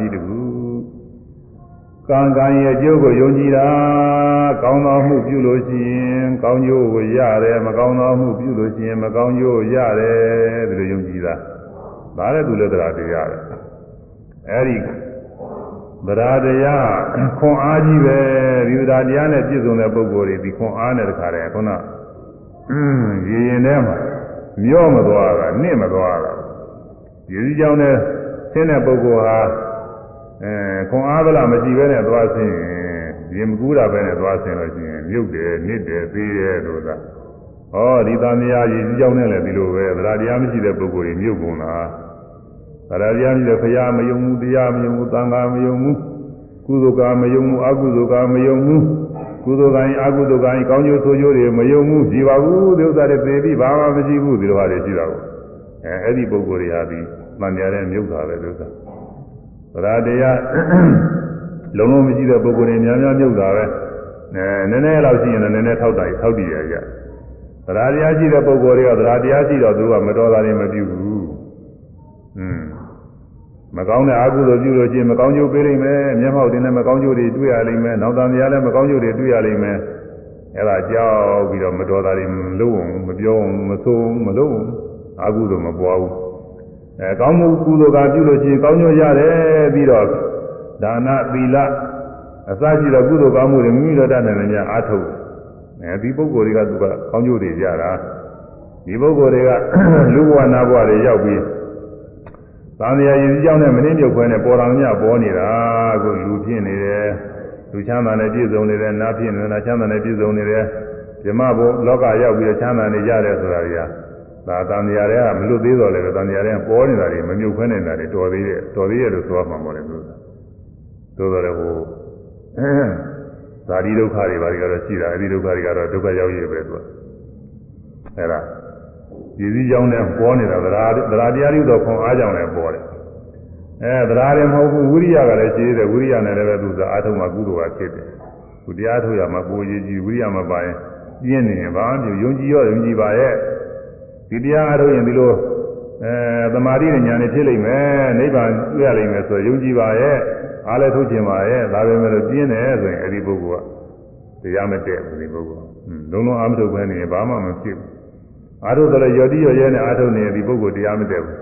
[SPEAKER 1] ကြီးတစ်ခုကံကံရဲ့အကျိုးကိုယုံကြည်တာကောင်းသောမှုပြုလို့ရှိရင်ကောင်းကျိုးကိုရတယ်မကောင်းသောမှုပြုလို့ရှိရင်မကောင်းကျိုးရတယ်ဒီလိုယုံကြည်တာဒါလည်းသူလည်းတရားတရားပဲအဲဒီတရားတရားခွန်အားကြီးပဲဒီတရားတရားနဲ့ပြည့်စုံတဲ့ပုဂ္ဂိုလ်တွေဒီခွန်အားနဲ့တခါတည်းခုနရေရင်ထဲမှာမျောမသွားတာနစ်မသွားတာရေကြီးကြောင်းနဲ့ဆင်းတဲ့ပုဂ္ဂိုလ်ဟာ အဲခွန်အားဗလားမရှိဘဲနဲ့သွားဆင်းရင်ရေမကူးတာပဲနဲ့သွားဆင်းလို့ရှိရင်မြုပ်တယ်နစ်တယ်သေးတယ်လို့သာဟောဒီသံဃာရေကြီးကြောင်းနဲ့လည်းဒီလိုပဲတရားတရားမရှိတဲ့ပုဂ္ဂိုလ်တွေမြုပ်ကုန်တာတရားတရားမရှိတဲ့ဖရာမယုံဘူးတရားမယုံဘူးသံဃာမယုံဘူးကုသိုလ်ကမယုံမှုအကုသိုလ်ကမယုံမှုကုသိုလ်ကံအကုသိုလ်ကံကောင်းကျိုးဆိုးကျိုးတွေမယုံမှုရှိပါဘူးဒီဥစ္စာတွေသိပြီးဘာမှမရှိဘူးဒီလိုဟာတွေရှိတာကိုအဲအဲ့ဒီပုဂ္ဂိုလ်တွေဟာဒီမှန်တရားတဲ့မြုပ်တာပဲဒီဥစ္စာ ဗရာတရားလုံးလုံးမရှိတဲ့ပုဂ္ဂိုလ်တွေများများမြုပ်တာပဲအဲနည်းနည်းလောက်ရှိရင်လည်းနည်းနည်းထောက်တာထောက်တည်ရကြသရာတရားရှိတဲ့ပုဂ္ဂိုလ်တွေကသရာတရားရှိတော့သူကမတော်တာတွေမပြုဘူး။อืมမကောင်းတဲ့အကုသိုလ်ပြုလို့ရှိရင်မကောင်းကျိုးပေးလိမ့်မယ်။မျက်မှောက်တင်လည်းမကောင်းကျိုးတွေတွေ့ရလိမ့်မယ်။နောက်တန်တရားလည်းမကောင်းကျိုးတွေတွေ့ရလိမ့်မယ်။အဲဒါကြောက်ပြီးတော့မတော်တာတွေမလုပ်အောင်မပြောအောင်မဆိုးအောင်မလုပ်အောင်အကုသိုလ်မပွားဘူး။ အဲကောင်းမှုကုသိုလ်ကပြုလို့ရှိရင်ကောင်းကျိုးရတယ်ပြီးတော့ဒါနသီလအစရှိတဲ့ကုသိုလ်ကောင်းမှုတွေမိမိတို့တတ်နိုင်တယ်အားထုတ်အဲဒီပုဂ္ဂိုလ်တွေကသူကကောင်းကျိုးတွေကြတာဒီပုဂ္ဂိုလ်တွေကလူဘဝနာဘဝတွေရောက်ပြီးသံဃာရည်စည်းကြောင်းနဲ့မင်းမြုပ်ခွဲနဲ့ပေါ်တော်မြတ်ပေါ်နေတာအခုလူဖြစ်နေတယ်လူချမ်းသာနဲ့ပြည့်စုံနေတယ်နာဖြစ်နေတာချမ်းသာနဲ့ပြည့်စုံနေတယ်ဓမ္မဘုလောကရောက်ပြီးချမ်းသာနေကြတယ်ဆိုတာတွေက ဒါသံဃာတွေကမလွတ်သေးတော့လည်းသံဃာတွေကပေါ်နေတာတွေမမြုပ်ခွဲနေတာတွေတော်သေးတယ်တော်သေးတယ်လို့ဆိုရမှာမဟုတ်ဘူးသို့တော်လည်းဟိုဇာတိဒုက္ခတွေဘာတွေကတော့ရှိတာအဲဒီဒုက္ခတွေကတော့ဒုက္ခရောက်ရည်ပဲသူကအဲဒါဒီစည်းကြောင်းနဲ့ပေါ်နေတာသရာသရာတရားတွေတော့ခွန်အားကြောင့်လည်းပေါ်တယ်အဲသရာတွေမဟုတ်ဘူးဝိရိယကလည်းရှိသေးတယ်ဝိရိယနဲ့လည်းပဲသူကအာထုံမှာကုသိုလ်ကဖြစ်တယ်သူတရားထုတ်ရမှာကိုယ်ကြီးကြီးဝိရိယမပါရင်ပြင်းနေရင်ဘာမှမယုံကြည်ရောယုံကြည်ပါရဲ့ ဒီတရားအားထုတ်ရင်ဒီလိုအဲသမာဓိနဲ့ဉာဏ်နဲ့ဖြစ်လိမ့်မယ်နိဗ္ဗာန်တွေ့ရလိမ့်မယ်ဆိုယုံကြည်ပါရဲ့အားလည်းထုတ်ခြင်းပါရဲ့ဒါပဲမဲ့လို့ပြင်းတယ်ဆိုရင်အဲ့ဒီပုဂ္ဂိုလ်ကတရားမတည့်ဘူးဒီပုဂ္ဂိုလ်လုံးလုံးအားမထုတ်ဘဲနေရင်ဘာမှမဖြစ်ဘူးအားထုတ်တယ်ရော်တိရော်ရဲနဲ့အားထုတ်နေရင်ဒီပုဂ္ဂိုလ်တရားမတည့်ဘူး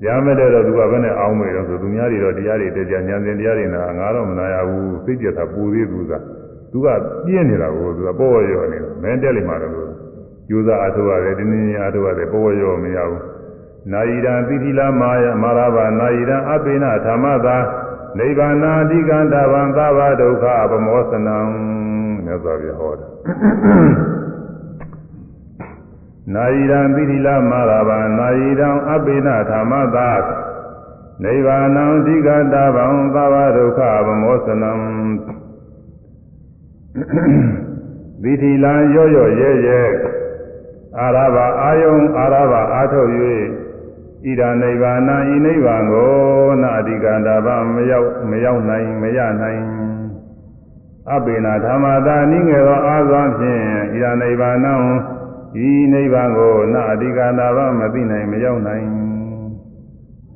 [SPEAKER 1] တရားမတည့်တော့သူကဘယ်နဲ့အောင်းမေတော့ဆိုသူများတွေတော့တရားတွေတရားဉာဏ်စဉ်တရားတွေနာငါတော့မနာရဘူးစိတ်ကြတာပူသေးသူကသူကပြင်းနေတာကိုသူကပေါ်ဝရော်နေတယ်မင်းတက်လိမ့်မှာတော့ ယူစားအားထုတ်ရတယ်တင်းတင်းအားထုတ်ရတယ်ပေါ်ဝရော်မရဘူးနာယိရံသီတိလာမာယမာရဘာနာယိရံအပိနဓမ္မသာနိဗ္ဗာနာအဓိကံတဗံသဗ္ဗဒုက္ခပမောစနံမြတ်စွာဘုရားဟောတယ်နာယိရံပိရိလမာရဗံနာယိရံအပိနဓမ္မသာနိဗ္ဗာနံအဓိကတဗံသဗ္ဗဒုက္ခပမောစနံသီတိလံရော့ရော့ရဲရဲ အာရဘအာယုံအာရဘအာထုတ်၍ဣဒာနိဗ္ဗာန်ဤနိဗ္ဗာန်ကိုနာအဓိကန္တာဗမရောက်မရောက်နိုင်မရနိုင်အပိနာဓမ္မတာနိငယ်သောအာသွမ်းဖြင့်ဣဒာနိဗ္ဗာန်ဤနိဗ္ဗာန်ကိုနာအဓိကန္တာဗမသိနိုင်မရောက်နိုင်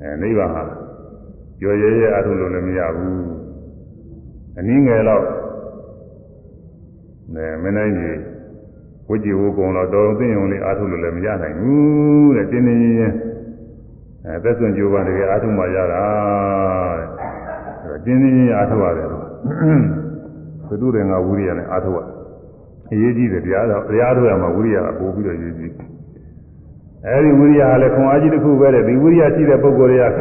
[SPEAKER 1] အဲနိဗ္ဗာန်ဟာကြော်ရဲရဲအထုလို့လည်းမရဘူးအနည်းငယ်တော့နဲမင်းနိုင်ကြီး ဝိจิဝကုံတော့တော်သိရင်လေးအထုလို့လည်းမရနိုင်ဘူးတဲ့တင်းတင်းချင်းအဲသက်စွန့်ကြိုးပမ်းတကယ်အားထုတ်မှရတာတဲ့တင်းတင်းချင်းအားထုတ်ရတယ်တော့ဘုသူတွေငါဝိရိယနဲ့အားထုတ်ရအရေးကြီးတယ်တရားတော့တရားထုတ်ရမှာဝိရိယကပို့ပြီးတော့ရေးကြည့်အဲဒီဝိရိယကလည်းခွန်အားကြီးတစ်ခုပဲတဲ့ဒီဝိရိယရှိတဲ့ပုဂ္ဂိုလ်တွေက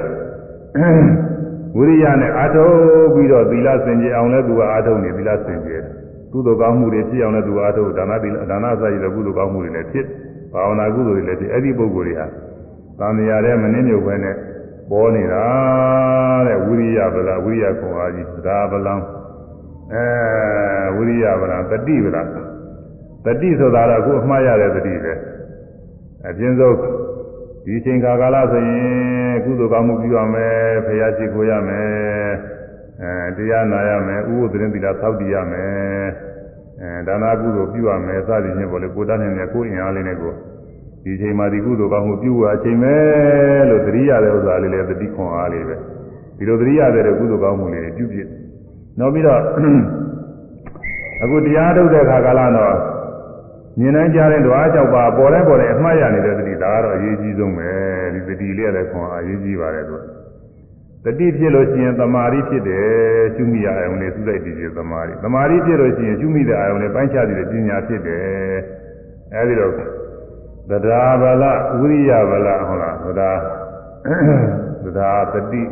[SPEAKER 1] ဝိရိယနဲ့အားထုတ်ပြီးတော့သီလစင်ကြယ်အောင်လဲသူကအားထုတ်နေသီလစင်ကြယ် ကုသိုလ်ကောင်းမှုတွေဖြစ်အောင်လဲသူကအားထုတ်ဒါနသီလဒါနစရည်တဲ့ကုသိုလ်ကောင်းမှုတွေလည်းဖြစ်ဘာဝနာကုသိုလ်တွေလည်းဖြစ်အဲ့ဒီပုဂ္ဂိုလ်တွေဟာသံဃာတဲ့မနှင်းမြုပ်ပဲနဲ့ပေါ်နေတာတဲ့ဝိရိယဗလာဝိရိယခွန်အားကြီးဒါဗလံအဲဝိရိယဗလာတတိဗလာတတိဆိုတာတော့အခုအမှားရတဲ့တတိပဲအပြင်းဆုံးဒီချိန်ခါကာလဆိုရင်ကုသိုလ်ကောင်းမှုပြုရမယ်ဖရာရှိခိုးရမယ် အဲတရားနာရမယ်ဥပဒရင်သီလသောက်တည်ရမယ်အဲဒါနာကုသိုလ်ပြုရမယ်စသည်ဖြင့်ပေါ့လေကိုတတ်နေတဲ့ကိုယ်အင်အားလေးနဲ့ကိုဒီချိန်မှာဒီကုသိုလ်ကောင်းမှုပြုရအချိန်ပဲလို့သတိရတဲ့ဥစ္စာလေးလည်းသတိခွန်အားလေးပဲဒီလိုသတိရတဲ့ကုသိုလ်ကောင်းမှုလေးတွေပြုပြနောက်ပြီးတော့အခုတရားထုတ်တဲ့ခါကာလတော့မြင်နိုင်ကြတဲ့ဓဝါ၆ပါးပေါ်တဲ့ပေါ်တဲ့အမှားရနေတဲ့သတိဒါကတော့အရေးကြီးဆုံးပဲဒီသတိလေးလည်းခွန်အားအရေးကြီးပါတယ်သူ တတိဖြစ်လို့ရှိရင်သမာဓိဖြစ်တယ်ရှုမိရအောင်လေသုစိတ်တည်ဖြစ်သမာဓိသမာဓိဖြစ်လို့ရှိရင်ရှုမိတဲ့အာယုံလေးပိုင်းခြားပြီးပညာဖြစ်တယ်အဲဒီတော့သဒ္ဓါဗလဝိရိယဗလဟုတ်လားသဒ္ဓါသဒ္ဓါတတိ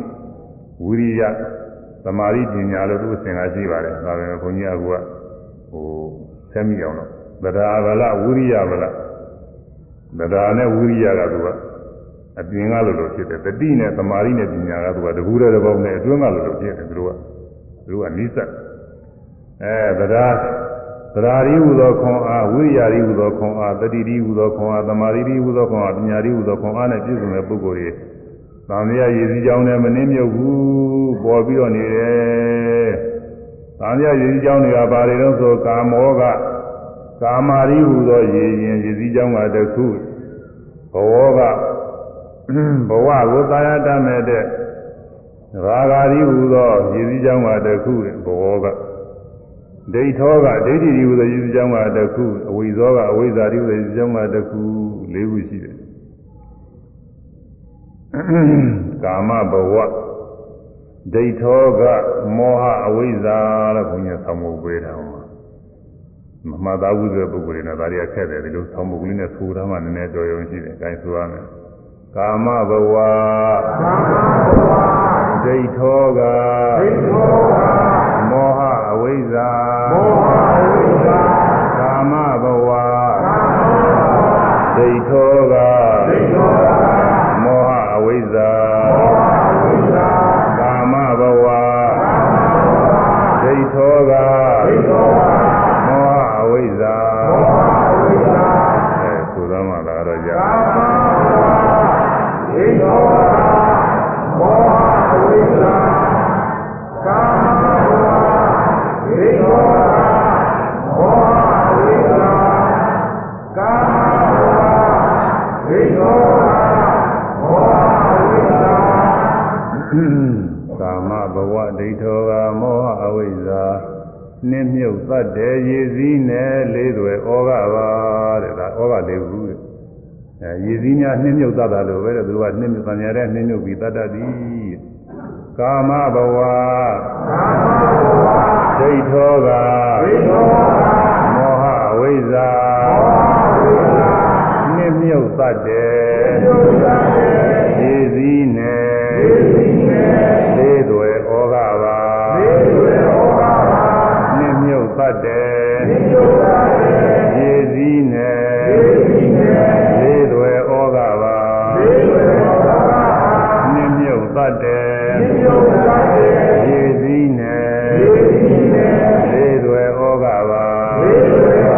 [SPEAKER 1] ဝိရိယသမာဓိပညာလို့သူအစဉ်ကရှိပါတယ်ဒါပေမဲ့ဘုန်းကြီးကဟိုဆက်မိအောင်တော့သဒ္ဓါဗလဝိရိယဗလသဒ္ဓါနဲ့ဝိရိယကသူက အပြင်ကလို့လို့ဖြစ်တယ်တတိနဲ့သမာဓိနဲ့ပညာကသူကတကူတဲ့တစ်ပေါင်းနဲ့အတွင်းကလို့လို့ဖြစ်တယ်သူတို့ကသူကနိစ္စအဲသဒ္ဒါသဒ္ဓါရီဟူသောခွန်အားဝိရိယရီဟူသောခွန်အားတတိရီဟူသောခွန်အားသမာဓိရီဟူသောခွန်အားပညာရီဟူသောခွန်အားနဲ့ပြည့်စုံတဲ့ပုဂ္ဂိုလ်တွေသံဃာရည်စည်းကြောင်းနဲ့မနှင်းမြုပ်ဘူးပေါ်ပြီးတော့နေတယ်သံဃာရည်စည်းကြောင်းတွေကဘာတွေတော့ဆိုကာမောကကာမာရီဟူသောရည်ရင်ရည်စည်းကြောင်းကတခုဘဝက ဘဝကိုသာယာတတ်မဲ့တဲ့ရာဂာရီဟူသောရည်စည်းကြောင်းကတခုဘဝကဒိဋ္ဌောကဒိဋ္ဌိဒီဟူသောရည်စည်းကြောင်းကတခုအဝိဇောကအဝိဇ္ဇာဒီဟူသောရည်စည်းကြောင်းကတခု၄ခုရှိတယ်ကာမဘဝဒိဋ္ဌောကမောဟအဝိဇ္ဇာလို့ဘုရားဆောင်းမှုပေးတာဟောမမှတ်သားဘူးဆိုတဲ့ပုဂ္ဂိုလ်တွေနဲ့ဒါတွေကခက်တယ်ဒီလိုဆောင်းမှုကလေးနဲ့ဆိုတာမှနည်းနည်းတော်ရုံရှိတယ်။အဲဒါဆိုရမယ်။ ကာမဘဝကာမဘဝဒိဋ္ဌောကဒိဋ္ဌောကမောဟအဝိဇ္ဇာမောဟအဝိဇ္ဇာကာမဘဝကာမဘဝဒိဋ္ဌောက နှင်းမြုပ်သတ်တယ်ရည်စည်းနဲ့လေးတွေဩဃပါတဲ့ဒါဩဃလေးခုတဲ့အဲရည်စည်းများနှင်းမြုပ်သတ်တာလို့ပဲတဲ့သူကနှင်းမြုပ်သံရတဲ့နှင်းမြုပ်ပြီးတတ်တတ်သည်ကာမဘဝကာမဘဝဒိဋ္ဌောကဒိဋ္ဌောကမောဟအဝိဇ္ဇာမောဟအဝိဇ္ဇာနှင်းမြုပ်သတ်တယ်နှင်းမြုပ်သတ်တယ်ရည်စည်းနဲ့ရည်စည်းနဲ့လေးတွေဩဃပါလေးတွေဩဃပါနှင်းမြုပ်သတ်တယ်နှင်း မြုပ်သတ်တယ်ရည်စည်းနဲ့ရည်စည်းနဲ့လေးတွေဩဃပါလေးတွေဩဃပါနှင်းမြုပ်သတ်တယ်နှင်းမြုပ်သတ်တယ်ရည်စည်းနဲ့ရည်စည်းနဲ့လေးတွေဩဃပါလေးတွေဩဃပါ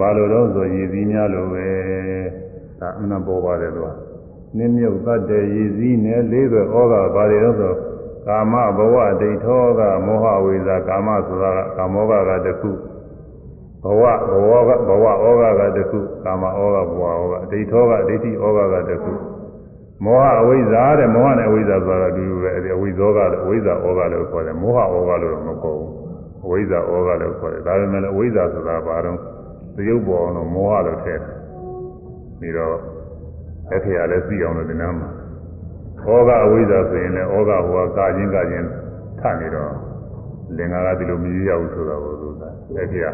[SPEAKER 1] ဘာလို့တော့ဆိုရည်စည်းများလို့ပဲဒါအမှန်ပေါ်ပါတယ်သူကနှင်းမြုပ်တတ်တဲ့ရည်စည်းနဲ့လေးသွဲဩဃဘာတွေတော့ဆိုကာမဘဝဒိဋ္ဌောကမောဟဝိဇာကာမဆိုတာကကာမောကကတခုဘဝဘဝကဘဝဩဃကတခုကာမဩဃဘဝဩဃဒိဋ္ဌောကဒိဋ္ဌိဩဃကတခုမောဟအဝိဇ္ဇာတဲ့မောဟနဲ့အဝိဇ္ဇာဆိုတာတူတူပဲအဲဒီအဝိဇ္ဇောကအဝိဇ္ဇာဩဃလို့ခေါ်တယ်မောဟဩဃလို့တော့မခေါ်ဘူးအဝိဇ္ဇာဩဃလို့ခေါ်တယ်ဒါပေမဲ့လည်းအဝိဇ္ဇာဆိုတာဘာတော့ သရုပ်ပေါ်အောင်လို့မောဟလို့ထည့်တယ်ပြီးတော့အခရာလည်းသိအောင်လို့ဒီနားမှာဩဃအဝိဇ္ဇာဆိုရင်လည်းဩဃဟိုကကာချင်းကာချင်းထနေတော့လင်္ကာကဒီလိုမရရဘူးဆိုတော့ဘုရားအခရာ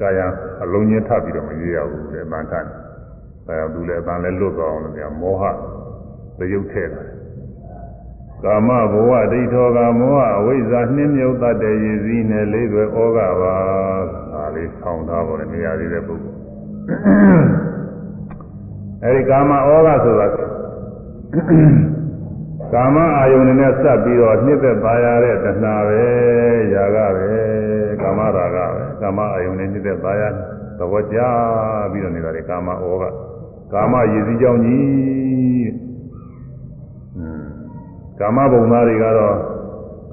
[SPEAKER 1] ကာယအလုံးချင်းထပ်ပြီးတော့မရရဘူးလေအမှန်တန်ဒါကြောင့်သူလည်းအပန်းလည်းလွတ်သွားအောင်လို့ပြမောဟသရုပ်ထည့်တယ်ကာမဘဝဒိဋ္ဌောကမောဟအဝိဇ္ဇာနှင်းမြုပ်တတ်တဲ့ရည်စည်းနဲ့လေးသွဲဩဃပါဒါ လေးဆောင်းထားပါလေနေရာသေးတဲ့ပုဂ္ဂိုလ်အဲဒီကာမဩဃဆိုတာကာမအာယုန်နဲ့စပ်ပြီးတော့နှစ်သက်ပါရတဲ့တဏှာပဲຢာကပဲကာမရာဂပဲကာမအာယုန်နဲ့နှစ်သက်ပါရသဘောကျပြီးတော့နေတာလေကာမဩဃကာမရည်စည်းကြောင်းကြီးကာမဘုံသားတွေကတော့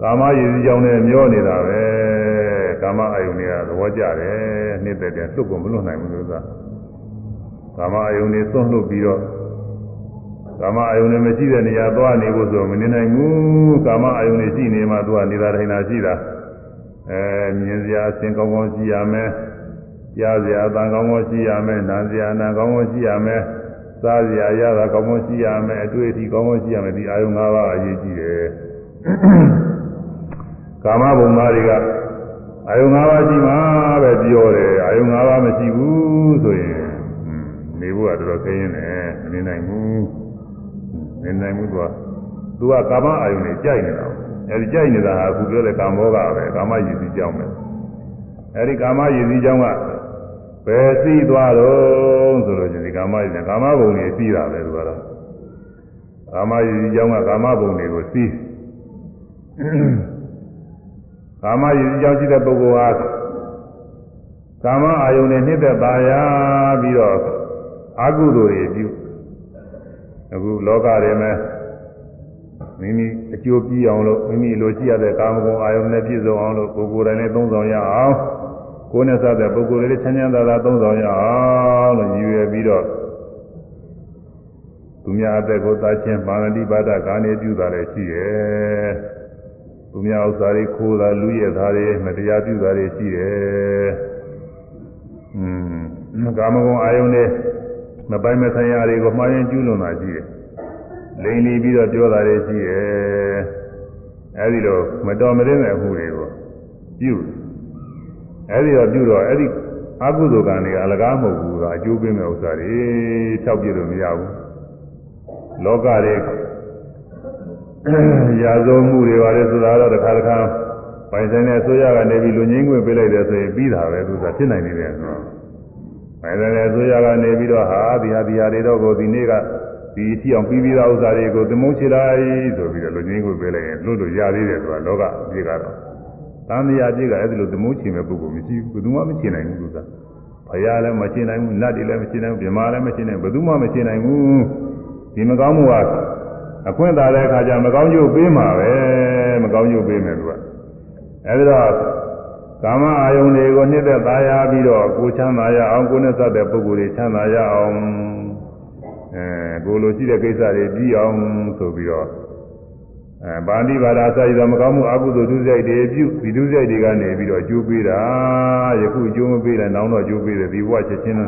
[SPEAKER 1] ကာမရည်စည်းကြောင်းနဲ့မျောနေတာပဲ ကာမအာယုန်တွေကသဘောကျတယ်နှစ်သက်တယ်လွတ်ကိုမလွတ်နိုင်ဘူးလို့ကကာမအာယုန်တွေစွန့်လွတ်ပြီးတော့ကာမအာယုန်တွေမရှိတဲ့နေရာသွားနေဖို့ဆိုမနေနိုင်ဘူးကာမအာယုန်တွေရှိနေမှသူကနေတာထိုင်တာရှိတာအဲမြင်စရာအစဉ်ကောင်းကောင်းရှိရမယ်ကြားစရာအတန်ကောင်းကောင်းရှိရမယ်နားစရာအနာကောင်းကောင်းရှိရမယ်စားစရာရတာကောင်းကောင်းရှိရမယ်အတွေ့အထိကောင်းကောင်းရှိရမယ်ဒီအာယုန်၅ပါးအရေးကြီးတယ်ကာမဘုံသားတွေက အာယုံ၅ပါးရှိမှပဲပြောတယ်အာယုံ၅ပါးမရှိဘူးဆိုရင်နေဖို့ကတော်တော်ခင်းနေတယ်မနေနိုင်ဘူးနေနိုင်ဘူးသူကသူကကာမအာယုံနဲ့ကြိုက်နေတာအဲဒီကြိုက်နေတာဟာအခုပြောတဲ့ကာမောကပဲကာမရည်စည်းကြောင်းပဲအဲဒီကာမရည်စည်းကြောင်းကဘယ်စီးသွားတော့ဆိုလို့ချင်းဒီကာမရည်ကာမဘုံတွေစီးတာပဲသူကတော့ကာမရည်စည်းကြောင်းကကာမဘုံတွေကိုစီး ကာမရည်ကြောင့်ရှိတဲ့ပုဂ္ဂိုလ်ဟာကာမအာယုန်နဲ့နှိမ့်သက်ပါရပြီးတော့အကုသိုလ်တွေပြုအခုလောကထဲမှာမိမိအကျိုးပြည့်အောင်လို့မိမိလိုရှိရတဲ့ကာမဂုဏ်အာယုန်နဲ့ပြည့်စုံအောင်လို့ကိုယ်ကိုယ်တိုင်လည်းသုံးဆောင်ရအောင်ကိုယ်နဲ့စတဲ့ပုဂ္ဂိုလ်တွေလည်းချမ်းချမ်းသာသာသုံးဆောင်ရအောင်လို့ရည်ရွယ်ပြီးတော့သူများအသက်ကိုသာချင်းပါဏတိပါဒကာနေပြုတာလည်းရှိရဲ့ သူများဥစ္စာတွေခိုးတာလူရဲ့သားတွေမတရားပြုတာတွေရှိတယ်။อืมကာမဂုဏ်အာယုန်နဲ့မပိုင်မဆိုင်ရာတွေကိုမှားရင်ကျူးလွန်တာရှိတယ်။လိန်လီပြီးတော့ပြောတာတွေရှိတယ်။အဲဒီလိုမတော်မရင်းတဲ့အမှုတွေကိုပြုအဲဒီတော့ပြုတော့အဲဒီအကုသိုလ်ကံတွေအလကားမဟုတ်ဘူးကအကျိုးပေးမဲ့ဥစ္စာတွေဖြောက်ပြလို့မရဘူး။လောကတွေ ရာဇဝမှုတွေပါလေဆိုတာတော့တစ်ခါတစ်ခါပိုင်ဆိုင်တဲ့အစိုးရကနေပြီးလူငင်းခွင့်ပေးလိုက်တယ်ဆိုရင်ပြီးတာပဲသူကဖြစ်နိုင်နေတယ်ဆိုတော့ပိုင်ဆိုင်တဲ့အစိုးရကနေပြီးတော့ဟာဒီဟာဒီဟာတွေတော့ကိုဒီနေ့ကဒီအထီအောင်ပြီးပြီးသားဥစ္စာတွေကိုသမုန်းချလိုက်ဆိုပြီးတော့လူငင်းခွင့်ပေးလိုက်ရင်လို့လို့ရသေးတယ်ဆိုတာလောကအပြည့်ကတော့သံဃာပြည့်ကအဲ့ဒီလိုသမုန်းချင်မဲ့ပုဂ္ဂိုလ်မရှိဘူးဘယ်သူမှမချင်နိုင်ဘူးသူကဘုရားလည်းမချင်နိုင်ဘူးနတ်တွေလည်းမချင်နိုင်ဘူးဗြဟ္မာလည်းမချင်နိုင်ဘူးဘယ်သူမှမချင်နိုင်ဘူးဒီမကောင်းမှုက အခွင့်သာတဲ့အခါကျမကောင်းကျိုးပေးမှာပဲမကောင်းကျိုးပေးမယ်သူကအဲဒီတော့ကာမအာယုန်တွေကိုနှိမ့်သက်သားရပြီးတော့ကိုချမ်းသာရအောင်ကိုနဲ့စတဲ့ပုဂ္ဂိုလ်တွေချမ်းသာရအောင်အဲကိုလိုရှိတဲ့ကိစ္စတွေပြီးအောင်ဆိုပြီးတော့အဲဗာဏိဘာသာစာရည်တော်မကောင်းမှုအကုသိုလ်ဒုစရိုက်တွေပြုဒီဒုစရိုက်တွေကနေပြီးတော့အကျိုးပေးတာယခုအကျိုးမပေးတယ်နောက်တော့အကျိုးပေးတယ်ဒီဘဝချက်ချင်း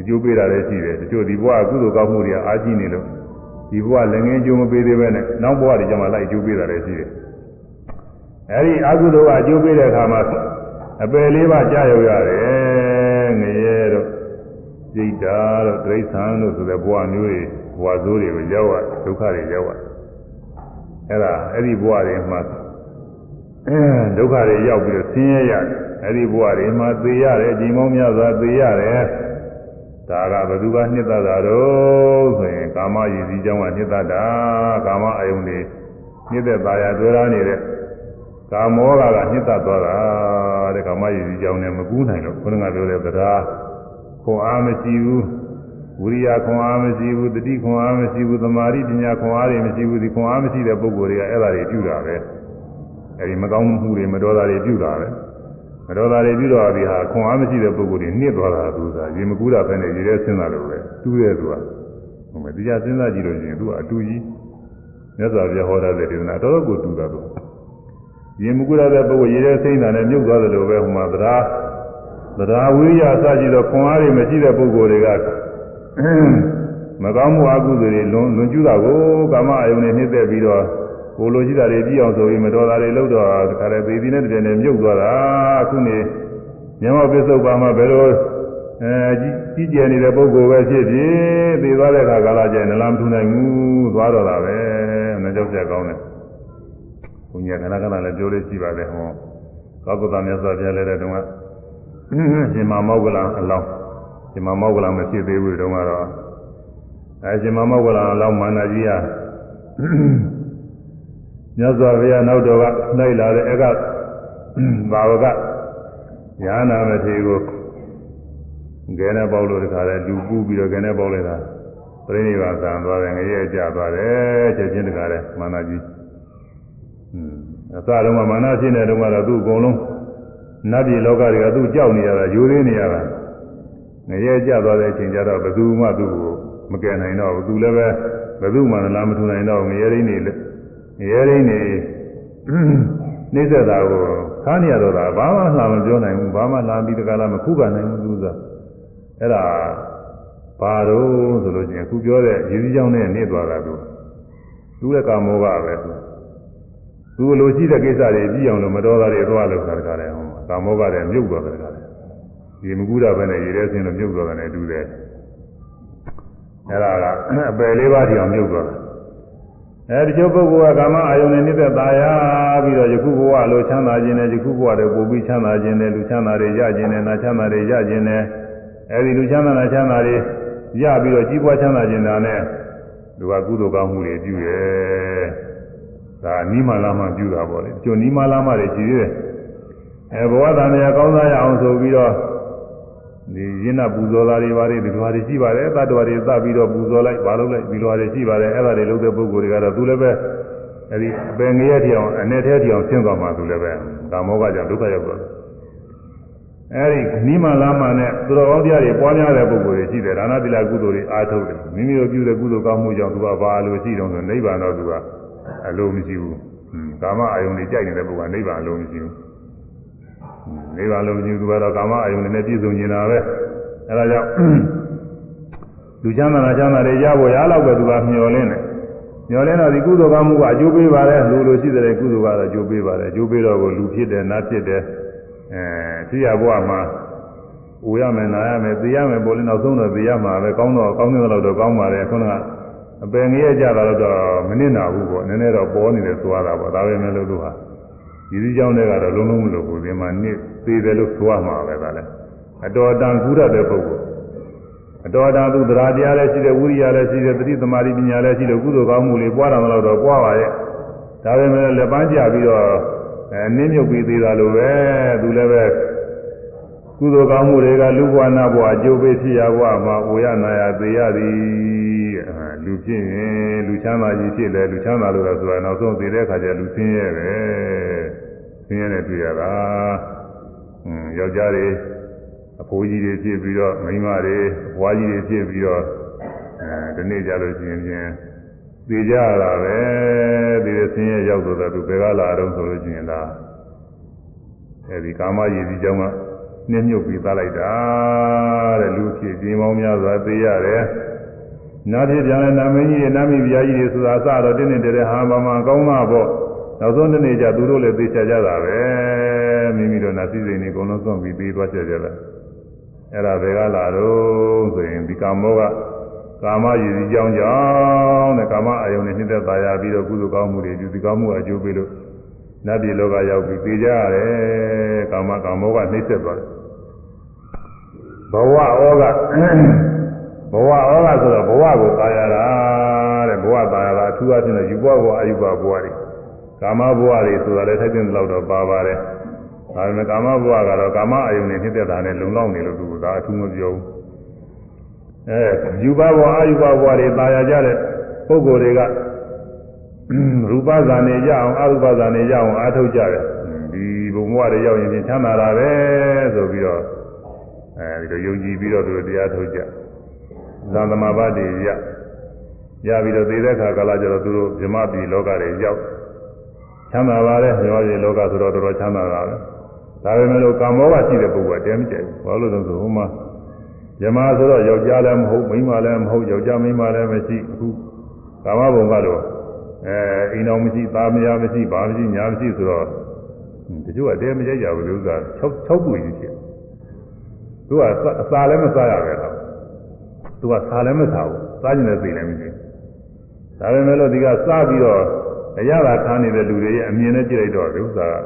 [SPEAKER 1] အကျိုးပေးတာလည်းရှိတယ်တချို့ဒီဘဝအကုသိုလ်ကောင်းမှုတွေကအားကြီးနေလို့ ဒီဘဝလည်းငင်းကျိုးမပေးသေးပဲနဲ့နောက်ဘဝတွေကျမှလိုက်ကျိုးပေးတာလည်းရှိတယ်အဲဒီအကုသိုလ်ကအကျိုးပေးတဲ့အခါမှာအပယ်လေးပါးကြာရောက်ရတယ်ငရဲတို့စိတ်ဓာတ်တို့တိရစ္ဆာန်တို့ဆိုတဲ့ဘဝမျိုးတွေဘဝဆိုးတွေကိုရောက်ရဒုက္ခတွေရောက်ရအဲ့ဒါအဲ့ဒီဘဝတွေမှာဒုက္ခတွေရောက်ပြီးတော့ဆင်းရဲရတယ်အဲ့ဒီဘဝတွေမှာသေရတယ်ဒီမောင်းများစွာသေရတယ် ဒါကဘသူကနှစ်သက်တာတော့ဆိုရင်ကာမရည်စည်းကြောင်းကနှစ်သက်တာကာမအယုန်တွေနှစ်သက်ပါရတွေ့ရနေတဲ့ကာမောကကနှစ်သက်သွားတာတဲ့ကာမရည်စည်းကြောင်းနဲ့မကူးနိုင်လို့ခொနကပြောတဲ့တရားခွန်အားမရှိဘူးဝိရိယခွန်အားမရှိဘူးတတိခွန်အားမရှိဘူးသမာဓိပညာခွန်အားတွေမရှိဘူးဒီခွန်အားမရှိတဲ့ပုဂ္ဂိုလ်တွေကအဲ့ဒါတွေပြုတာပဲအဲဒီမကောင်းမှုတွေမတော်တာတွေပြုတာပဲ မတော်တာတွေပြုတော့ဒီဟာခွန်အားမရှိတဲ့ပုဂ္ဂိုလ်တွေနှိမ့်သွားတာသူကရေမကူးတာပဲနဲ့ရေထဲဆင်းတာလို့ပဲတူးတဲ့သူကဟိုမဲ့တရားစဉ်းစားကြည့်လို့ရှိရင်သူကအတူကြီးမြတ်စွာဘုရားဟောတဲ့ဒေသနာတော်တော်ကိုတူတာသူရေမကူးတဲ့ပုဂ္ဂိုလ်ရေထဲဆင်းတာနဲ့မြုပ်သွားတယ်လို့ပဲဟိုမှာသဒ္ဓါသဒ္ဓါဝိရိယအစရှိသောခွန်အားတွေမရှိတဲ့ပုဂ္ဂိုလ်တွေကမကောင်းမှုအကုသိုလ်တွေလွန်လွန်ကျူးတာကိုကာမအယုန်နဲ့နှိမ့်သက်ပြီးတော့ ကိုလိုရှိတာတွေပြီးအောင်ဆိုပြီးမတော်တာတွေလုပ်တော့တခါတည်းသေသည်နဲ့တည်းနဲ့မြုပ်သွားတာအခုနေမြတ်မောပစ္စုပန်မှာဘယ်လိုအဲကြီးကျယ်နေတဲ့ပုဂ္ဂိုလ်ပဲဖြစ်ဖြစ်သေသွားတဲ့အခါကာလကျရင်နလမထူနိုင်ဘူးသွားတော့တာပဲမကြောက်ကြကောင်းတယ်ဘုညာကနာကနာလည်းပြောလို့ရှိပါတယ်ဟောကောကုတ္တမြတ်စွာဘုရားလည်းတဲ့တုန်းကရှင်မမောဂလံအလောင်းရှင်မမောဂလံမဖြစ်သေးဘူးတုန်းကတော့အဲရှင်မမောဂလံအလောင်းမာနကြီးဟာ မြတ်စွာဘုရားနောက်တော်ကလိုက်လာတဲ့အခါဘာဝကညာနာမထေကိုငယ်နဲ့ပေါက်လို့တခါလဲလူပူးပြီးတော့ငယ်နဲ့ပေါက်လိုက်တာပြိဋိဘာသံသွားတယ်ငရဲကြသွားတယ်ချက်ချင်းတခါလဲမာနကြီးอืมအစတုန်းကမာနဖြစ်နေတုန်းကတော့သူ့အကုန်လုံးနတ်ပြည်လောကတွေကသူ့ကြောက်နေရတာယူရင်းနေရတာငရဲကြသွားတဲ့အချိန်ကျတော့ဘယ်သူမှသူ့ကိုမကယ်နိုင်တော့ဘူးသူလည်းပဲဘယ်သူမှလာမထူနိုင်တော့ငရဲရင်းနေလေ ရဲရင်းနေနှိစ္စတာကိုခါနေရတော့တာဘာမှလာမပြောနိုင်ဘူးဘာမှလာပြီးတကလားမခုခံနိုင်ဘူးသူကအဲ့ဒါဘာတော့ဆိုလို့ချင်းအခုပြောတဲ့ရည်စည်းကြောင်းနဲ့နေသွားတာသူသူ့ရဲ့ကာမောကပဲသူသူလိုရှိတဲ့ကိစ္စတွေကြည့်အောင်လို့မတော်တာတွေသွားလို့ခါတခါတယ်ဟောကာမောကလည်းမြုပ်သွားတယ်ကလည်းဒီမကူတာပဲနဲ့ရေထဲဆင်းလို့မြုပ်သွားတယ်နဲ့တူတယ်အဲ့ဒါကအပယ်လေးပါးထီအောင်မြုပ်သွားတယ် အဲဒီကျုပ်ပုဂ္ဂိုလ်ကကာမအာယုန်နဲ့နှိမ့်သက်သာယာပြီးတော့ယခုဘဝလိုချမ်းသာခြင်းနဲ့ယခုဘဝတွေပို့ပြီးချမ်းသာခြင်းနဲ့လူချမ်းသာတွေရခြင်းနဲ့နာချမ်းသာတွေရခြင်းနဲ့အဲဒီလူချမ်းသာနာချမ်းသာတွေရပြီးတော့ကြီးပွားချမ်းသာခြင်းတာနဲ့သူကကုသိုလ်ကောင်းမှုတွေပြုရဲ့ဒါနီးမလာမှပြုတာပေါ့လေကျိုးနီးမလာမှတွေရှိသေးတယ်အဲဘဝတန်မြာကောင်းစားရအောင်ဆိုပြီးတော့ ဒီရင်းနာပူဇော်တာတွေပါတယ်ဒီလိုဟာတွေရှိပါတယ်တတ္တဝါတွေသတ်ပြီးတော့ပူဇော်လိုက်ဘာလုပ်လိုက်ဒီလိုဟာတွေရှိပါတယ်အဲ့ဒါတွေလုပ်တဲ့ပုဂ္ဂိုလ်တွေကတော့သူလည်းပဲအဲဒီအပင်ငရဲတိအောင်အနေထဲတိအောင်ဆင်းသွားမှသူလည်းပဲကာမောကကြောင့်ဒုက္ခရောက်သွားတယ်အဲဒီနိမလာမနဲ့သူတော်ကောင်းတရားတွေပွားများတဲ့ပုဂ္ဂိုလ်တွေရှိတယ်ဒါနသီလကုသိုလ်တွေအားထုတ်တယ်မိမိတို့ပြုတဲ့ကုသိုလ်ကောင်းမှုကြောင့်သူကဘာလို့ရှိတုံးဆိုနိဗ္ဗာန်တော့သူကအလိုမရှိဘူးကာမအာယုန်တွေကြိုက်နေတဲ့ပုဂ္ဂိုလ်ကနိဗ္ဗာန်အလိုမရှိဘူး နိဗ္ဗာန်လုံးကြီးသူကတော့ကာမအယုန်နဲ့ပြည့်စုံနေတာပဲအဲဒါကြောင့်လူချမ်းသာနာချမ်းသာတွေရဖို့ရတော့ပဲသူကမျှော်လင့်တယ်မျှော်လင့်တော့ဒီကုသိုလ်ကောင်းမှုကအကျိုးပေးပါတယ်လူလိုရှိတဲ့ကုသိုလ်ကတော့အကျိုးပေးပါတယ်အကျိုးပေးတော့ကိုလူဖြစ်တယ်နတ်ဖြစ်တယ်အဲဖြစ်ရဘဝမှာအိုရမယ်နာရမယ်သိရမယ်ပေါ်လင်းနောက်ဆုံးတော့သိရမှာပဲကောင်းတော့ကောင်းတဲ့လောက်တော့ကောင်းပါတယ်ခုနကအပင်ငရဲကြတာတော့မနစ်နာဘူးပေါ့နည်းနည်းတော့ပေါ်နေတယ်ဆိုရတာပေါ့ဒါပဲမဲ့လို့သူဟာဒီစည်းကြောင်းတွေကတော့လုံးလုံးမလို့ဘူးဒီမှာနစ် သေတယ်လို့ဆိုရမှာပဲဒါလည်းအတော်တန်ကူရတဲ့ပုဂ္ဂိုလ်အတော်တန်သူသရာတရားလည်းရှိတယ်ဝိရိယလည်းရှိတယ်သတိသမารိပညာလည်းရှိတယ်ကုသိုလ်ကောင်းမှုတွေပွားတာမလို့တော့ပွားပါရဲ့ဒါပေမဲ့လက်ပန်းကြပြီးတော့အဲနင်းမြုပ်ပြီးသေးတာလိုပဲသူလည်းပဲကုသိုလ်ကောင်းမှုတွေကလူဘဝနာဘဝအကျိုးပေးဖြစ်ရဘဝမှာဝေရနာရသေရသည်လူဖြစ်ရင်လူချမ်းသာကြီးဖြစ်တယ်လူချမ်းသာလို့ဆိုတာနောက်ဆုံးသေတဲ့အခါကျလူဆင်းရဲပဲဆင်းရဲနဲ့တွေ့ရတာ ယောက်ျားတွေအဖိုးကြီးတွေဖြစ်ပြီးတော့မိန်းမတွေအဖွားကြီးတွေဖြစ်ပြီးတော့အဲဒီနေ့ကြလို့ရှိရင်ချင်းသေကြရတာပဲဒီဆင်းရဲရောက်တော့သူဘယ်ကလာတော့ဆိုလို့ရှိရင်လားအဲဒီကာမရည်ဒီကြောင့်ကနှင်းမြုပ်ပြီးသားလိုက်တာတဲ့လူဖြစ်ပြင်းပေါင်းများစွာသေရတယ်နာဖြစ်ပြန်လဲနာမင်းကြီးတွေနာမိဗျာကြီးတွေဆိုတာအစတော့တင်းတင်းတဲတဲဟာမမကောင်းမှာပေါ့နောက်ဆုံးတစ်နေ့ကျသူတို့လည်းသိချကြတာပဲ မိမိတို့နာစည်းစိမ်တွေအကုန်လုံးစွန့်ပြီးပြီးသွားကြကြတယ်အဲ့ဒါဘယ်ကလာတော့ဆိုရင်ဒီကာမောကကာမရည်ကြီးကြောင်းကြောင့်တဲ့ကာမအယုန်နဲ့နှိမ့်သက်သာယာပြီးတော့ကုသိုလ်ကောင်းမှုတွေဒီကောင်းမှုအကျိုးပေးလို့နတ်ပြည်လောကရောက်ပြီးသိကြရတယ်ကာမကာမောကနှိမ့်ဆက်သွားတယ်ဘဝဩကဘဝဩကဆိုတော့ဘဝကိုသာယာတာတဲ့ဘဝသာယာတာအထူးအဖြင့်ယူဘဝအယူဘဘဝတွေကာမဘဝတွေဆိုတာလည်းထိုက်တဲ့လောက်တော့ပါပါတယ် ဒါပေမဲ့ကာမဘဝကတော့ကာမအယုန်နဲ့နှိမ့်သက်တာနဲ့လုံလောက်နေလို့သူကဒါအထူးမပြောဘူးအဲယူဘဘဝအယူဘဘဝတွေသာယာကြတဲ့ပုဂ္ဂိုလ်တွေကရူပဇာနေကြအောင်အရူပဇာနေကြအောင်အားထုတ်ကြတယ်ဒီဘုံဘဝတွေရောက်ရင်ချမ်းသာတာပဲဆိုပြီးတော့အဲဒီလိုယုံကြည်ပြီးတော့သူတရားထုတ်ကြဇာသမဘာတိရရပြီးတော့သေတဲ့ခါကာလကျတော့သူတို့ဇမပြည်လောကတွေရောက်ချမ်းသာပါလေဇမပြည်လောကဆိုတော့တော်တော်ချမ်းသာတာပဲ ဒါပေမဲ့လို့ကာမောကရှိတဲ့ပုဂ္ဂိုလ်ကတဲမကြိုက်ဘူးဘာလို့လဲဆိုဟိုမှာဇမဆိုတော့ယောက်ျားလည်းမဟုတ်မိန်းမလည်းမဟုတ်ယောက်ျားမိန်းမလည်းမရှိအခုကာမဘုံကတော့အဲအိမ်တော်မရှိသားမယားမရှိဘာမရှိညာမရှိဆိုတော့တချို့ကတဲမကြိုက်ကြဘူးလို့ဆိုတာ6 6ခုကြီးဖြစ်သူကအစာလည်းမစားရပဲတော့သူကစားလည်းမစားဘူးစားကျင်တဲ့သိလည်းမရှိဒါပေမဲ့လို့ဒီကစားပြီးတော့အရသာခါနေတဲ့လူတွေရဲ့အမြင်နဲ့ကြည့်လိုက်တော့ဒီဥစ္စာကငါ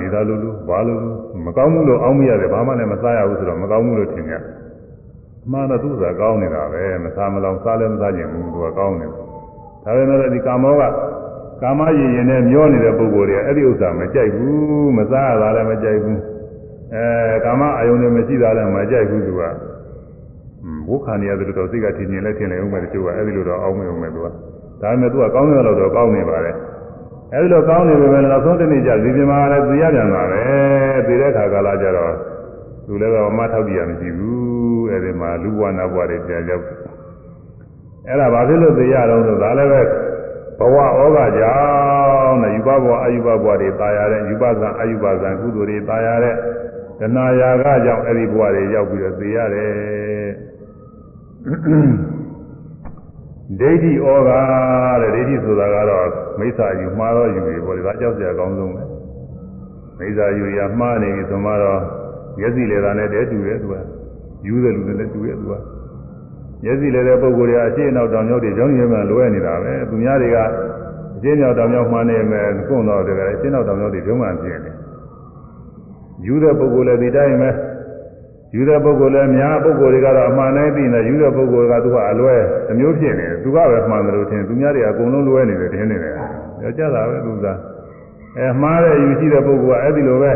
[SPEAKER 1] နေတာလို့လို့ဘာလို့မကောင်းဘူးလို့အောင်းမရတယ်ဘာမှလည်းမစားရဘူးဆိုတော့မကောင်းဘူးလို့ထင်ကြမှန်တော့သူ့စာကောင်းနေတာပဲမစားမလောင်စားလည်းမစားကျင်ဘူးသူကကောင်းနေတယ်ဒါပေမဲ့ဒီကာမောကကာမရည်ရင်နဲ့မျောနေတဲ့ပုဂ္ဂိုလ်တွေကအဲ့ဒီဥစ္စာမကြိုက်ဘူးမစားရတာလည်းမကြိုက်ဘူးအဲကာမအယုံတွေမရှိတာလည်းမကြိုက်ဘူးသူကဘုခဏရတယ်တော့စိတ်ကထင်မြင်လဲထင်နေဦးမယ်တချို့ကအဲ့ဒီလိုတော့အောင်းမအောင်မယ်သူကဒါပေမဲ့သူကကောင်းတယ်လို့တော့ကောင်းနေပါလေ အဲ့ဒီလိုကောင်းနေပေမဲ့နောက်ဆုံးတစ်နေ့ကျဒီပြမာလည်းသိရပြန်တာပဲသိတဲ့ခါကာလကျတော့သူလည်းတော့မထောက်ပြရမရှိဘူးအဲ့ဒီမှာလူဘဝနာဘဝတွေပြန်ရောက်အဲ့ဒါဘာဖြစ်လို့သိရတော့ဆိုဒါလည်းပဲဘဝဩဃကြောင့်နဲ့ယူပဘဝအယူပဘဝတွေตายရတဲ့ယူပဇံအယူပဇံကုသိုလ်တွေตายရတဲ့တဏှာရာဂကြောင့်အဲ့ဒီဘဝတွေရောက်ပြီးတော့သိရတယ် ဒိဋ္ဌိဩဃတဲ့ဒိဋ္ဌိဆိုတာကတော့မိစ္ဆာယူမှားတော့ယူပြီပေါ့လေဒါကြောက်စရာအကောင်းဆုံးပဲမိစ္ဆာယူရမှားနေပြီဆိုမှတော့မျက်စိလေသာနဲ့တည်းတူတယ်သူကယူတဲ့လူတွေလည်းတူရဲ့သူကမျက်စိလေတဲ့ပုံကိုယ်တွေအရှိအနောက်တောင်မြောက်တွေကြောင်းရင်းမှလွဲနေတာပဲသူများတွေကအရှိမြောက်တောင်မြောက်မှန်းနေမယ်ကုန်းတော့တကယ်အရှိနောက်တောင်မြောက်တွေဒုံမှဖြစ်နေယူတဲ့ပုံကိုယ်လည်းဒီတိုင်းပဲ ယူတဲ့ပုဂ္ဂိုလ်လည်းများပုဂ္ဂိုလ်တွေကတော့အမှန်တိုင်းသိနေယူတဲ့ပုဂ္ဂိုလ်ကသူကအလွဲအမျိုးဖြစ်နေတယ်သူကပဲမှန်တယ်လို့ထင်သူများတွေအကုန်လုံးလွဲနေတယ်ထင်နေတယ်ကြောက်ကြတာပဲသူကအဲမှားတဲ့ယူရှိတဲ့ပုဂ္ဂိုလ်ကအဲ့ဒီလိုပဲ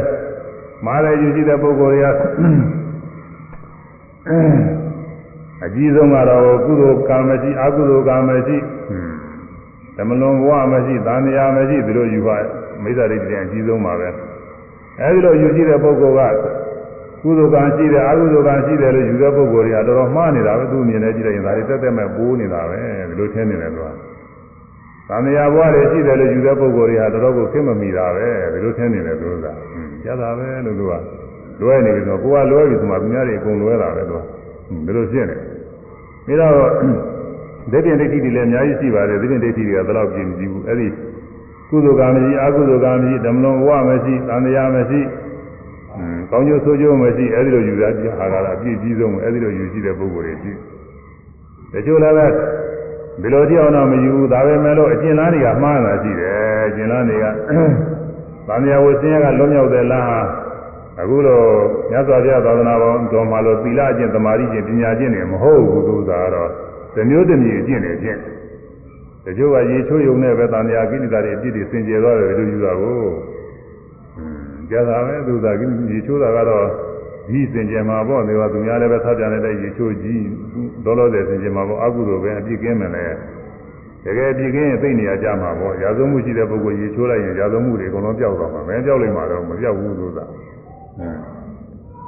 [SPEAKER 1] မှားတဲ့ယူရှိတဲ့ပုဂ္ဂိုလ်တွေကအကြီးဆုံးကတော့ကုသိုလ်ကံမရှိအကုသိုလ်ကံမရှိဓမ္မလွန်ဘဝမရှိသံဃာမရှိဒီလိုယူပါမိစ္ဆာဒိဋ္ဌိအကြီးဆုံးပါပဲအဲဒီလိုယူရှိတဲ့ပုဂ္ဂိုလ်က ကုသိုလ်ကံရှိတယ်အကုသိုလ်ကံရှိတယ်လို့ယူတဲ့ပုဂ္ဂိုလ်တွေကတော်တော်မှားနေတာပဲသူ့မြင်နေကြည့်လိုက်ရင်ဒါတွေတက်တက်မဲ့ပိုးနေတာပဲဒီလိုထင်နေတယ်သူကသံဃာဘဝတွေရှိတယ်လို့ယူတဲ့ပုဂ္ဂိုလ်တွေကတော်တော်ကိုခင်မမီတာပဲဒီလိုထင်နေတယ်သူကကျတာပဲလို့သူကလွဲနေပြီဆိုကိုကလွဲပြီဆိုမှသူများတွေအကုန်လွဲတာပဲသူကဒီလိုဖြစ်နေဒါတော့ဒိဋ္ဌိဒိဋ္ဌိတွေလည်းအများကြီးရှိပါတယ်ဒိဋ္ဌိဒိဋ္ဌိတွေကဘယ်တော့ပြင်းကြည့်ဘူးအဲ့ဒီကုသိုလ်ကံမရှိအကုသိုလ်ကံမရှိဓမ္မလွန်ဘဝမရှိသံဃာမရှိ ကောင်းကျိုးဆိုးကျိုးမရှိအဲဒီလိုယူရကြဟာကလားအပြည့်ကြီးဆုံးအဲဒီလိုယူရှိတဲ့ပုဂ္ဂိုလ်တွေရှိတချို့လည်းပဲဒီလိုတရားတော့မယူဘူးဒါပဲမဲ့လို့အကျဉ်းလားတွေကမှားတာရှိတယ်အကျဉ်းလားတွေကသံဃာဝဆင်းရဲကလွံ့မြောက်တဲ့လားဟာအခုတော့မြတ်စွာဘုရားသာသနာပေါ်တော်မှာလို့သီလအကျင့်သမာဓိကျင့်ပညာကျင့်တွေမဟုတ်ဘူးသူသာတော့ဇမျိုးတမီအကျင့်တွေကျင့်တချို့ကရေချိုးယုံနဲ့ပဲသံဃာကိဋ္တာတွေအပြည့်တွေစင်ကြယ်သွားတယ်လို့ယူတာကို ကြတာပဲသူသာရေချိုးတာကတော့ကြီးစင်ကြယ်မှာပေါ့ဒီကသူများလည်းပဲထားပြန်တဲ့ရေချိုးကြီးလောလောဆယ်စင်ကြယ်မှာပေါ့အကုသိုလ်ပဲအပြည့်ကင်းမယ်လေတကယ်ပြည့်ကင်းရင်သိနေရကြမှာပေါ့ရာဇဝမှုရှိတဲ့ပုဂ္ဂိုလ်ရေချိုးလိုက်ရင်ရာဇဝမှုတွေအကုန်လုံးပျောက်သွားမှာမင်းပျောက်လိမ့်မှာတော့မပျောက်ဘူးသူသာ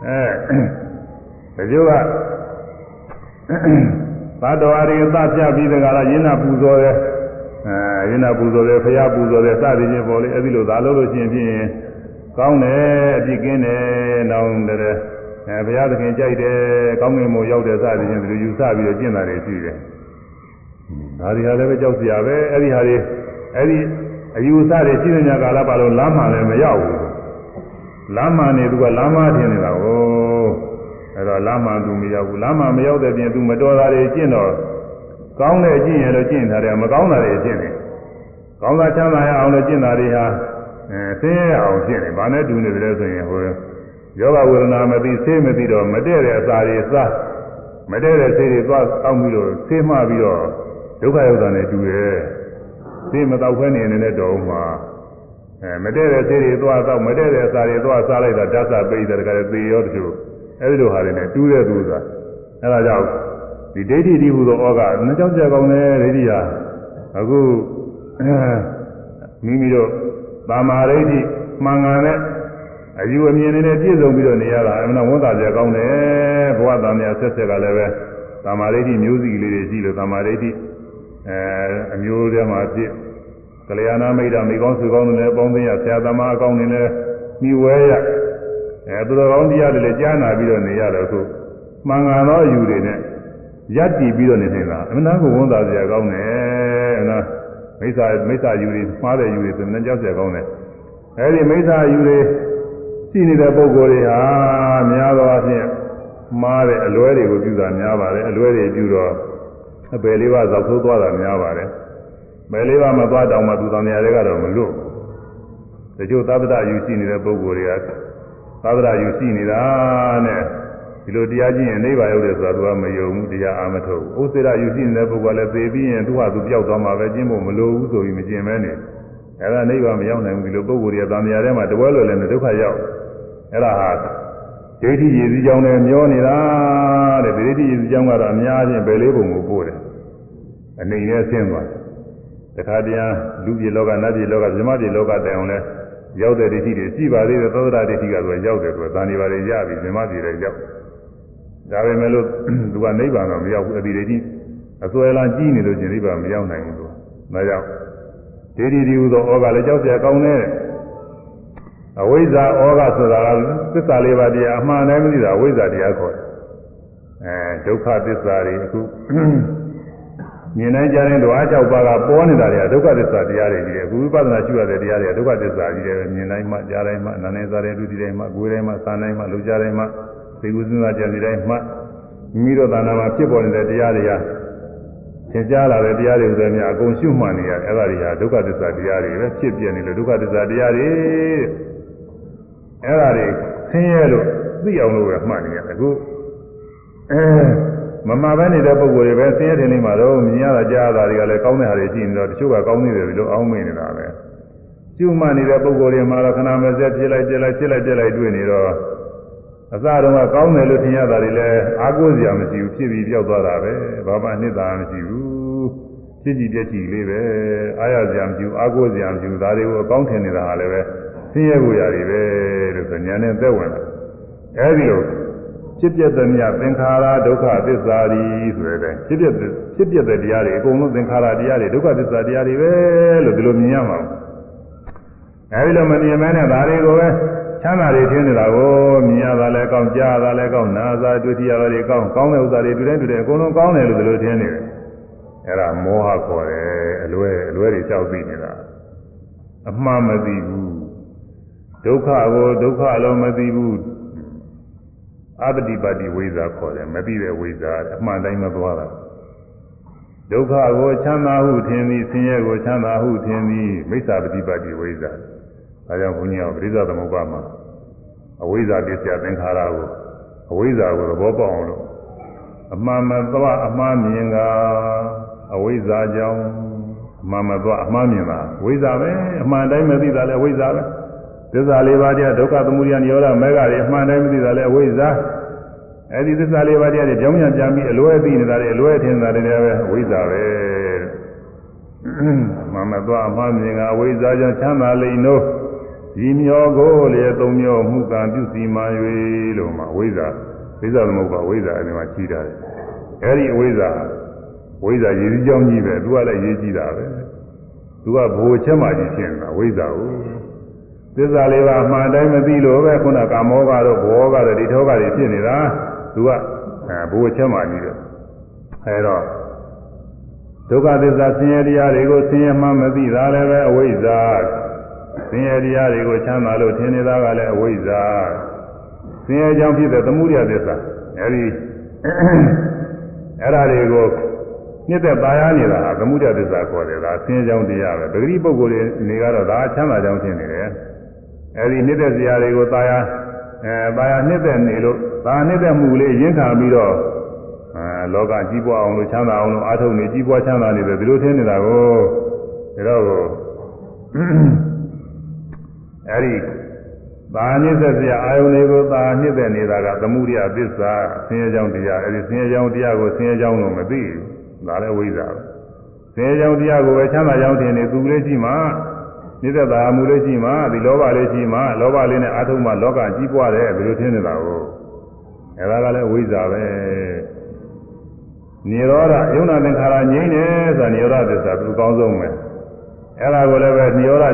[SPEAKER 1] အဲတချို့ကသတ္တဝါတွေသတ်ပြပြီးတကလားရင်းနာပူဇော်တယ်အဲရင်းနာပူဇော်တယ်ဖရာပူဇော်တယ်စသည်ဖြင့်ပေါ်လေအဲဒီလိုသာလို့လို့ရှိရင်ဖြင့် ကောင်းတယ်အပြစ်ကင်းတယ်နောင်တယ်အဲဘုရားသခင်ကြိုက်တယ်ကောင်းငင်မို့ရောက်တယ်စသည်ဖြင့်ဒီလိုယူဆပြီးတော့ကျင့်တာတွေရှိတယ်ဒါတွေဟာလည်းပဲကြောက်စရာပဲအဲ့ဒီဟာတွေအဲ့ဒီအယူအဆတွေရှိတဲ့ညကာလပါလို့လမ်းမှလည်းမရောက်ဘူးလမ်းမှနေသူကလမ်းမထင်နေတာကိုအဲ့တော့လမ်းမှသူမရောက်ဘူးလမ်းမှမရောက်တဲ့ပြင်သူမတော်တာတွေကျင့်တော့ကောင်းတဲ့အကျင့်ရလို့ကျင့်တာတွေမကောင်းတာတွေကျင့်တယ်ကောင်းတာချမ်းသာရအောင်လို့ကျင့်တာတွေဟာ အဲဆင်းရဲအောင်ဖြစ်နေဘာနဲ့တူနေတယ်ဆိုရင်ဟိုယောဂဝေဒနာမသိဆေးမသိတော့မတည့်တဲ့အစာတွေစားမတည့်တဲ့ဆေးတွေသွားတောက်ပြီးတော့ဆေးမှပြီးတော့ဒုက္ခရောက်တာနဲ့တူတယ်ဆေးမတော့ဖဲနေနေတဲ့တော်မှာအဲမတည့်တဲ့ဆေးတွေသွားတော့မတည့်တဲ့အစာတွေသွားစားလိုက်တာဓာတ်စာပိတ်တယ်တကယ်သေရောတချို့အဲဒီလိုဟာတွေနဲ့တူးတဲ့သူကအဲဒါကြောင့်ဒီဒိဋ္ဌိဒီဟူသောဩကနှစ်ကြောင်ကြကောင်းတယ်ဒိဋ္ဌိဟာအခုမိမိတို့ သာမာရိဋ္ဌိမှန်ကန်တဲ့အယူအမြင်နဲ့ပြည့်စုံပြီးတော့နေရတာအမှန်ဝန်တာကြကောင်းတယ်ဘဝတန်မြတ်ဆက်ဆက်ကလည်းပဲသာမာရိဋ္ဌိမျိုးစီလေးတွေရှိလို့သာမာရိဋ္ဌိအဲအမျိုးထဲမှာဖြစ်ကလျာဏမိတ်တာမိကောင်းစုကောင်းတွေလည်းပေါင်းသိရဆရာသမားအကောင်းတွေလည်းမိဝဲရအဲသူတော်ကောင်းတရားတွေလည်းကြားနာပြီးတော့နေရတယ်အခုမှန်ကန်သောအယူတွေနဲ့ရပ်တည်ပြီးတော့နေနေတာအမှန်တကဝန်တာကြကောင်းတယ်အ မှန်မိစ္ဆာမိစ္ဆာယူတွေမှားတဲ့ယူတွေဆိုရင်ကြောက်ကြကောင်းတယ်အဲဒီမိစ္ဆာယူတွေရှိနေတဲ့ပုံကိုယ်တွေဟာများသောအားဖြင့်မှားတဲ့အလွဲတွေကိုပြုတာများပါတယ်အလွဲတွေပြုတော့အပယ်လေးပါးသောက်ဆိုးသွားတာများပါတယ်ပယ်လေးပါးမသွားတောင်မှသူတော်နေရာတွေကတော့မလွတ်ဘူးတချို့သဗ္ဗတယူရှိနေတဲ့ပုံကိုယ်တွေကသဗ္ဗတယူရှိနေတာနဲ့ ဒီလိုတရားကျင့်ရင်နိဗ္ဗာန်ရောက်တယ်ဆိုတာသူကမယုံဘူးတရားအာမထုတ်ဘူးဥစ္စေရယူရှိနေတဲ့ပုဂ္ဂိုလ်လည်းသိပြီးရင်သူ့ဟာသူပျောက်သွားမှာပဲကျင့်ဖို့မလိုဘူးဆိုပြီးမကျင့်မဲနေအဲ့ဒါနိဗ္ဗာန်မရောက်နိုင်ဘူးဒီလိုပုဂ္ဂိုလ်တွေကသံဃာထဲမှာတပွဲလွယ်လည်းဒုက္ခရောက်အဲ့ဒါဟာဒိဋ္ဌိရည်စည်းကြောင်းနဲ့မျောနေတာတဲ့ဒိဋ္ဌိရည်စည်းကြောင်းကတော့အများချင်းဘယ်လေးပုံကိုပို့တယ်အနေနဲ့ဆင်းသွားတခါတည်းလူပြည်လောကနတ်ပြည်လောကဇမပြည်လောကတိုင်အောင်လဲရောက်တဲ့ဒိဋ္ဌိတွေရှိပါသေးတယ်သောတာဒိဋ္ဌိကဆိုရောက်တယ်သူကသာနေပါလေရပြီဇမပြည်လည်းရောက် ဒါပေမဲ့လို့သူကနိဗ္ဗာန်တော့မရောက်ဘူးအတိဒိဋ္ဌိအစွဲလန်းကြီးနေလို့ကျင်နိဗ္ဗာန်မရောက်နိုင်ဘူးသူ။ဒါကြောင့်ဒိဋ္ဌိဒီဟူသောဩဃလည်းကြောက်เสียကောင်းတယ်။အဝိဇ္ဇာဩဃဆိုတာကသစ္စာလေးပါးတရားအမှန်တည်းမသိတာအဝိဇ္ဇာတရားခေါ်တယ်။အဲဒုက္ခသစ္စာတွေအခု မြင်နိုင်ကြတဲ့ဓဝါ6ပါးကပေါ်နေတာတွေကဒုက္ခသစ္စာတရားတွေကြီးတယ်အခုဝိပဿနာရှုရတဲ့တရားတွေကဒုက္ခသစ္စာကြီးတယ်မြင်တိုင်းမှကြားတိုင်းမှနားတိုင်းစားတိုင်းဒုတိတိုင်းမှကိုယ်တိုင်းမှစာတိုင်းမှလူကြားတိုင်းမှ သိကုစဉ်းစားကြံစီတိုင်းမှမိမိတို့သာနာမှာဖြစ်ပေါ်နေတဲ့တရားတွေကသင်ကြားလာတဲ့တရားတွေဆိုများအကုန်ရှုမှတ်နေရအဲ့ဒါတွေဟာဒုက္ခသစ္စာတရားတွေပဲဖြစ်ပြနေလို့ဒုက္ခသစ္စာတရားတွေအဲ့ဒါတွေဆင်းရဲလို့သိအောင်လို့ပဲမှတ်နေရတယ်အခုအဲမမပဲနေတဲ့ပုံကိုယ်တွေပဲဆင်းရဲတယ်နေမှာတော့မြင်ရတာကြားရတာတွေကလည်းကောင်းတဲ့ဟာတွေရှိနေတော့တချို့ကကောင်းနေတယ်လို့အောင်းမိနေတာပဲကျุမှနေတဲ့ပုံကိုယ်တွေမှာတော့ခဏမစက်ဖြစ်လိုက်ပြလိုက်ဖြစ်လိုက်ပြလိုက်တွေ့နေတော့ အစတုန်းကကောင်းတယ်လို့ထင်ရတာတွေလည်းအားကိုးစရာမရှိဘူးဖြစ်ပြီးပြောက်သွားတာပဲဘာမှနှစ်သာမရှိဘူးဖြစ်ကြည့်ပြည့်ကြည့်လေးပဲအားရစရာမရှိဘူးအားကိုးစရာမရှိဘူးဒါတွေကိုအကောင်းထင်နေတာဟာလည်းပဲဆင်းရဲဖို့ရတယ်ပဲလို့ဆိုညာနဲ့သက်ဝင်လာအဲဒီလိုဖြစ်ပြတဲ့မြသင်္ခါရဒုက္ခသစ္စာရီဆိုတဲ့ဖြစ်ပြဖြစ်ပြတဲ့တရားတွေအကုန်လုံးသင်္ခါရတရားတွေဒုက္ခသစ္စာတရားတွေပဲလို့ဒီလိုမြင်ရမှာအဲဒီလိုမမြင်မဲနဲ့ဒါတွေကိုပဲ ချမ်းသာတွေထင်းနေတာကိုမြင်ရတာလည်းကောင်းကြားရတာလည်းကောင်းနားစားတွေ့ထရတာလည်းကောင်းကောင်းတဲ့ဥစ္စာတွေတွေ့တိုင်းတွေ့တိုင်းအကုန်လုံးကောင်းတယ်လို့ဒီလိုထင်နေတယ်အဲဒါမောဟခေါ်တယ်အလွဲအလွဲတွေကြောက်သိနေတာအမှားမသိဘူးဒုက္ခကိုဒုက္ခလုံးမသိဘူးအပတိပါတိဝိဇ္ဇာခေါ်တယ်မသိတဲ့ဝိဇ္ဇာအမှန်တိုင်းမသွားတာဒုက္ခကိုချမ်းသာဟုထင်သည်ဆင်းရဲကိုချမ်းသာဟုထင်သည်မိစ္ဆာပတိပါတိဝိဇ္ဇာ ဒါကြောင့်ဘုန်းကြီးကပရိသသမုပ္ပါမှာအဝိဇ္ဇာပစ္စယသင်္ခါရကိုအဝိဇ္ဇာကိုသဘောပေါက်အောင်လို့အမှန်မသွားအမှားမြင်ကအဝိဇ္ဇာကြောင့်အမှန်မသွားအမှားမြင်တာဝိဇ္ဇာပဲအမှန်တိုင်းမသိတာလည်းဝိဇ္ဇာပဲသစ္စာလေးပါးတရားဒုက္ခသမုဒယနိရောဓမေဃတွေအမှန်တိုင်းမသိတာလည်းအဝိဇ္ဇာအဲဒီသစ္စာလေးပါးတရားတွေကြောင်းပြန်ပြန်ပြီးအလွဲသိနေတာတွေအလွဲထင်တာတွေလည်းပဲအဝိဇ္ဇာပဲမမသွားအမှားမြင်ကအဝိဇ္ဇာကြောင့်ချမ်းသာလိမ့်တို့ ဒီမျောကိုလေသုံးမျောမှုကံပြုစီမှ၍လို့မှဝိဇ္ဇာဝိဇ္ဇာသမုပ္ပါဝိဇ္ဇာအဲဒီမှာကြီးတာတယ်အဲဒီအဝိဇ္ဇာဝိဇ္ဇာရည်ကြီးကြောင်းကြီးပဲသူကလည်းရေးကြည့်တာပဲသူကဘိုလ်ချက်မှကြီးဖြစ်နေတာဝိဇ္ဇာကိုသစ္စာလေးပါအမှန်တိုင်းမသိလို့ပဲခုနကာမောကတော့ဘောကတော့ဒီထောကတွေဖြစ်နေတာသူကအဲဘိုလ်ချက်မှကြီးတယ်အဲတော့ဒုက္ခသစ္စာဆင်းရဲတရားတွေကိုဆင်းရဲမှမသိတာလည်းပဲအဝိဇ္ဇာ ဆင်းရဲတရားတွေကိုချမ်းသာလို့ထင်နေတာကလည်းအဝိဇ္ဇာဆင်းရဲကြောင့်ဖြစ်တဲ့သမှုရသစ္စာအဲဒီအဲ့ဒါတွေကိုမြစ်သက်ပါရနေတာဟာသမှုရသစ္စာခေါ်တယ်ဒါဆင်းရဲကြောင့်တရားပဲပဂတိပုဂ္ဂိုလ်တွေနေကတော့ဒါချမ်းသာကြောင့်ထင်နေတယ်အဲဒီမြစ်သက်စရာတွေကိုသာယာအဲသာယာနှစ်သက်နေလို့ဒါနှစ်သက်မှုလေးရင်းခံပြီးတော့အဲလောကကြီးပွားအောင်လို့ချမ်းသာအောင်လို့အားထုတ်နေကြီးပွားချမ်းသာနေတယ်ဒီလိုထင်နေတာကိုဒါတော့ အဲဒီသာနိစ္စစရာအာယုန်တွေကိုသာနှစ်သက်နေတာကသမှုရိယသစ္စာဆင်းရဲကြောင်းတရားအဲဒီဆင်းရဲကြောင်းတရားကိုဆင်းရဲကြောင်းလို့မသိဘူးဒါလည်းဝိဇ္ဇာပဲဆင်းရဲကြောင်းတရားကိုပဲချမ်းသာကြောင်းထင်နေသူလေးရှိမှနိစ္စသာမှုလေးရှိမှဒီလောဘလေးရှိမှလောဘလေးနဲ့အာထုံမှလောကကြီးပွားတယ်ဘယ်လိုထင်နေတာကိုအဲဒါကလည်းဝိဇ္ဇာပဲနိရောဓယုံနာသင်္ခါရငြိမ့်တယ်ဆိုတာနိရောဓသစ္စာသူအကောင်းဆုံးပဲအဲဒါကိုလည်းပဲနိရောဓ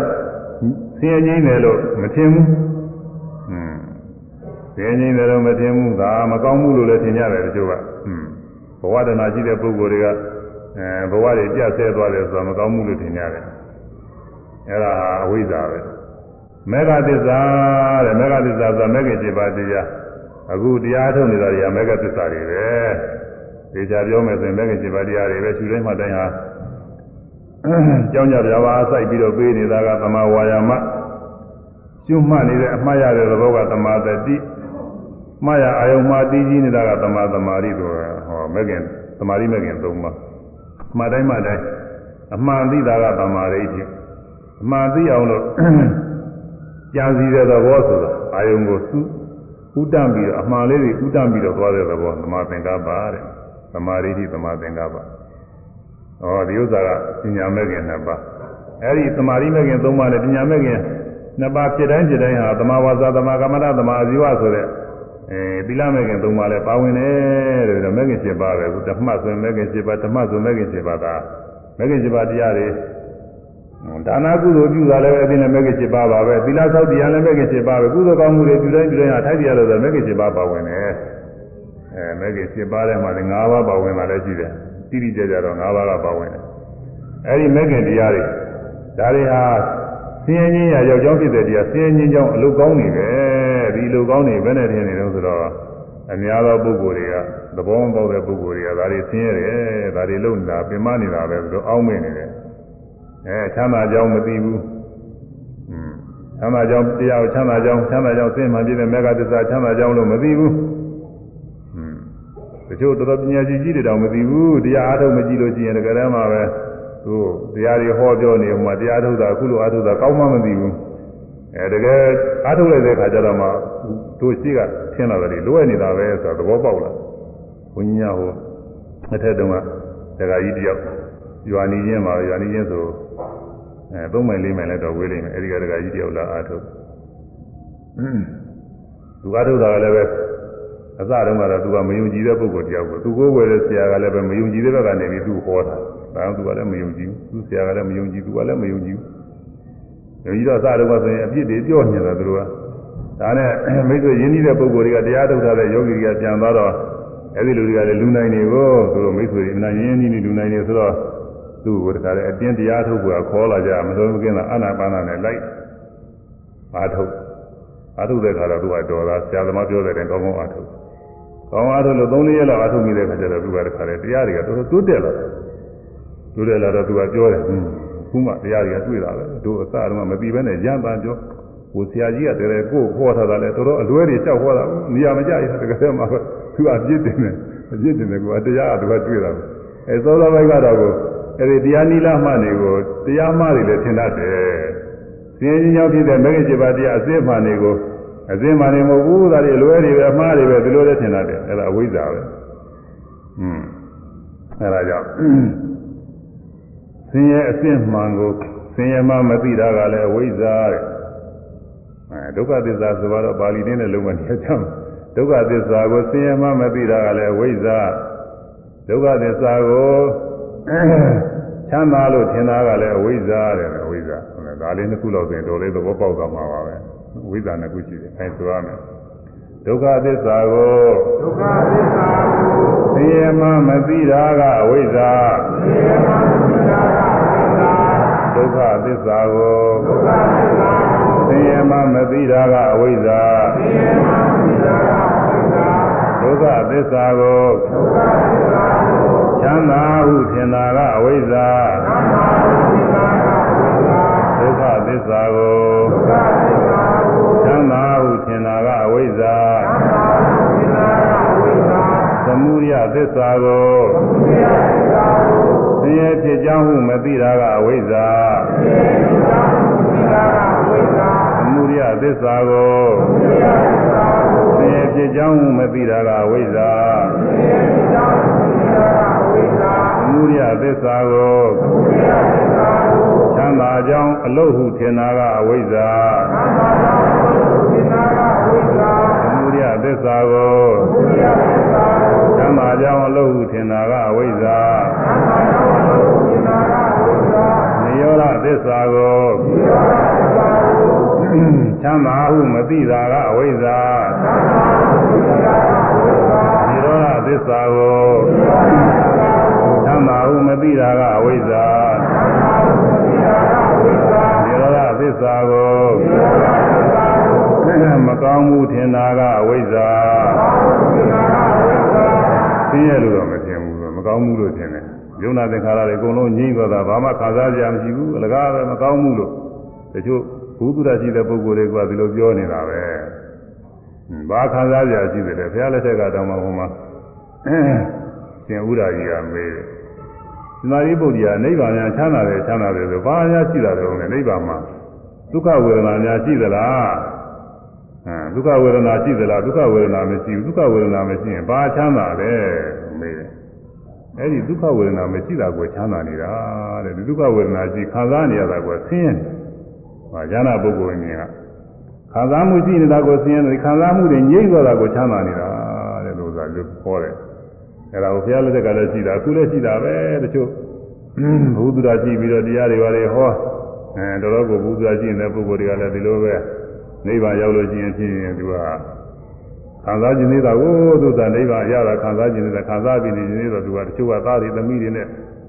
[SPEAKER 1] ဆင်းရဲငြိမ့်တယ်လို့မထင်ဘူးอืมဆင်းရဲငြိမ့်တယ်လို့မထင်ဘူးဒါမကောင်းဘူးလို့လည်းထင်ကြတယ်တချို့ကอืมဘဝတဏှာရှိတဲ့ပုဂ္ဂိုလ်တွေကအဲဘဝတွေပြတ်ဆဲသွားတယ်ဆိုတာမကောင်းဘူးလို့ထင်ကြတယ်အဲ့ဒါအဝိဇ္ဇာပဲမေဃသစ္စာတဲ့မေဃသစ္စာဆိုတာမေဃ7ပါးတရားအခုတရားထုတ်နေတာတွေကမေဃသစ္စာတွေပဲဒီကြပြောမယ်ဆိုရင်မေဃ7ပါးတရားတွေပဲရှုတိုင်းမှတိုင်းဟာ ကြောင်းကြပြပါစိုက်ပြီးတော့ပေးနေတာကသမာဝါယာမရှုမှတ်နေတဲ့အမှားရတဲ့သဘောကသမာသတိမှားရအာယုံမှာတည်ကြည်နေတာကသမာသမာဓိဆိုဟောမေခင်သမာဓိမေခင်၃ပါးမှတ်တိုင်းမှတိုင်းအမှန်သိတာကသမာဓိချင်းအမှန်သိအောင်လို့ကြံစည်တဲ့သဘောဆိုတာအာယုံကိုစုဥတ္တပြီးတော့အမှန်လေးတွေဥတ္တပြီးတော့သွားတဲ့သဘောသမာသင်္ကပ္ပတဲ့သမာဓိတိသမာသင်္ကပ္ပ ဩဒီဥစ္စာကပညာမဲ့ခင်နှစ်ပါးအဲ့ဒီသမာဓိမဲ့ခင်သုံးပါးနဲ့ပညာမဲ့ခင်နှစ်ပါးဖြစ်တိုင်းဖြစ်တိုင်းဟာသမာဝါစာသမာကမ္မတသမာအာဇီဝဆိုတဲ့အဲသီလမဲ့ခင်သုံးပါးလဲပါဝင်တယ်တဲ့ဒါမဲ့ခင်7ပါးပဲခုဓမ္မဆိုရင်မဲ့ခင်7ပါးဓမ္မဆိုမဲ့ခင်7ပါးကမဲ့ခင်7ပါးတရားတွေဒါနာကုသိုလ်ပြုတာလည်းအသိနဲ့မဲ့ခင်7ပါးပါပဲသီလဆောက်တရားလည်းမဲ့ခင်7ပါးပဲကုသိုလ်ကောင်းမှုတွေပြုတိုင်းပြုတိုင်းဟာထိုက်တရားလို့ဆိုမဲ့ခင်7ပါးပါဝင်တယ်အဲမဲ့ခင်7ပါးထဲမှာလည်း5ပါးပါဝင်တာလည်းရှိတယ် တိတိကျကျတော့၅ပါးကပါဝင်တယ်အဲဒီမဲ့ခင်တရားတွေဒါတွေဟာဆင်းရဲခြင်းရာရောက်ကြောင်းဖြစ်တဲ့တရားဆင်းရဲခြင်းကြောင့်အလုကောင်းနေပဲဒီအလုကောင်းနေဘယ်နဲ့ထင်နေတော့ဆိုတော့အများသောပုဂ္ဂိုလ်တွေကသဘောမပေါက်တဲ့ပုဂ္ဂိုလ်တွေကဒါတွေဆင်းရဲတယ်ဒါတွေလုံနေတာပင်မနေတာပဲဆိုတော့အောင်းမိနေတယ်အဲချမ်းသာကြောင်းမသိဘူးချမ်းသာကြောင်းတရားကိုချမ်းသာကြောင်းချမ်းသာကြောင်းသိမှပြည့်တဲ့မေဃသစ္စာချမ်းသာကြောင်းလို့မသိဘူး ချို့တော်တော်ပညာရှိကြီးတွေတောင်မသိဘူးတရားအားထုတ်မကြည့်လို့ရှိရင်တကယ်တမ်းမှာပဲသူတရားတွေဟောပြောနေမှာတရားထုတ်တာအခုလိုအားထုတ်တာကောင်းမှမသိဘူးအဲတကယ်အားထုတ်လိုက်တဲ့ခါကျတော့မှတို့ရှိကထင်လာတယ်လိုရနေတာပဲဆိုတာသဘောပေါက်လာဘုန်းကြီးများဟိုအထက်တုန်းကဒကာကြီးတယောက်ရွာနေချင်းပါရွာနေချင်းဆိုအဲသုံးမိုင်လေးမိုင်လည်းတော့ဝေးလိမ့်မယ်အဲဒီကဒကာကြီးတယောက်လာအားထုတ်သူအားထုတ်တာကလည်းပဲ အစတုန်းကတော့သူကမယုံကြည်တဲ့ပုဂ္ဂိုလ်တယောက်ကိုသူကိုယ်ဝယ်တဲ့ဆရာကလည်းပဲမယုံကြည်တဲ့ဘက်ကနေပြီးသူ့ဟောတာဒါကြောင့်သူကလည်းမယုံကြည်ဘူးသူဆရာကလည်းမယုံကြည်သူကလည်းမယုံကြည်ဘူးယုံကြည်တော့အစတုန်းကဆိုရင်အပြစ်တွေပြောနေတာသူတို့ကဒါနဲ့မိတ်ဆွေရင်းနှီးတဲ့ပုဂ္ဂိုလ်တွေကတရားထုတ်ထားတဲ့ယောဂီတွေကပြန်သွားတော့အဲဒီလူတွေကလည်းလူနိုင်နေကိုသူတို့မိတ်ဆွေတွေအနာရင်းနှီးနေလူနိုင်နေဆိုတော့သူ့ကိုတခါလေအတင်းတရားထုတ်ဖို့ခေါ်လာကြမတော်မကင်းတာအနာပါနာနဲ့လိုက်အားထုတ်အားထုတ်တဲ့ခါတော့သူကတော်သားဆရာသမားပြောတဲ့တိုင်ကောင်းကောင်းအားထုတ် ကောင်းအားထုတ်လို့၃-၄ရက်လောက်အားထုတ်မိတဲ့ခါကျတော့သူကတခါလေတရားတွေကတော်တော်တိုးတက်လာတယ်တိုးတက်လာတော့သူကပြောတယ်ဟွန်းခုမှတရားတွေကတွေ့တာပဲတို့အစတုန်းကမပြီးဘဲနဲ့ရမ်းပန်းပြောဟိုဆရာကြီးကတည်းကကိုယ်ခေါ်ထားတာလဲတော်တော်အလွဲတွေလျှောက်ခေါ်တာနေရာမကျရတကယ်မှသူအပြစ်တင်တယ်အပြစ်တင်တယ်ကွာတရားကသူကတွေ့တာအဲသောသောဘိုက်ကတော့ကိုအဲဒီတရားနိလမှနေကိုတရားမှတွေလည်းထင်တတ်တယ်စင်ကြီးကြောင့်ဖြစ်တဲ့မဂ္ဂင်7ပါးတရားအစစ်မှနေကို အစစ်မှနေမဟုတ်ဘူးဒါတွေလွဲတွေပဲအမှားတွေပဲဒီလိုလည်းထင်တတ်တယ်အဲဒါအဝိဇ္ဇာပဲอืมအဲဒါကြောင့်ဆင်းရဲအစစ်မှန်ကိုဆင်းရဲမှမသိတာကလည်းအဝိဇ္ဇာတဲ့အဲဒုက္ခသစ္စာဆိုတော့ပါဠိနဲ့လုံးဝနေကြမှာဒုက္ခသစ္စာကိုဆင်းရဲမှမသိတာကလည်းအဝိဇ္ဇာဒုက္ခသစ္စာကိုချမ်းသာလို့ထင်တာကလည်းအဝိဇ္ဇာတဲ့။အဝိဇ္ဇာ။ဒါလေးနှစ်ခုလောက်ဆိုရင်တော်လေးသဘောပေါက်သွားမှာပါပဲ။အ ဝိဇ္ဇာနှစ်ခုရှိတယ်။အဲဆိုရမယ်။ဒုက္ခသစ္စာကို
[SPEAKER 2] ဒုက္ခသစ္စာကို
[SPEAKER 1] သိရမှမသိတာကအဝိဇ္ဇာ
[SPEAKER 2] သိရမှမသိတာကအဝိဇ္ဇာ
[SPEAKER 1] ဒုက္ခသစ္စာကို
[SPEAKER 2] ဒုက္ခသစ္စာကို
[SPEAKER 1] သိရမှမသိတာကအဝိဇ္ဇာ
[SPEAKER 2] သိရမှမသိတာကအဝိဇ္ဇာ
[SPEAKER 1] ဒုက္ခသစ္စာကို
[SPEAKER 2] ဒုက္ခ
[SPEAKER 1] လုတ်ဟုထင်တာကအဝိဇ္ဇာ
[SPEAKER 2] ချမ်းသာကြောင်းအလုတ်ဟုထင်တာကအဝိဇ္ဇာ
[SPEAKER 1] သမုဒယသစ္စာကို
[SPEAKER 2] သမုဒယသစ္စာကို
[SPEAKER 1] ချမ်းသာကြောင်းအလုတ်ဟုထင်တာကအဝိဇ္ဇာ
[SPEAKER 2] ချမ်းသာကြောင်းအလုတ်ဟုထင်တာကအဝိဇ္ဇာ
[SPEAKER 1] နိရောဓသစ္စာကို
[SPEAKER 2] နိရောဓသစ္စာကို
[SPEAKER 1] ချမ်းသာဟုမသိတာက သိရလို့တော့မထင်ဘူးမကောင်းမှုလို့ထင်တယ်ယုံနာသင်္ခါရတွေအကုန်လုံးငြိမ့်သွားတာဘာမှခံစားကြမရှိဘူးအလကားပဲမကောင်းမှုလို့တချို့ဘုသူရရှိတဲ့ပုဂ္ဂိုလ်တွေကဒီလိုပြောနေတာပဲဘာခံစားကြရှိတယ်လဲဘုရားလက်ထက်ကတောင်းမှဟိုမှာရှင်ဥဒ္ဒါကြီးကမေးတယ်သမာဓိပုဒ်ကြီးကနိဗ္ဗာန်များချမ်းသာတယ်ချမ်းသာတယ်ဆိုဘာများရှိတာလဲဦးလေနိဗ္ဗာန်မှာဒုက္ခဝေဒနာများရှိသလား အဲဒုက္ခဝေဒနာရှိသလားဒုက္ခဝေဒနာမရှိဘူးဒုက္ခဝေဒနာမရှိရင်ဘာချမ်းသာလဲမေးတယ်အဲ့ဒီဒုက္ခဝေဒနာမရှိတာကိုချမ်းသာနေတာတဲ့ဒီဒုက္ခဝေဒနာရှိခံစားနေရတာကိုဆင်းရဲတယ်ဟာဉာဏပုဂ္ဂိုလ်မြင်ကခံစားမှုရှိနေတာကိုဆင်းရဲတယ်ခံစားမှုတွေငြိမ့်သွားတာကိုချမ်းသာနေတာတဲ့လို့သာပြောခေါ်တယ်အဲ့ဒါကိုဘုရားလက်ထက်ကလည်းရှိတာအခုလည်းရှိတာပဲတချို့ဘုသူရာရှိပြီးတော့တရားတွေပါလေဟောအဲတော်တော်ကိုဘုသူရာရှိနေတဲ့ပုဂ္ဂိုလ်တွေကလည်းဒီလိုပဲ နိဗ္ဗာန်ရောက်လို့ရှိရင်ဖြင့်သူကခံစားခြင်းသေးတာကိုသူကနိဗ္ဗာန်ရတာခံစားခြင်းသေးတာခံစားပြီးနေခြင်းသေးတော့သူကတချို့ကသားတွေသမီးတွေနဲ့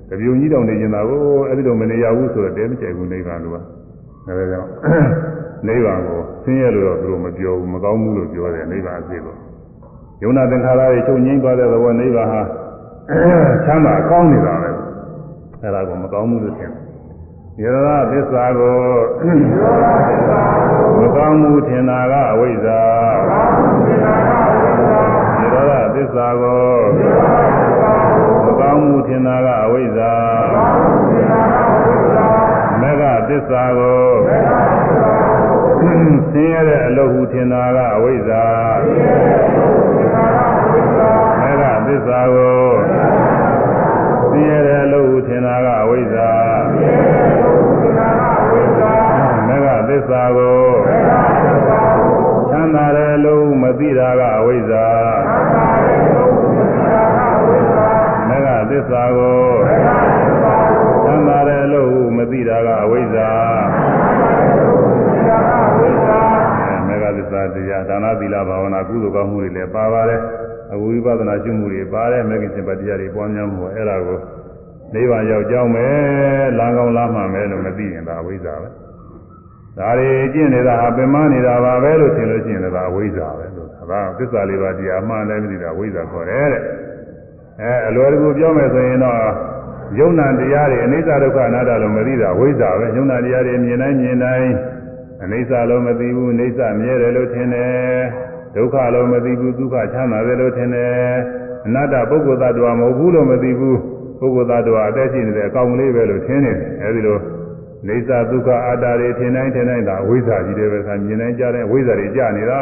[SPEAKER 1] တပြုံကြီးတောင်နေခြင်းတာကိုအဲ့ဒီလိုမနေရဘူးဆိုတော့တဲမကြိုက်ဘူးနိဗ္ဗာန်လို့ကဒါကြောင့်နိဗ္ဗာန်ကိုဆင်းရဲလို့တော့သူတို့မပြောဘူးမကောင်းဘူးလို့ပြောတယ်နိဗ္ဗာန်အစစ်လို့ယုံနာသင်္ခါရတွေချုပ်ငြိမ်းသွားတဲ့သဘောနိဗ္ဗာန်ဟာချမ်းသာကောင်းနေတာပဲအဲ့ဒါကိုမကောင်းဘူးလို့ထင်တယ် ယရဏသစ္စာကိုမကောင်းမှုထင်တာကအဝိဇ္ဇာယရဏသစ္စာကိုမကောင်းမှုထင်တာကအဝိဇ္ဇာမေဃသစ္စာကိုဆင်းရဲတဲ့အလုပ်ဟုထင်တာကအဝိဇ္ဇာမေဃသစ္စာကိုဆင်းရဲတဲ့အလုပ်ဟုထင်တာကအဝိဇ္ဇာမေဃသ စ္စာကိုချမ်းသာတဲ့အလုပ်မသိတာကအဝိဇ္ဇာမေဃသစ္စာကိုချမ်းသာတဲ့အလုပ်မသိတာကအဝိဇ္ဇာမေဃသစ္စာတရားဒါနသီလဘာဝနာကုသိုလ်ကောင်းမှုတွေလည်းပါပါတယ်အဝိပဿနာရှုမှုတွေပါတယ်မေဃရှင်ပတရားတွေပွားများမှုအဲ့ဒါကိုနိဗ္ဗာန်ရောက်ကြောင်းမယ်လမ်းကောင်းလမ်းမှန်မယ်လို့မသိရင်ဒါအဝိဇ္ဇာပဲ ဒါတွေကျင့်နေတာဟာပင်မနေတာပါပဲလို့ထင်လို့ရှိရင်လည်းဒါအဝိဇ္ဇာပဲလို့ဒါကသစ္စာလေးပါးတရားအမှန်တိုင်းမသိတာအဝိဇ္ဇာခေါ်တယ်တဲ့အဲအလွယ်တကူပြောမယ်ဆိုရင်တော့ယုံနာတရားတွေအနိစ္စဒုက္ခအနတ္တလို့မသိတာဝိဇ္ဇာပဲယုံနာတရားတွေမြင်တိုင်းမြင်တိုင်းအနိစ္စလို့မသိဘူးအနိစ္စမြဲတယ်လို့ထင်တယ်ဒုက္ခလို့မသိဘူးဒုက္ခချမ်းသာတယ်လို့ထင်တယ်အနတ္တပုဂ္ဂိုလ်သတ္တဝါမဟုတ်ဘူးလို့မသိဘူးပုဂ္ဂိုလ်သတ္တဝါအသက်ရှိနေတဲ့အကောင်ကလေးပဲလို့ထင်နေတယ်အဲဒီလို နေသဒုက္ခအတ္တတွေထင်တိုင်းထင်တိုင်းဒါဝိဇ္ဇာကြီးတယ်ပဲခါမြင်တိုင်းကြားတိုင်းဝိဇ္ဇာတွေကြာနေတာ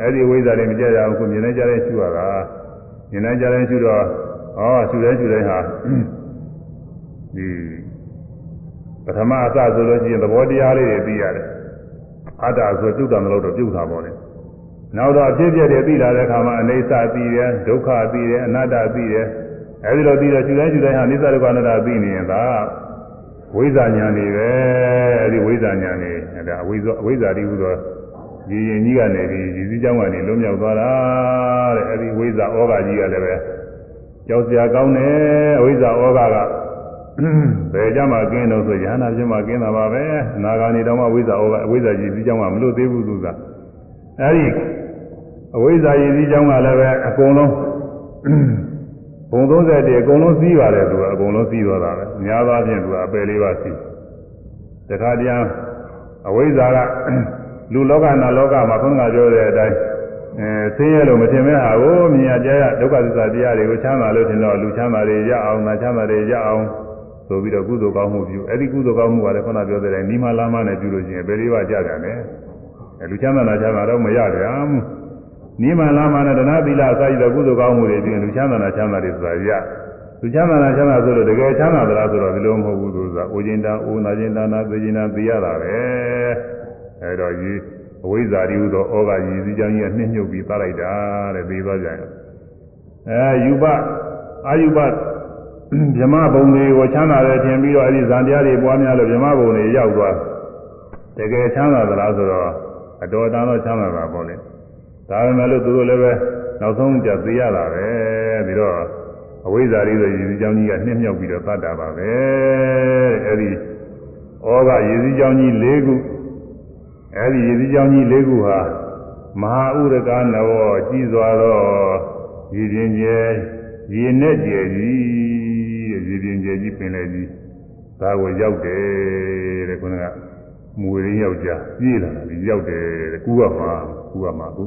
[SPEAKER 1] အဲဒီဝိဇ္ဇာတွေမကြရအောင်ခုမြင်တိုင်းကြားတိုင်းရှုရတာမြင်တိုင်းကြားတိုင်းရှုတော့ဟောရှုတိုင်းရှုတိုင်းဟာဒီပထမအစဆိုလို့ရှိရင်သဘောတရားလေးတွေသိရတယ်အတ္တဆိုပြုတ်တယ်မလို့တော့ပြုတ်တာပေါ့လေနောက်တော့အဖြစ်ပြက်တွေသိလာတဲ့အခါမှာအနေဆာသိတယ်ဒုက္ခသိတယ်အနတ္တသိတယ်အဲဒီလိုသိတော့ရှုတိုင်းရှုတိုင်းဟာအနိစ္စဒုက္ခအနတ္တသိနေရင်ဒါ ဝိဇ္ဇာညာနေပဲအဲဒီဝိဇ္ဇာညာနေဒါအဝိဇ္ဇာအဝိဇ္ဇာတိဟူသောဒီရင်ကြီးကနေပြီးဒီစည်းကြောင်းကနေလွတ်မြောက်သွားတာတဲ့အဲဒီဝိဇ္ဇာဩဃကြီးကလည်းပဲကြောက်စရာကောင်းတယ်အဝိဇ္ဇာဩဃကဘယ်ကြမှာကင်းတော့ဆိုရဟနာပြမှာကင်းတာပါပဲအနာဂါနေတော့မှဝိဇ္ဇာဩဃအဝိဇ္ဇာကြီးစည်းကြောင်းကမလွတ်သေးဘူးသူကအဲဒီအဝိဇ္ဇာကြီးစည်းကြောင်းကလည်းပဲအကုန်လုံး ဘုံ30တည်းအကုန်လုံးစီးပါတယ်သူကအကုန်လုံးစီးသွားတာပဲအများသားဖြင့်သူကအပယ်လေးပါစီးတခါတည်းအဝိဇ္ဇာကလူလောကနာလောကမှာခုနကပြောတဲ့အတိုင်းအဲဆင်းရဲလို့မထင်မဲ့ဟာကိုမြင်ရကြရဒုက္ခသစ္စာတရားတွေကိုချမ်းသာလို့ထင်တော့လူချမ်းသာတွေရအောင်နာချမ်းသာတွေရအောင်ဆိုပြီးတော့ကုသိုလ်ကောင်းမှုပြုအဲ့ဒီကုသိုလ်ကောင်းမှုကလည်းခုနပြောတဲ့တိုင်းနိမလာမနဲ့ပြုလို့ရှိရင်ဘယ်လေးပါကြကြတယ်အဲလူချမ်းသာနာချမ်းသာတော့မရတယ်အာ နိမလာမနဲ့ဒနာသီလအစရှိတဲ့ကုသိုလ်ကောင်းမှုတွေပြင်လူချမ်းသာနာချမ်းသာတွေဆိုတာရလူချမ်းသာနာချမ်းသာဆိုလို့တကယ်ချမ်းသာသလားဆိုတော့ဒီလိုမဟုတ်ဘူးသူကအိုခြင်းတန်အိုနာခြင်းတန်နာသိခြင်းတန်သိရတာပဲအဲတော့ဒီအဝိဇ္ဇာတိဟုသောဩဃရည်စည်းကြောင်းကြီးကနှိမ့်ညွတ်ပြီးသားလိုက်တာတဲ့ပြီးသွားကြရင်အဲယူပအာယူပဗြဟ္မဘုံတွေကိုချမ်းသာတယ်ထင်ပြီးတော့အဲဒီဇန်တရားတွေပွားများလို့ဗြဟ္မဘုံတွေရောက်သွားတကယ်ချမ်းသာသလားဆိုတော့အတော်တန်တော့ချမ်းသာတာပေါ့လေ ဒါပေမဲ့လို့သူတို့လည်းပဲနောက်ဆုံးကြသိရတာပဲပြီးတော့အဝိဇ္ဇာလေးဆိုရည်စည်းကြောင်းကြီးကနှိမ့်မြောက်ပြီးတော့သတ်တာပါပဲအဲဒီဩဃရည်စည်းကြောင်းကြီး၄ခုအဲဒီရည်စည်းကြောင်းကြီး၄ခုဟာမဟာဥရကနဝကြီးစွာသောရည်ပြင်ကျဲရည်နဲ့ကျဲကြီးရည်ပြင်ကျဲကြီးပင်လေကြီးဒါကိုရောက်တယ်တဲ့ခုနကမူရင်းယောက်ျားပြေးလာတာဒီရောက်တယ်တဲ့ကူကမှာ ကူကမှာကူ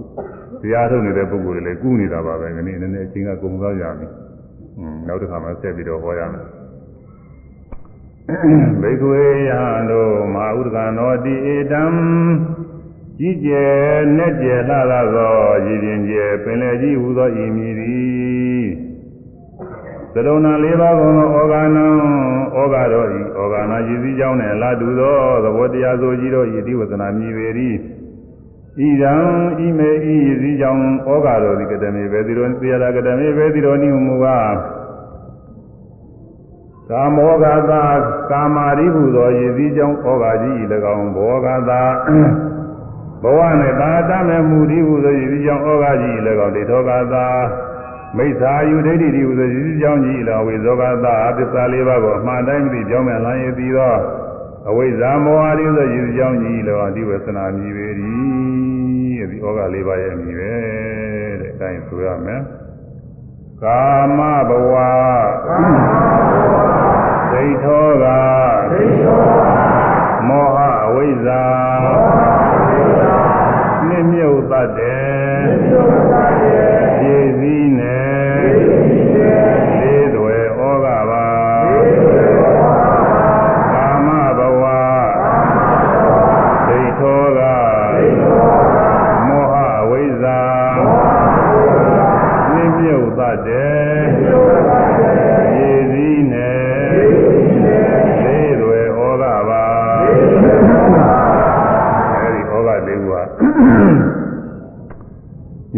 [SPEAKER 1] တရားထုတ်နေတဲ့ပုဂ္ဂိုလ်တွေလည်းကူနေတာပါပဲခဏနည်းနည်းအချိန်ကကုန်သွားကြပြီอืมနောက်တစ်ခါမှဆက်ပြီးတော့ဟောရမယ်ဘေကွေယံတို့မဟာဥဒကနောတိဧတံကြီးကျယ်နဲ့ကျယ်လှလာသောရည်ရင်ကျယ်ပင်လေကြီးဟူသောဤမည်သည်သရုံနာလေးပါးကုန်သောဩဃာနံဩဃတော်ဤဩဃာနာရည်စည်းကြောင်းနှင့်လာတူသောသဘောတရားဆိုကြီးတို့ဤတိဝသနာမြည်ပေ၏ ဤရန်ဤမေဤရည်စည်းကြောင်းဩဃာတော်သည်ကတမေပဲဒီလိုသေရတာကတမေပဲဒီလိုနိမူကားကာမောဂသာကာမာရိဟုသောရည်စည်းကြောင်းဩဃာကြီးဤ၎င်းဘောဂသာဘဝနဲ့သာတမဲ့မှုဒီဟုဆိုရင်ဒီကြောင့်ဩဃာကြီးလည်းကောဒိဋ္ဌောကသာမိစ္ဆာယုဒိဋ္ဌိဒီဟုဆိုရင်ဒီကြောင့်ကြီးလည်းဝိဇောကသာအသစ္စာလေးပါးကိုအမှန်တိုင်းမသိကြောင်းမြန်လမ်းရည်ပြီးတော့အဝိဇ္ဇာမောဟဒီဆိုရင်ဒီကြောင့်ကြီးလည်းအဒီဝေသနာမြည်ပေ သည်ဒီဩဃာလေးပါးရဲ့မြည်ပဲတဲ့အဲဒါဆိုရမယ်ကာမဘဝဒိဋ္ဌောကမောဟအဝိဇ္ဇာနှိမ့်မြုပ်တတ်တယ်ဖြည့်စည်းနေလေး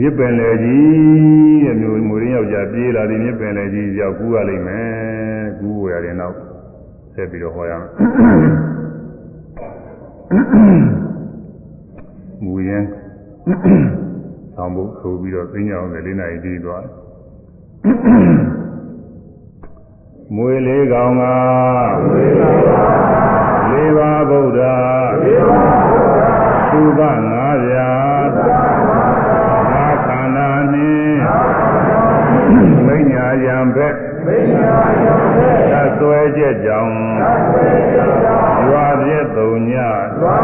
[SPEAKER 1] မြစ်ပင်လေကြီးတဲ့မျိုးမူရင်းယောက်ျားပြေးလာဒီမြစ်ပင်လေကြီးရောက်ကူးရလိမ့်မယ်ကူးဝရတဲ့နောက်ဆက်ပြီးတော့ဟောရမယ်မူရင်းဆောင်ဖို့ဆိုပြီးတော့သိညာအောင်လေးနိုင်တည်သွားတယ်မွေလေးကောင်ကလေးပါးဗုဒ္ဓသုဘငါးပြာ မိညာယံဘက်သဆွဲချက်ကြောင့်ရွာပြည့်သုံညသော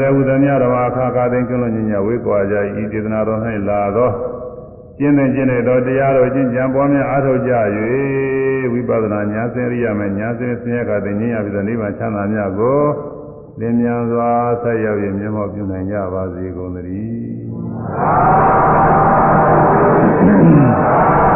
[SPEAKER 1] ဘေးရန်အန္တရာယ်ဝုဒ္ဓမြဓမ္မအခါခါသိကလွန်ညညဝေးကွာကြ၏ဤဒေသနာတော်၌လာသောကျင့်တဲ့ကျင့်တဲ့တော်တရားတော်ကျင့်ကြံပွားများအားထုတ်ကြ၍ဝိပဿနာဉာဏ်စင်ရိယမယ်ဉာဏ်စင်ဆင်းရဲကတည်းကဉာဏ်ပြီးသောနိဗ္ဗာန်ချမ်းသာများကိုလင်းမြန်စွာဆက်ရောက်၍မျက်မှောက်ပြုနိုင်ကြပါစေကုန်သတည်း